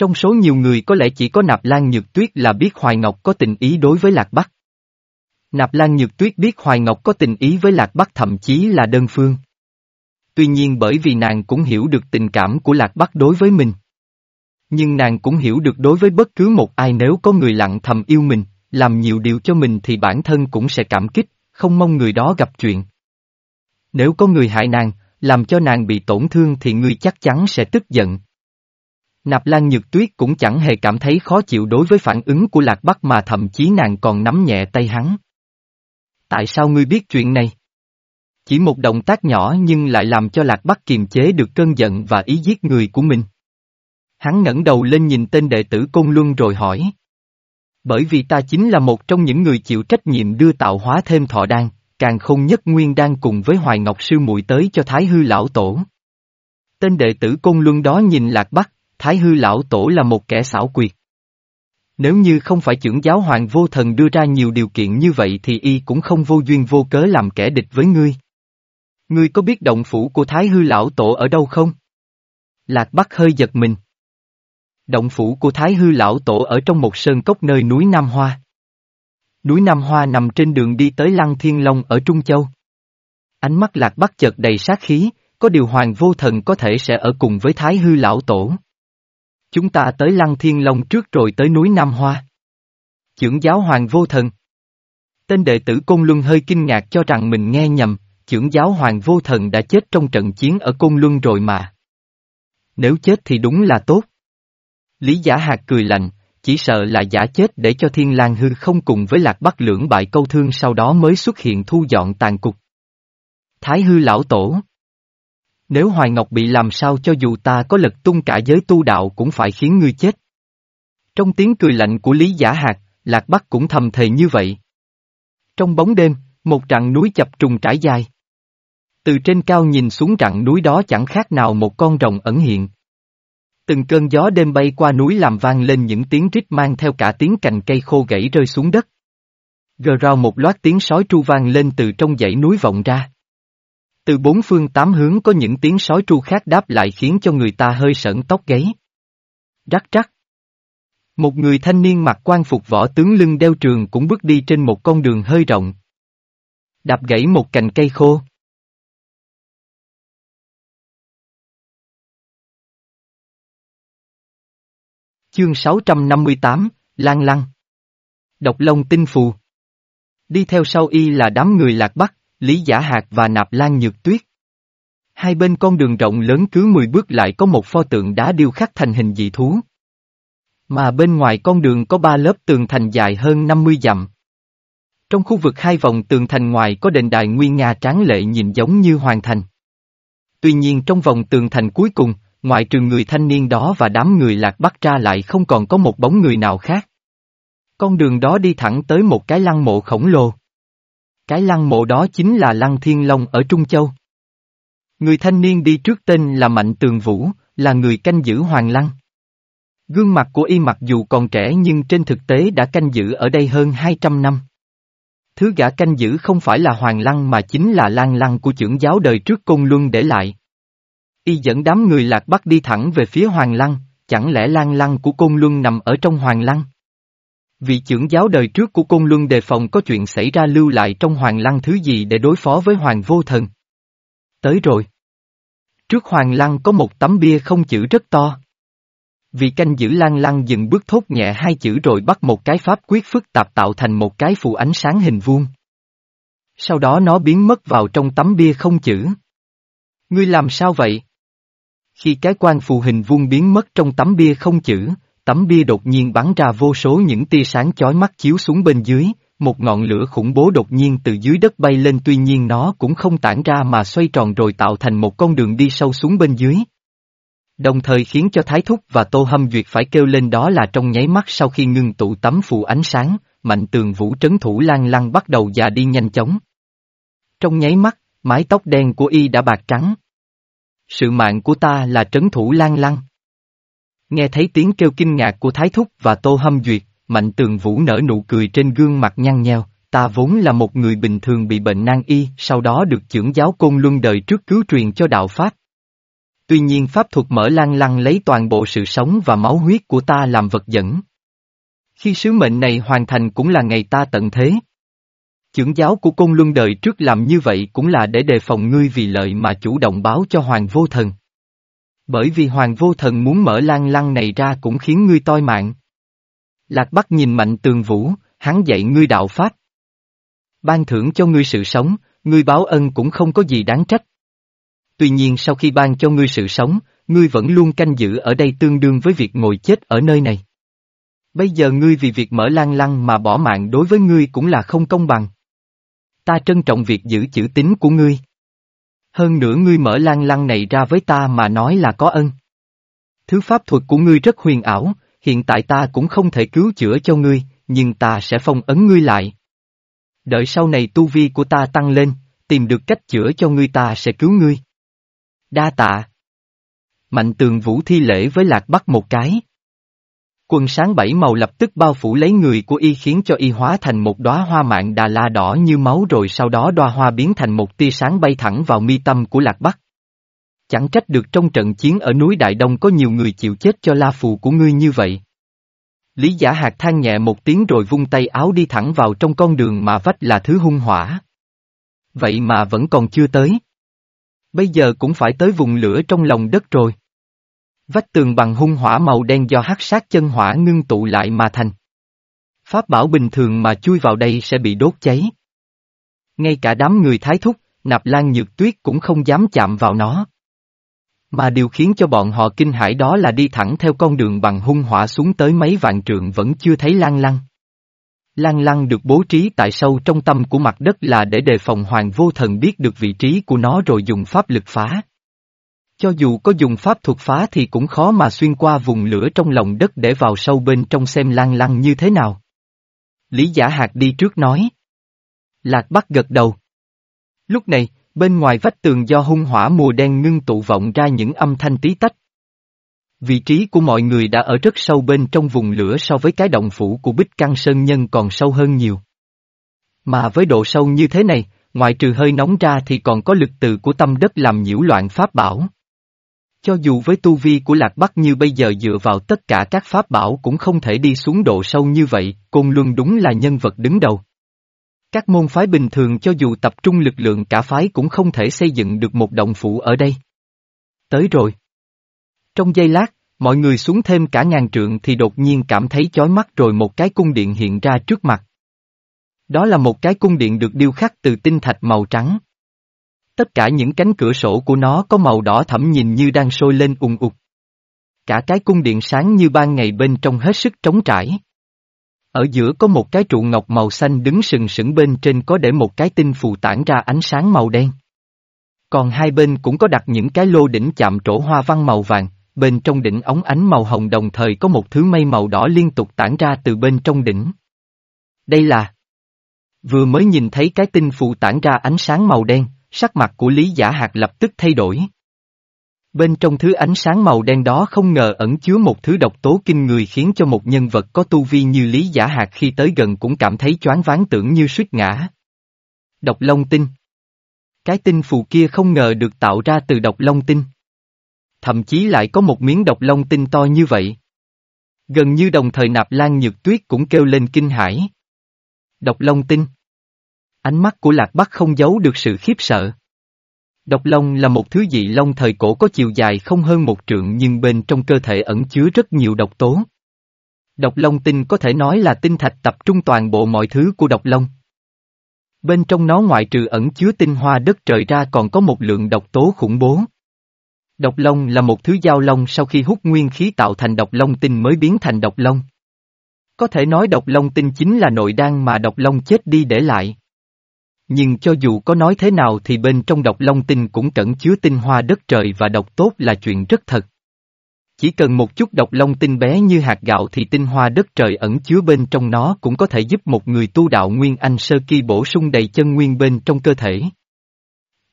Trong số nhiều người có lẽ chỉ có Nạp Lan Nhược Tuyết là biết Hoài Ngọc có tình ý đối với Lạc Bắc. Nạp Lan Nhược Tuyết biết Hoài Ngọc có tình ý với Lạc Bắc thậm chí là đơn phương. Tuy nhiên bởi vì nàng cũng hiểu được tình cảm của Lạc Bắc đối với mình. Nhưng nàng cũng hiểu được đối với bất cứ một ai nếu có người lặng thầm yêu mình, làm nhiều điều cho mình thì bản thân cũng sẽ cảm kích, không mong người đó gặp chuyện. Nếu có người hại nàng, làm cho nàng bị tổn thương thì người chắc chắn sẽ tức giận. Nạp Lan Nhược Tuyết cũng chẳng hề cảm thấy khó chịu đối với phản ứng của Lạc Bắc mà thậm chí nàng còn nắm nhẹ tay hắn. Tại sao ngươi biết chuyện này? Chỉ một động tác nhỏ nhưng lại làm cho Lạc Bắc kiềm chế được cơn giận và ý giết người của mình. Hắn ngẩng đầu lên nhìn tên đệ tử Côn Luân rồi hỏi. Bởi vì ta chính là một trong những người chịu trách nhiệm đưa tạo hóa thêm thọ đan, càng không nhất nguyên đan cùng với Hoài Ngọc Sư muội tới cho Thái Hư Lão Tổ. Tên đệ tử Côn Luân đó nhìn Lạc Bắc, Thái Hư Lão Tổ là một kẻ xảo quyệt. Nếu như không phải trưởng giáo hoàng vô thần đưa ra nhiều điều kiện như vậy thì y cũng không vô duyên vô cớ làm kẻ địch với ngươi. Ngươi có biết động phủ của Thái Hư Lão Tổ ở đâu không? Lạc Bắc hơi giật mình. Động phủ của Thái Hư Lão Tổ ở trong một sơn cốc nơi núi Nam Hoa. Núi Nam Hoa nằm trên đường đi tới Lăng Thiên Long ở Trung Châu. Ánh mắt Lạc Bắc chợt đầy sát khí, có điều hoàng vô thần có thể sẽ ở cùng với Thái Hư Lão Tổ. Chúng ta tới Lăng Thiên Long trước rồi tới núi Nam Hoa. Chưởng giáo hoàng vô thần. Tên đệ tử Côn Luân hơi kinh ngạc cho rằng mình nghe nhầm, chưởng giáo hoàng vô thần đã chết trong trận chiến ở Côn Luân rồi mà. Nếu chết thì đúng là tốt. Lý giả hạt cười lạnh, chỉ sợ là giả chết để cho Thiên lang hư không cùng với lạc bắc lưỡng bại câu thương sau đó mới xuất hiện thu dọn tàn cục. Thái hư lão tổ nếu Hoài Ngọc bị làm sao cho dù ta có lật tung cả giới tu đạo cũng phải khiến ngươi chết. Trong tiếng cười lạnh của Lý Giả Hạc, Lạc Bắc cũng thầm thề như vậy. Trong bóng đêm, một rặng núi chập trùng trải dài. Từ trên cao nhìn xuống rặng núi đó chẳng khác nào một con rồng ẩn hiện. Từng cơn gió đêm bay qua núi làm vang lên những tiếng rít mang theo cả tiếng cành cây khô gãy rơi xuống đất. Gờ rao một loạt tiếng sói tru vang lên từ trong dãy núi vọng ra. Từ bốn phương tám hướng có những tiếng sói tru khác đáp lại khiến cho người ta hơi sợn tóc gáy. Rắc rắc. Một người thanh niên mặc quan phục võ tướng lưng đeo trường cũng bước đi trên một con đường hơi rộng. Đạp gãy một cành cây khô. Chương 658, Lan Lăng. Độc Long Tinh Phù. Đi theo sau y là đám người Lạc Bắc, Lý Giả Hạt và Nạp Lan Nhược Tuyết. Hai bên con đường rộng lớn cứ 10 bước lại có một pho tượng đá điêu khắc thành hình dị thú. Mà bên ngoài con đường có ba lớp tường thành dài hơn 50 dặm. Trong khu vực hai vòng tường thành ngoài có đền đài nguy nga tráng lệ nhìn giống như hoàn thành. Tuy nhiên trong vòng tường thành cuối cùng, ngoại trừ người thanh niên đó và đám người lạc bắt ra lại không còn có một bóng người nào khác. Con đường đó đi thẳng tới một cái lăng mộ khổng lồ. Cái lăng mộ đó chính là lăng thiên long ở Trung Châu. Người thanh niên đi trước tên là Mạnh Tường Vũ, là người canh giữ hoàng lăng. Gương mặt của y mặc dù còn trẻ nhưng trên thực tế đã canh giữ ở đây hơn 200 năm. Thứ gã canh giữ không phải là Hoàng Lăng mà chính là Lan Lăng của trưởng giáo đời trước Côn Luân để lại. Y dẫn đám người lạc bắc đi thẳng về phía Hoàng Lăng, chẳng lẽ Lan Lăng của Côn Luân nằm ở trong Hoàng Lăng? Vị trưởng giáo đời trước của Côn Luân đề phòng có chuyện xảy ra lưu lại trong Hoàng Lăng thứ gì để đối phó với Hoàng Vô Thần. Tới rồi. Trước Hoàng Lăng có một tấm bia không chữ rất to. Vị canh giữ Lan Lăng dừng bước thốt nhẹ hai chữ rồi bắt một cái pháp quyết phức tạp tạo thành một cái phù ánh sáng hình vuông. Sau đó nó biến mất vào trong tấm bia không chữ. Ngươi làm sao vậy? Khi cái quan phù hình vuông biến mất trong tấm bia không chữ, tấm bia đột nhiên bắn ra vô số những tia sáng chói mắt chiếu xuống bên dưới, một ngọn lửa khủng bố đột nhiên từ dưới đất bay lên tuy nhiên nó cũng không tản ra mà xoay tròn rồi tạo thành một con đường đi sâu xuống bên dưới. Đồng thời khiến cho Thái Thúc và Tô Hâm Duyệt phải kêu lên đó là trong nháy mắt sau khi ngưng tụ tấm phù ánh sáng, mạnh tường vũ trấn thủ lan lăng bắt đầu già đi nhanh chóng. Trong nháy mắt, mái tóc đen của y đã bạc trắng. Sự mạng của ta là trấn thủ lan lăng. Nghe thấy tiếng kêu kinh ngạc của Thái Thúc và Tô Hâm Duyệt, Mạnh Tường Vũ nở nụ cười trên gương mặt nhăn nheo, ta vốn là một người bình thường bị bệnh nan y, sau đó được trưởng giáo côn luân đời trước cứu truyền cho đạo Pháp. Tuy nhiên pháp thuật mở lan lăng lấy toàn bộ sự sống và máu huyết của ta làm vật dẫn. Khi sứ mệnh này hoàn thành cũng là ngày ta tận thế. Chưởng giáo của côn luân đời trước làm như vậy cũng là để đề phòng ngươi vì lợi mà chủ động báo cho Hoàng Vô Thần. Bởi vì Hoàng Vô Thần muốn mở lan lăng này ra cũng khiến ngươi toi mạng. Lạc Bắc nhìn mạnh tường vũ, hắn dạy ngươi đạo Pháp. Ban thưởng cho ngươi sự sống, ngươi báo ân cũng không có gì đáng trách. Tuy nhiên sau khi ban cho ngươi sự sống, ngươi vẫn luôn canh giữ ở đây tương đương với việc ngồi chết ở nơi này. Bây giờ ngươi vì việc mở lan lăng mà bỏ mạng đối với ngươi cũng là không công bằng. Ta trân trọng việc giữ chữ tín của ngươi. Hơn nữa ngươi mở lan lăng này ra với ta mà nói là có ân. Thứ pháp thuật của ngươi rất huyền ảo, hiện tại ta cũng không thể cứu chữa cho ngươi, nhưng ta sẽ phong ấn ngươi lại. Đợi sau này tu vi của ta tăng lên, tìm được cách chữa cho ngươi ta sẽ cứu ngươi. Đa tạ. Mạnh tường vũ thi lễ với lạc bắc một cái. Quần sáng bảy màu lập tức bao phủ lấy người của y khiến cho y hóa thành một đóa hoa mạng đà la đỏ như máu rồi sau đó đóa hoa biến thành một tia sáng bay thẳng vào mi tâm của lạc bắc. Chẳng trách được trong trận chiến ở núi Đại Đông có nhiều người chịu chết cho la phù của ngươi như vậy. Lý giả hạt than nhẹ một tiếng rồi vung tay áo đi thẳng vào trong con đường mà vách là thứ hung hỏa. Vậy mà vẫn còn chưa tới. Bây giờ cũng phải tới vùng lửa trong lòng đất rồi. Vách tường bằng hung hỏa màu đen do hắc sát chân hỏa ngưng tụ lại mà thành. Pháp bảo bình thường mà chui vào đây sẽ bị đốt cháy. Ngay cả đám người thái thúc, nạp lan nhược tuyết cũng không dám chạm vào nó. Mà điều khiến cho bọn họ kinh hãi đó là đi thẳng theo con đường bằng hung hỏa xuống tới mấy vạn trượng vẫn chưa thấy lan lăng. Lan lăng được bố trí tại sâu trong tâm của mặt đất là để đề phòng hoàng vô thần biết được vị trí của nó rồi dùng pháp lực phá. Cho dù có dùng pháp thuật phá thì cũng khó mà xuyên qua vùng lửa trong lòng đất để vào sâu bên trong xem lan lăng như thế nào. Lý giả hạt đi trước nói. Lạc Bắc gật đầu. Lúc này, bên ngoài vách tường do hung hỏa mùa đen ngưng tụ vọng ra những âm thanh tí tách. Vị trí của mọi người đã ở rất sâu bên trong vùng lửa so với cái động phủ của Bích Căng Sơn Nhân còn sâu hơn nhiều. Mà với độ sâu như thế này, ngoại trừ hơi nóng ra thì còn có lực từ của tâm đất làm nhiễu loạn pháp bảo. Cho dù với tu vi của Lạc Bắc như bây giờ dựa vào tất cả các pháp bảo cũng không thể đi xuống độ sâu như vậy, Côn Luân đúng là nhân vật đứng đầu. Các môn phái bình thường cho dù tập trung lực lượng cả phái cũng không thể xây dựng được một động phủ ở đây. Tới rồi. Trong giây lát, mọi người xuống thêm cả ngàn trượng thì đột nhiên cảm thấy chói mắt rồi một cái cung điện hiện ra trước mặt. Đó là một cái cung điện được điêu khắc từ tinh thạch màu trắng. Tất cả những cánh cửa sổ của nó có màu đỏ thẫm nhìn như đang sôi lên ùng ục. Cả cái cung điện sáng như ban ngày bên trong hết sức trống trải. Ở giữa có một cái trụ ngọc màu xanh đứng sừng sững bên trên có để một cái tinh phù tản ra ánh sáng màu đen. Còn hai bên cũng có đặt những cái lô đỉnh chạm trổ hoa văn màu vàng, bên trong đỉnh ống ánh màu hồng đồng thời có một thứ mây màu đỏ liên tục tản ra từ bên trong đỉnh. Đây là... Vừa mới nhìn thấy cái tinh phù tản ra ánh sáng màu đen, sắc mặt của Lý Giả Hạt lập tức thay đổi. Bên trong thứ ánh sáng màu đen đó không ngờ ẩn chứa một thứ độc tố kinh người khiến cho một nhân vật có tu vi như Lý Giả Hạt khi tới gần cũng cảm thấy choáng váng tưởng như suýt ngã. Độc Long Tinh Cái tinh phù kia không ngờ được tạo ra từ độc Long Tinh. Thậm chí lại có một miếng độc Long Tinh to như vậy. Gần như đồng thời nạp lan nhược tuyết cũng kêu lên kinh hãi. Độc Long Tinh Ánh mắt của Lạc Bắc không giấu được sự khiếp sợ. Độc long là một thứ dị long thời cổ có chiều dài không hơn một trượng nhưng bên trong cơ thể ẩn chứa rất nhiều độc tố. Độc long tinh có thể nói là tinh thạch tập trung toàn bộ mọi thứ của độc long. Bên trong nó ngoại trừ ẩn chứa tinh hoa đất trời ra còn có một lượng độc tố khủng bố. Độc long là một thứ giao long sau khi hút nguyên khí tạo thành độc long tinh mới biến thành độc long. Có thể nói độc long tinh chính là nội đan mà độc long chết đi để lại. Nhưng cho dù có nói thế nào thì bên trong độc long tinh cũng cẩn chứa tinh hoa đất trời và độc tốt là chuyện rất thật. Chỉ cần một chút độc long tinh bé như hạt gạo thì tinh hoa đất trời ẩn chứa bên trong nó cũng có thể giúp một người tu đạo Nguyên Anh Sơ Kỳ bổ sung đầy chân nguyên bên trong cơ thể.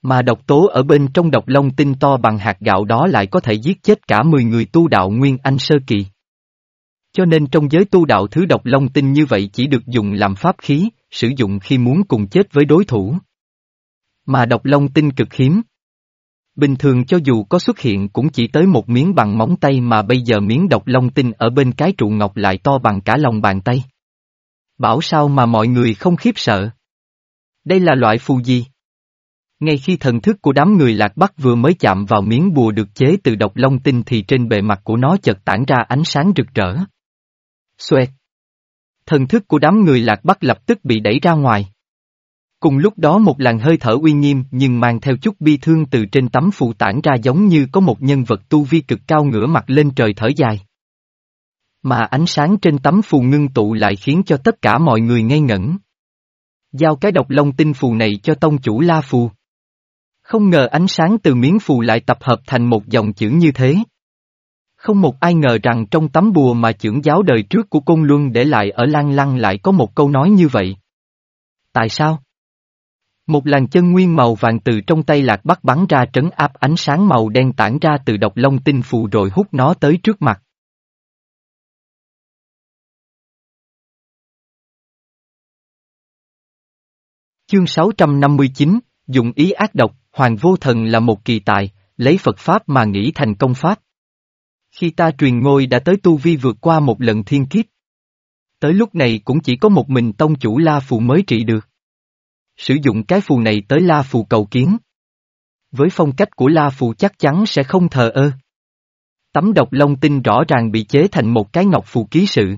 Mà độc tố ở bên trong độc long tinh to bằng hạt gạo đó lại có thể giết chết cả 10 người tu đạo Nguyên Anh Sơ Kỳ. Cho nên trong giới tu đạo thứ độc long tinh như vậy chỉ được dùng làm pháp khí, sử dụng khi muốn cùng chết với đối thủ. Mà độc long tinh cực hiếm. Bình thường cho dù có xuất hiện cũng chỉ tới một miếng bằng móng tay mà bây giờ miếng độc long tinh ở bên cái trụ ngọc lại to bằng cả lòng bàn tay. Bảo sao mà mọi người không khiếp sợ. Đây là loại phù gì? Ngay khi thần thức của đám người lạc bắc vừa mới chạm vào miếng bùa được chế từ độc long tinh thì trên bề mặt của nó chợt tản ra ánh sáng rực rỡ. Xoẹt. Thần thức của đám người lạc bắc lập tức bị đẩy ra ngoài. Cùng lúc đó một làn hơi thở uy nghiêm nhưng mang theo chút bi thương từ trên tấm phù tản ra giống như có một nhân vật tu vi cực cao ngửa mặt lên trời thở dài. Mà ánh sáng trên tấm phù ngưng tụ lại khiến cho tất cả mọi người ngây ngẩn. Giao cái độc long tinh phù này cho tông chủ La Phù. Không ngờ ánh sáng từ miếng phù lại tập hợp thành một dòng chữ như thế. Không một ai ngờ rằng trong tấm bùa mà trưởng giáo đời trước của Côn Luân để lại ở Lan Lăng lại có một câu nói như vậy. Tại sao? Một làn chân nguyên màu vàng từ trong tay lạc bắt bắn ra trấn áp ánh sáng màu đen tản ra từ độc long tinh phù rồi hút nó tới trước mặt. Chương 659, Dụng ý ác độc, Hoàng Vô Thần là một kỳ tài, lấy Phật Pháp mà nghĩ thành công Pháp. Khi ta truyền ngôi đã tới tu vi vượt qua một lần thiên kiếp. Tới lúc này cũng chỉ có một mình tông chủ La Phù mới trị được. Sử dụng cái phù này tới La Phù cầu kiến. Với phong cách của La Phù chắc chắn sẽ không thờ ơ. Tấm độc long tinh rõ ràng bị chế thành một cái ngọc phù ký sự.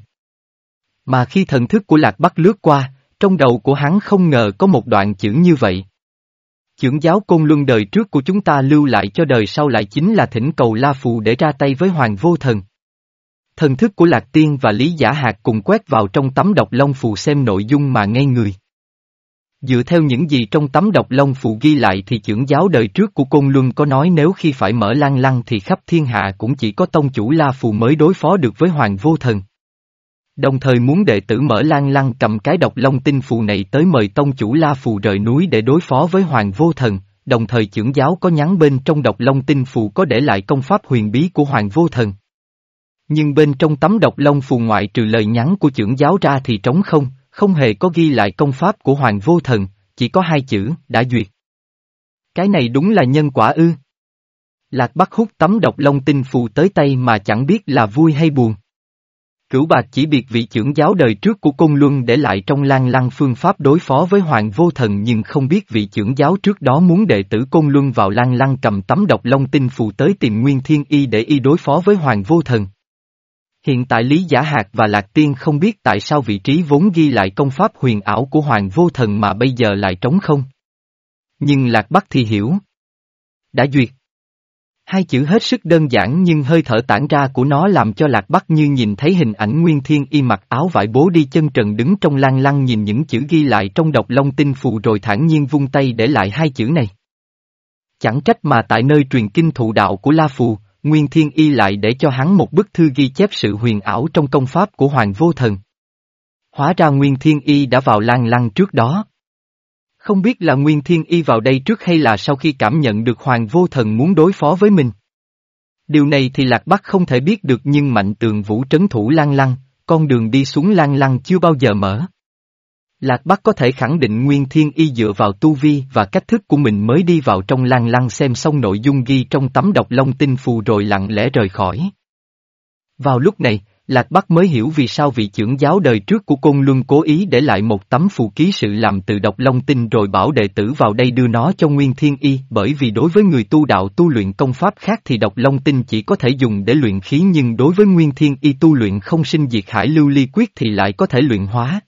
Mà khi thần thức của Lạc Bắc lướt qua, trong đầu của hắn không ngờ có một đoạn chữ như vậy. Chưởng giáo côn luân đời trước của chúng ta lưu lại cho đời sau lại chính là thỉnh cầu La Phù để ra tay với Hoàng Vô Thần. Thần thức của Lạc Tiên và Lý Giả Hạt cùng quét vào trong tấm độc long phù xem nội dung mà ngay người. Dựa theo những gì trong tấm độc long phù ghi lại thì trưởng giáo đời trước của Côn Luân có nói nếu khi phải mở lan lăng thì khắp thiên hạ cũng chỉ có tông chủ La Phù mới đối phó được với Hoàng Vô Thần. Đồng thời muốn đệ tử mở lan lăng cầm cái độc long tinh phù này tới mời tông chủ La Phù rời núi để đối phó với Hoàng Vô Thần, đồng thời trưởng giáo có nhắn bên trong độc long tinh phù có để lại công pháp huyền bí của Hoàng Vô Thần. Nhưng bên trong tấm độc long phù ngoại trừ lời nhắn của trưởng giáo ra thì trống không, không hề có ghi lại công pháp của Hoàng Vô Thần, chỉ có hai chữ, đã duyệt. Cái này đúng là nhân quả ư. Lạc Bắc hút tấm độc long tinh phù tới tay mà chẳng biết là vui hay buồn. Cửu bạc chỉ biệt vị trưởng giáo đời trước của Côn Luân để lại trong lan lăng phương pháp đối phó với Hoàng Vô Thần nhưng không biết vị trưởng giáo trước đó muốn đệ tử Côn Luân vào lan lăng cầm tấm độc long tinh phù tới tìm Nguyên Thiên Y để y đối phó với Hoàng Vô Thần. Hiện tại Lý Giả Hạc và Lạc Tiên không biết tại sao vị trí vốn ghi lại công pháp huyền ảo của Hoàng Vô Thần mà bây giờ lại trống không. Nhưng Lạc Bắc thì hiểu. Đã duyệt. Hai chữ hết sức đơn giản nhưng hơi thở tản ra của nó làm cho Lạc Bắc như nhìn thấy hình ảnh Nguyên Thiên y mặc áo vải bố đi chân trần đứng trong lan lăng nhìn những chữ ghi lại trong độc long tinh phù rồi thản nhiên vung tay để lại hai chữ này. Chẳng trách mà tại nơi truyền kinh thụ đạo của La Phù, Nguyên Thiên y lại để cho hắn một bức thư ghi chép sự huyền ảo trong công pháp của Hoàng Vô Thần. Hóa ra Nguyên Thiên y đã vào lan lăng trước đó. Không biết là Nguyên Thiên Y vào đây trước hay là sau khi cảm nhận được Hoàng Vô Thần muốn đối phó với mình. Điều này thì Lạc Bắc không thể biết được nhưng mạnh tường vũ trấn thủ lan lăng, con đường đi xuống lan lăng chưa bao giờ mở. Lạc Bắc có thể khẳng định Nguyên Thiên Y dựa vào tu vi và cách thức của mình mới đi vào trong lan lăng xem xong nội dung ghi trong tấm độc long tinh phù rồi lặng lẽ rời khỏi. Vào lúc này, Lạc Bắc mới hiểu vì sao vị trưởng giáo đời trước của Côn Luân cố ý để lại một tấm phù ký sự làm từ độc long tinh rồi bảo đệ tử vào đây đưa nó cho Nguyên Thiên Y, bởi vì đối với người tu đạo tu luyện công pháp khác thì độc long tinh chỉ có thể dùng để luyện khí nhưng đối với Nguyên Thiên Y tu luyện không sinh diệt hải lưu ly quyết thì lại có thể luyện hóa.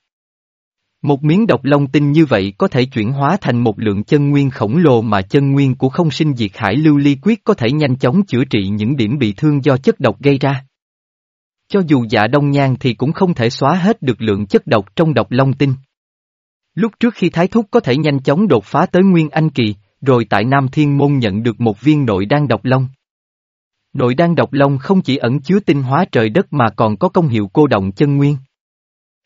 Một miếng độc long tinh như vậy có thể chuyển hóa thành một lượng chân nguyên khổng lồ mà chân nguyên của không sinh diệt hải lưu ly quyết có thể nhanh chóng chữa trị những điểm bị thương do chất độc gây ra. Cho dù dạ đông nhan thì cũng không thể xóa hết được lượng chất độc trong độc long tinh. Lúc trước khi Thái Thúc có thể nhanh chóng đột phá tới Nguyên Anh Kỳ, rồi tại Nam Thiên Môn nhận được một viên nội đan độc long. Nội đan độc long không chỉ ẩn chứa tinh hóa trời đất mà còn có công hiệu cô động chân nguyên.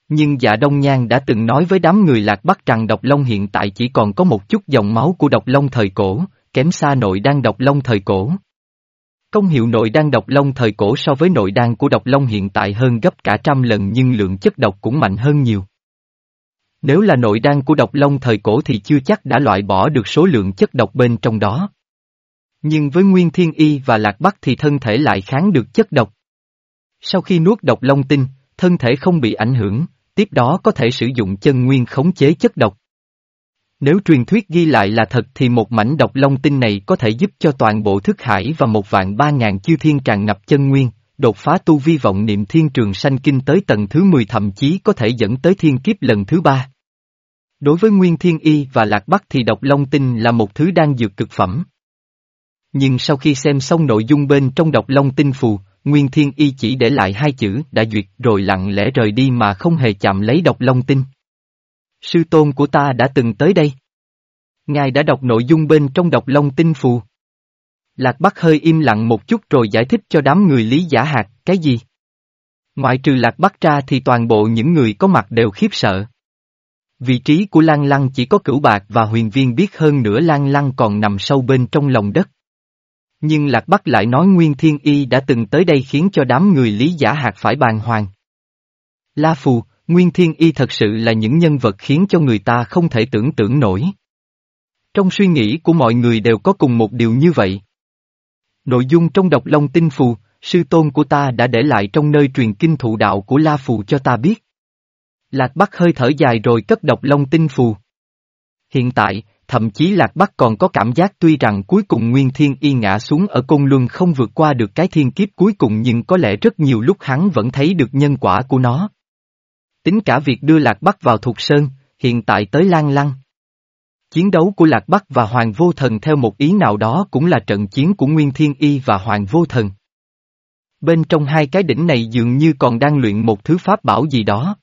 Nhưng dạ Đông Nhan đã từng nói với đám người lạc bắc rằng độc long hiện tại chỉ còn có một chút dòng máu của độc long thời cổ, kém xa nội đan độc long thời cổ. Công hiệu nội đan độc long thời cổ so với nội đan của độc long hiện tại hơn gấp cả trăm lần nhưng lượng chất độc cũng mạnh hơn nhiều. Nếu là nội đan của độc long thời cổ thì chưa chắc đã loại bỏ được số lượng chất độc bên trong đó. Nhưng với Nguyên Thiên Y và Lạc Bắc thì thân thể lại kháng được chất độc. Sau khi nuốt độc long tinh, thân thể không bị ảnh hưởng, tiếp đó có thể sử dụng chân nguyên khống chế chất độc. Nếu truyền thuyết ghi lại là thật thì một mảnh độc long tinh này có thể giúp cho toàn bộ thức hải và một vạn ba ngàn chiêu thiên tràn ngập chân nguyên, đột phá tu vi vọng niệm thiên trường sanh kinh tới tầng thứ 10 thậm chí có thể dẫn tới thiên kiếp lần thứ ba. Đối với Nguyên Thiên Y và Lạc Bắc thì độc long tinh là một thứ đang dược cực phẩm. Nhưng sau khi xem xong nội dung bên trong độc long tinh phù, Nguyên Thiên Y chỉ để lại hai chữ đã duyệt rồi lặng lẽ rời đi mà không hề chạm lấy độc long tinh. Sư tôn của ta đã từng tới đây. Ngài đã đọc nội dung bên trong độc long tinh phù. Lạc Bắc hơi im lặng một chút rồi giải thích cho đám người lý giả hạt, cái gì? Ngoại trừ Lạc Bắc ra thì toàn bộ những người có mặt đều khiếp sợ. Vị trí của Lan Lăng chỉ có cửu bạc và huyền viên biết hơn nữa Lan Lăng còn nằm sâu bên trong lòng đất. Nhưng Lạc Bắc lại nói Nguyên Thiên Y đã từng tới đây khiến cho đám người lý giả hạt phải bàn hoàng. La Phù, Nguyên Thiên Y thật sự là những nhân vật khiến cho người ta không thể tưởng tượng nổi. Trong suy nghĩ của mọi người đều có cùng một điều như vậy. Nội dung trong độc long tinh phù, sư tôn của ta đã để lại trong nơi truyền kinh thụ đạo của La Phù cho ta biết. Lạc Bắc hơi thở dài rồi cất độc long tinh phù. Hiện tại, thậm chí Lạc Bắc còn có cảm giác tuy rằng cuối cùng Nguyên Thiên Y ngã xuống ở Côn Luân không vượt qua được cái thiên kiếp cuối cùng nhưng có lẽ rất nhiều lúc hắn vẫn thấy được nhân quả của nó. Tính cả việc đưa Lạc Bắc vào Thục Sơn, hiện tại tới Lan Lăng. Chiến đấu của Lạc Bắc và Hoàng Vô Thần theo một ý nào đó cũng là trận chiến của Nguyên Thiên Y và Hoàng Vô Thần. Bên trong hai cái đỉnh này dường như còn đang luyện một thứ pháp bảo gì đó.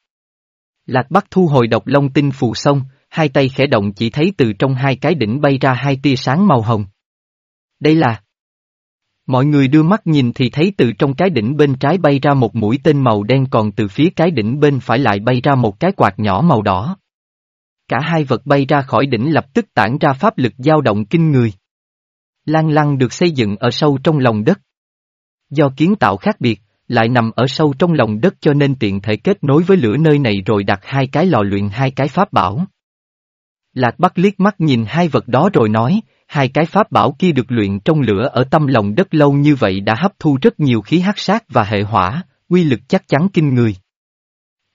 Lạc Bắc thu hồi độc long tinh phù xong, hai tay khẽ động chỉ thấy từ trong hai cái đỉnh bay ra hai tia sáng màu hồng. Đây là... Mọi người đưa mắt nhìn thì thấy từ trong cái đỉnh bên trái bay ra một mũi tên màu đen còn từ phía cái đỉnh bên phải lại bay ra một cái quạt nhỏ màu đỏ. Cả hai vật bay ra khỏi đỉnh lập tức tản ra pháp lực dao động kinh người. Lan lăng được xây dựng ở sâu trong lòng đất. Do kiến tạo khác biệt, lại nằm ở sâu trong lòng đất cho nên tiện thể kết nối với lửa nơi này rồi đặt hai cái lò luyện hai cái pháp bảo. Lạc Bắc liếc mắt nhìn hai vật đó rồi nói, hai cái pháp bảo kia được luyện trong lửa ở tâm lòng đất lâu như vậy đã hấp thu rất nhiều khí hắc sát và hệ hỏa, uy lực chắc chắn kinh người.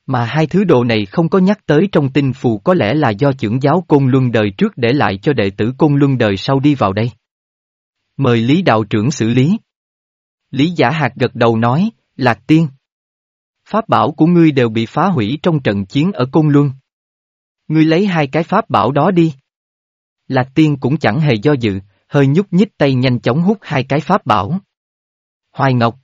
Mà hai thứ đồ này không có nhắc tới trong tinh phù có lẽ là do trưởng giáo Côn Luân đời trước để lại cho đệ tử Côn Luân đời sau đi vào đây. Mời Lý Đạo trưởng xử lý. Lý Giả Hạt gật đầu nói, Lạc Tiên. Pháp bảo của ngươi đều bị phá hủy trong trận chiến ở Côn Luân. Ngươi lấy hai cái pháp bảo đó đi. Lạc tiên cũng chẳng hề do dự, hơi nhúc nhích tay nhanh chóng hút hai cái pháp bảo. Hoài Ngọc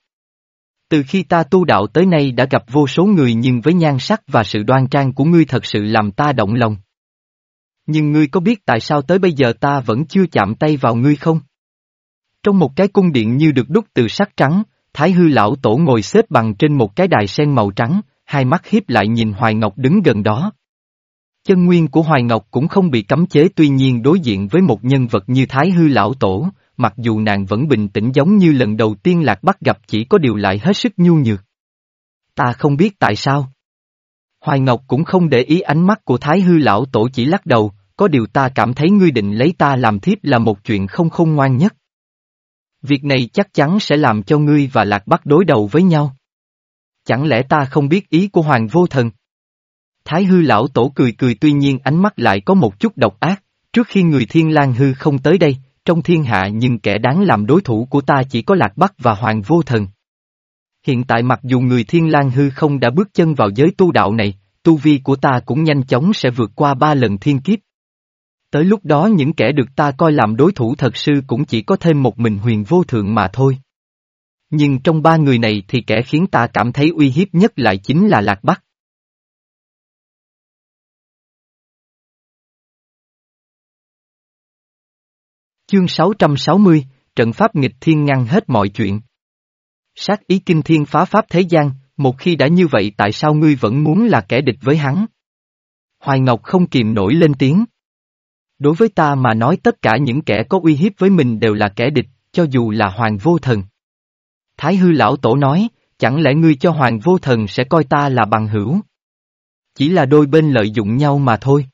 Từ khi ta tu đạo tới nay đã gặp vô số người nhưng với nhan sắc và sự đoan trang của ngươi thật sự làm ta động lòng. Nhưng ngươi có biết tại sao tới bây giờ ta vẫn chưa chạm tay vào ngươi không? Trong một cái cung điện như được đúc từ sắt trắng, Thái hư lão tổ ngồi xếp bằng trên một cái đài sen màu trắng, hai mắt hiếp lại nhìn Hoài Ngọc đứng gần đó. Chân nguyên của Hoài Ngọc cũng không bị cấm chế tuy nhiên đối diện với một nhân vật như Thái Hư Lão Tổ, mặc dù nàng vẫn bình tĩnh giống như lần đầu tiên Lạc Bắc gặp chỉ có điều lại hết sức nhu nhược. Ta không biết tại sao. Hoài Ngọc cũng không để ý ánh mắt của Thái Hư lão tổ chỉ lắc đầu, có điều ta cảm thấy ngươi định lấy ta làm thiếp là một chuyện không khôn ngoan nhất. Việc này chắc chắn sẽ làm cho ngươi và Lạc Bắc đối đầu với nhau. Chẳng lẽ ta không biết ý của Hoàng Vô Thần? Thái hư lão tổ cười cười tuy nhiên ánh mắt lại có một chút độc ác, trước khi người thiên lang hư không tới đây, trong thiên hạ nhưng kẻ đáng làm đối thủ của ta chỉ có Lạc Bắc và Hoàng Vô Thần. Hiện tại mặc dù người thiên lang hư không đã bước chân vào giới tu đạo này, tu vi của ta cũng nhanh chóng sẽ vượt qua ba lần thiên kiếp. Tới lúc đó những kẻ được ta coi làm đối thủ thật sự cũng chỉ có thêm một mình huyền vô thượng mà thôi. Nhưng trong ba người này thì kẻ khiến ta cảm thấy uy hiếp nhất lại chính là Lạc Bắc. Chương 660, trận pháp nghịch thiên ngăn hết mọi chuyện. Sát ý kinh thiên phá pháp thế gian, một khi đã như vậy tại sao ngươi vẫn muốn là kẻ địch với hắn? Hoài Ngọc không kìm nổi lên tiếng. Đối với ta mà nói tất cả những kẻ có uy hiếp với mình đều là kẻ địch, cho dù là Hoàng Vô Thần. Thái hư lão tổ nói, chẳng lẽ ngươi cho Hoàng Vô Thần sẽ coi ta là bằng hữu? Chỉ là đôi bên lợi dụng nhau mà thôi.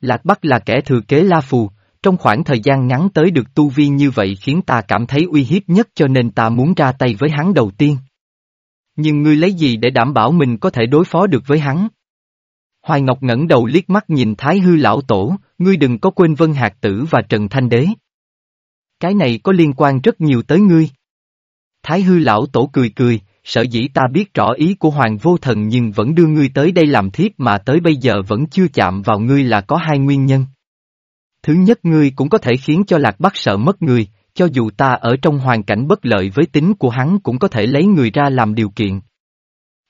Lạc Bắc là kẻ thừa kế La Phù, trong khoảng thời gian ngắn tới được tu vi như vậy khiến ta cảm thấy uy hiếp nhất cho nên ta muốn ra tay với hắn đầu tiên. Nhưng ngươi lấy gì để đảm bảo mình có thể đối phó được với hắn? Hoài Ngọc ngẩng đầu liếc mắt nhìn Thái Hư lão tổ, ngươi đừng có quên Vân Hạc Tử và Trần Thanh Đế. Cái này có liên quan rất nhiều tới ngươi. Thái Hư lão tổ cười cười, sợ dĩ ta biết rõ ý của Hoàng Vô Thần nhưng vẫn đưa ngươi tới đây làm thiếp mà tới bây giờ vẫn chưa chạm vào ngươi là có hai nguyên nhân. Thứ nhất ngươi cũng có thể khiến cho Lạc Bắc sợ mất người, cho dù ta ở trong hoàn cảnh bất lợi với tính của hắn cũng có thể lấy người ra làm điều kiện.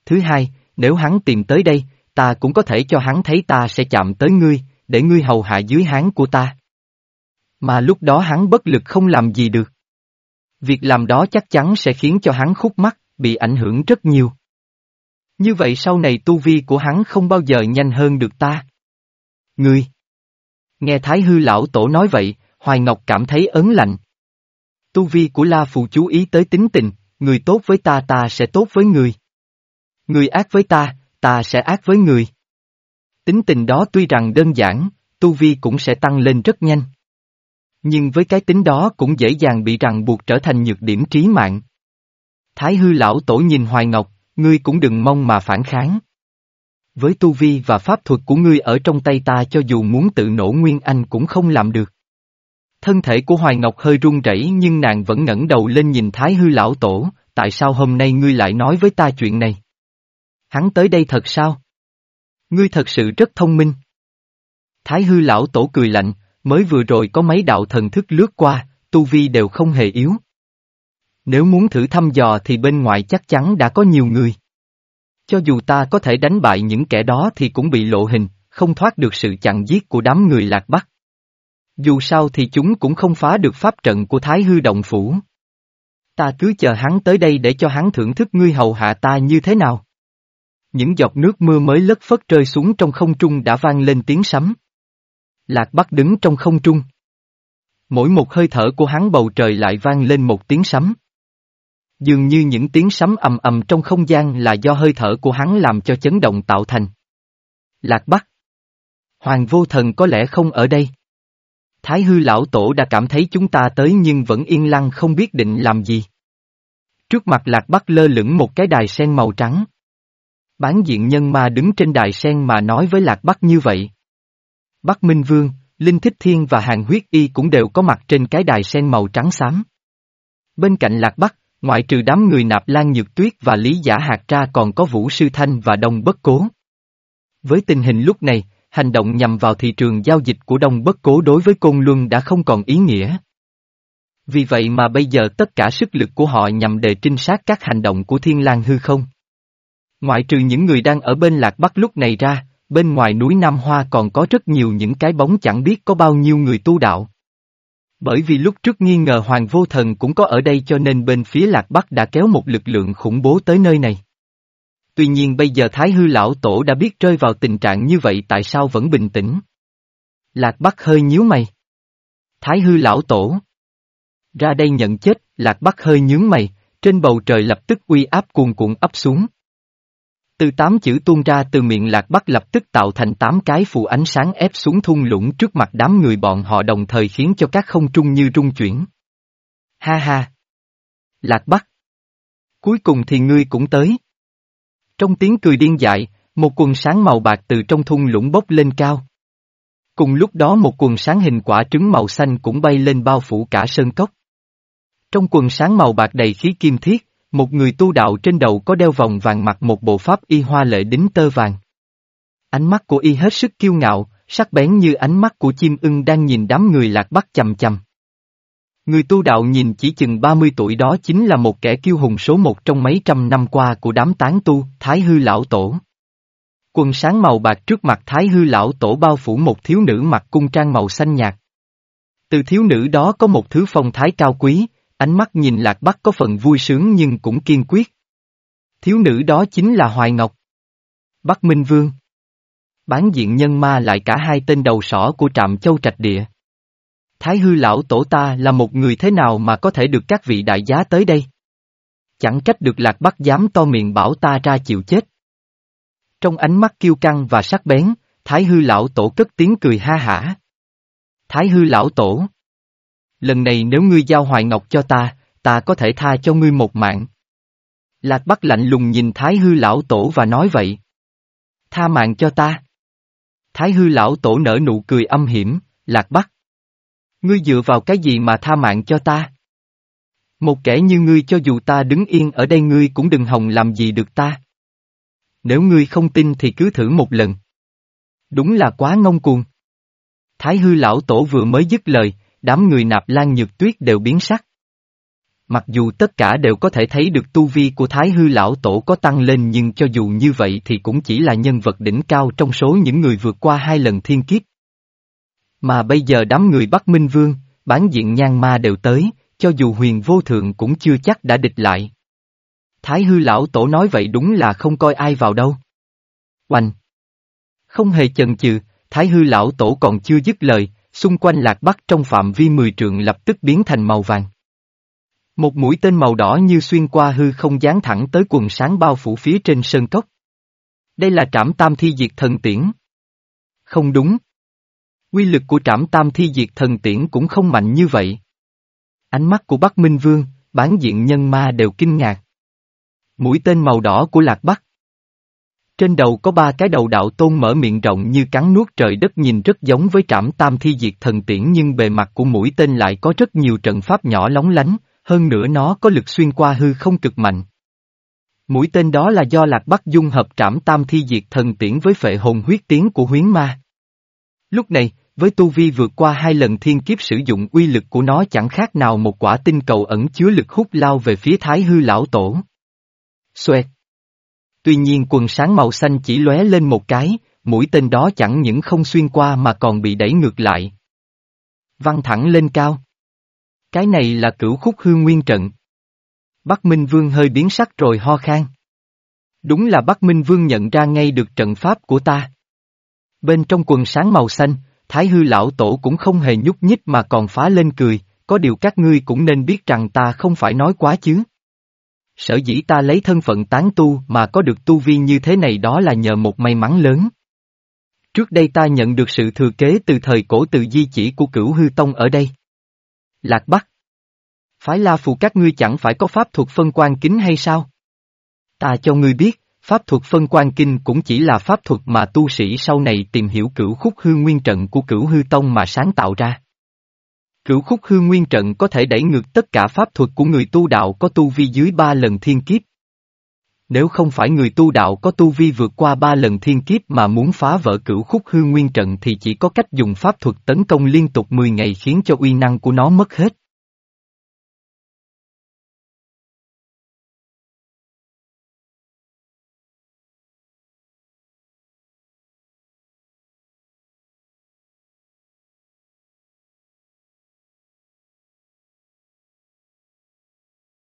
Thứ hai, nếu hắn tìm tới đây, ta cũng có thể cho hắn thấy ta sẽ chạm tới ngươi, để ngươi hầu hạ dưới hán của ta. Mà lúc đó hắn bất lực không làm gì được. Việc làm đó chắc chắn sẽ khiến cho hắn khúc mắt, bị ảnh hưởng rất nhiều. Như vậy sau này tu vi của hắn không bao giờ nhanh hơn được ta. Ngươi! Nghe Thái Hư Lão Tổ nói vậy, Hoài Ngọc cảm thấy ấn lạnh. Tu vi của La Phù chú ý tới tính tình, người tốt với ta ta sẽ tốt với người. Người ác với ta, ta sẽ ác với người. Tính tình đó tuy rằng đơn giản, tu vi cũng sẽ tăng lên rất nhanh. Nhưng với cái tính đó cũng dễ dàng bị ràng buộc trở thành nhược điểm trí mạng. Thái hư lão tổ nhìn Hoài Ngọc, ngươi cũng đừng mong mà phản kháng. Với tu vi và pháp thuật của ngươi ở trong tay ta cho dù muốn tự nổ Nguyên Anh cũng không làm được. Thân thể của Hoài Ngọc hơi run rẩy nhưng nàng vẫn ngẩng đầu lên nhìn Thái hư lão tổ, tại sao hôm nay ngươi lại nói với ta chuyện này? Hắn tới đây thật sao? Ngươi thật sự rất thông minh. Thái hư lão tổ cười lạnh, mới vừa rồi có mấy đạo thần thức lướt qua, tu vi đều không hề yếu. Nếu muốn thử thăm dò thì bên ngoài chắc chắn đã có nhiều người. Cho dù ta có thể đánh bại những kẻ đó thì cũng bị lộ hình, không thoát được sự chặn giết của đám người lạc bắc. Dù sao thì chúng cũng không phá được pháp trận của Thái Hư Động Phủ. Ta cứ chờ hắn tới đây để cho hắn thưởng thức ngươi hầu hạ ta như thế nào. Những giọt nước mưa mới lất phất rơi xuống trong không trung đã vang lên tiếng sấm. Lạc Bắc đứng trong không trung. Mỗi một hơi thở của hắn bầu trời lại vang lên một tiếng sấm. Dường như những tiếng sấm ầm ầm trong không gian là do hơi thở của hắn làm cho chấn động tạo thành. Lạc Bắc. Hoàng vô thần có lẽ không ở đây. Thái hư lão tổ đã cảm thấy chúng ta tới nhưng vẫn yên lặng không biết định làm gì. Trước mặt Lạc Bắc lơ lửng một cái đài sen màu trắng. Bán diện nhân ma đứng trên đài sen mà nói với Lạc Bắc như vậy. Bắc Minh Vương, Linh Thích Thiên và Hàng Huyết Y cũng đều có mặt trên cái đài sen màu trắng xám. Bên cạnh Lạc Bắc, ngoại trừ đám người nạp lan nhược tuyết và lý giả hạt ra còn có Vũ Sư Thanh và Đông Bất Cố. Với tình hình lúc này, hành động nhằm vào thị trường giao dịch của Đông Bất Cố đối với Côn Luân đã không còn ý nghĩa. Vì vậy mà bây giờ tất cả sức lực của họ nhằm để trinh sát các hành động của Thiên lang hư không. Ngoại trừ những người đang ở bên Lạc Bắc lúc này ra, bên ngoài núi Nam Hoa còn có rất nhiều những cái bóng chẳng biết có bao nhiêu người tu đạo. Bởi vì lúc trước nghi ngờ Hoàng Vô Thần cũng có ở đây cho nên bên phía Lạc Bắc đã kéo một lực lượng khủng bố tới nơi này. Tuy nhiên bây giờ Thái Hư Lão Tổ đã biết rơi vào tình trạng như vậy tại sao vẫn bình tĩnh. Lạc Bắc hơi nhíu mày. Thái Hư Lão Tổ. Ra đây nhận chết, Lạc Bắc hơi nhướng mày, trên bầu trời lập tức uy áp cuồn cuộn ấp xuống. Từ tám chữ tuôn ra từ miệng Lạc Bắc lập tức tạo thành tám cái phù ánh sáng ép xuống thung lũng trước mặt đám người bọn họ đồng thời khiến cho các không trung như rung chuyển. Ha ha! Lạc Bắc! Cuối cùng thì ngươi cũng tới. Trong tiếng cười điên dại, một quần sáng màu bạc từ trong thung lũng bốc lên cao. Cùng lúc đó một quần sáng hình quả trứng màu xanh cũng bay lên bao phủ cả sơn cốc. Trong quần sáng màu bạc đầy khí kim thiết, một người tu đạo trên đầu có đeo vòng vàng mặc một bộ pháp y hoa lệ đính tơ vàng. Ánh mắt của y hết sức kiêu ngạo, sắc bén như ánh mắt của chim ưng đang nhìn đám người lạc bắc chầm chầm. Người tu đạo nhìn chỉ chừng 30 tuổi đó chính là một kẻ kiêu hùng số một trong mấy trăm năm qua của đám tán tu, Thái Hư Lão Tổ. Quần sáng màu bạc trước mặt Thái Hư Lão Tổ bao phủ một thiếu nữ mặc cung trang màu xanh nhạt. Từ thiếu nữ đó có một thứ phong thái cao quý, ánh mắt nhìn Lạc Bắc có phần vui sướng nhưng cũng kiên quyết. Thiếu nữ đó chính là Hoài Ngọc. Bắc Minh Vương. Bán diện nhân ma lại cả hai tên đầu sỏ của trạm châu trạch địa. Thái hư lão tổ ta là một người thế nào mà có thể được các vị đại giá tới đây? Chẳng trách được lạc bắc dám to miệng bảo ta ra chịu chết. Trong ánh mắt kiêu căng và sắc bén, Thái hư lão tổ cất tiếng cười ha hả. Thái hư lão tổ. Lần này nếu ngươi giao hoài ngọc cho ta, ta có thể tha cho ngươi một mạng. Lạc Bắc lạnh lùng nhìn Thái hư lão tổ và nói vậy. Tha mạng cho ta. Thái hư lão tổ nở nụ cười âm hiểm, Lạc Bắc. Ngươi dựa vào cái gì mà tha mạng cho ta? Một kẻ như ngươi cho dù ta đứng yên ở đây ngươi cũng đừng hòng làm gì được ta. Nếu ngươi không tin thì cứ thử một lần. Đúng là quá ngông cuồng. Thái hư lão tổ vừa mới dứt lời, đám người nạp lan nhược tuyết đều biến sắc. Mặc dù tất cả đều có thể thấy được tu vi của Thái hư lão tổ có tăng lên nhưng cho dù như vậy thì cũng chỉ là nhân vật đỉnh cao trong số những người vượt qua hai lần thiên kiếp. Mà bây giờ đám người Bắc Minh Vương, bán diện nhan ma đều tới, cho dù huyền vô thượng cũng chưa chắc đã địch lại. Thái hư lão tổ nói vậy đúng là không coi ai vào đâu. Oanh! Không hề chần chừ, Thái hư lão tổ còn chưa dứt lời, xung quanh lạc bắc trong phạm vi mười trượng lập tức biến thành màu vàng. Một mũi tên màu đỏ như xuyên qua hư không dán thẳng tới quần sáng bao phủ phía trên sơn cốc. Đây là trảm tam thi diệt thần tiễn. Không đúng. Quy lực của trảm tam thi diệt thần tiễn cũng không mạnh như vậy. Ánh mắt của Bắc Minh Vương, bán diện nhân ma đều kinh ngạc. Mũi tên màu đỏ của Lạc Bắc. Trên đầu có ba cái đầu đạo tôn mở miệng rộng như cắn nuốt trời đất nhìn rất giống với trảm tam thi diệt thần tiễn nhưng bề mặt của mũi tên lại có rất nhiều trận pháp nhỏ lóng lánh, hơn nữa nó có lực xuyên qua hư không cực mạnh. Mũi tên đó là do Lạc Bắc dung hợp trảm tam thi diệt thần tiễn với phệ hồn huyết tiến của huyến ma. Lúc này, với tu vi vượt qua hai lần thiên kiếp sử dụng uy lực của nó chẳng khác nào một quả tinh cầu ẩn chứa lực hút lao về phía thái hư lão tổ. Xoẹt. Tuy nhiên quần sáng màu xanh chỉ lóe lên một cái, mũi tên đó chẳng những không xuyên qua mà còn bị đẩy ngược lại. Văng thẳng lên cao. Cái này là cửu khúc hương nguyên trận. Bắc Minh Vương hơi biến sắc rồi ho khan. Đúng là Bắc Minh Vương nhận ra ngay được trận pháp của ta. Bên trong quần sáng màu xanh, Thái hư lão tổ cũng không hề nhúc nhích mà còn phá lên cười, có điều các ngươi cũng nên biết rằng ta không phải nói quá chứ. Sở dĩ ta lấy thân phận tán tu mà có được tu vi như thế này đó là nhờ một may mắn lớn. Trước đây ta nhận được sự thừa kế từ thời cổ từ di chỉ của cửu hư tông ở đây. Lạc Bắc. Phái La Phù các ngươi chẳng phải có pháp thuật phân quan kính hay sao? Ta cho ngươi biết, Pháp thuật phân quan kinh cũng chỉ là pháp thuật mà tu sĩ sau này tìm hiểu cửu khúc hư nguyên trận của cửu hư tông mà sáng tạo ra. Cửu khúc hư nguyên trận có thể đẩy ngược tất cả pháp thuật của người tu đạo có tu vi dưới ba lần thiên kiếp. Nếu không phải người tu đạo có tu vi vượt qua ba lần thiên kiếp mà muốn phá vỡ cửu khúc hư nguyên trận thì chỉ có cách dùng pháp thuật tấn công liên tục 10 ngày khiến cho uy năng của nó mất hết.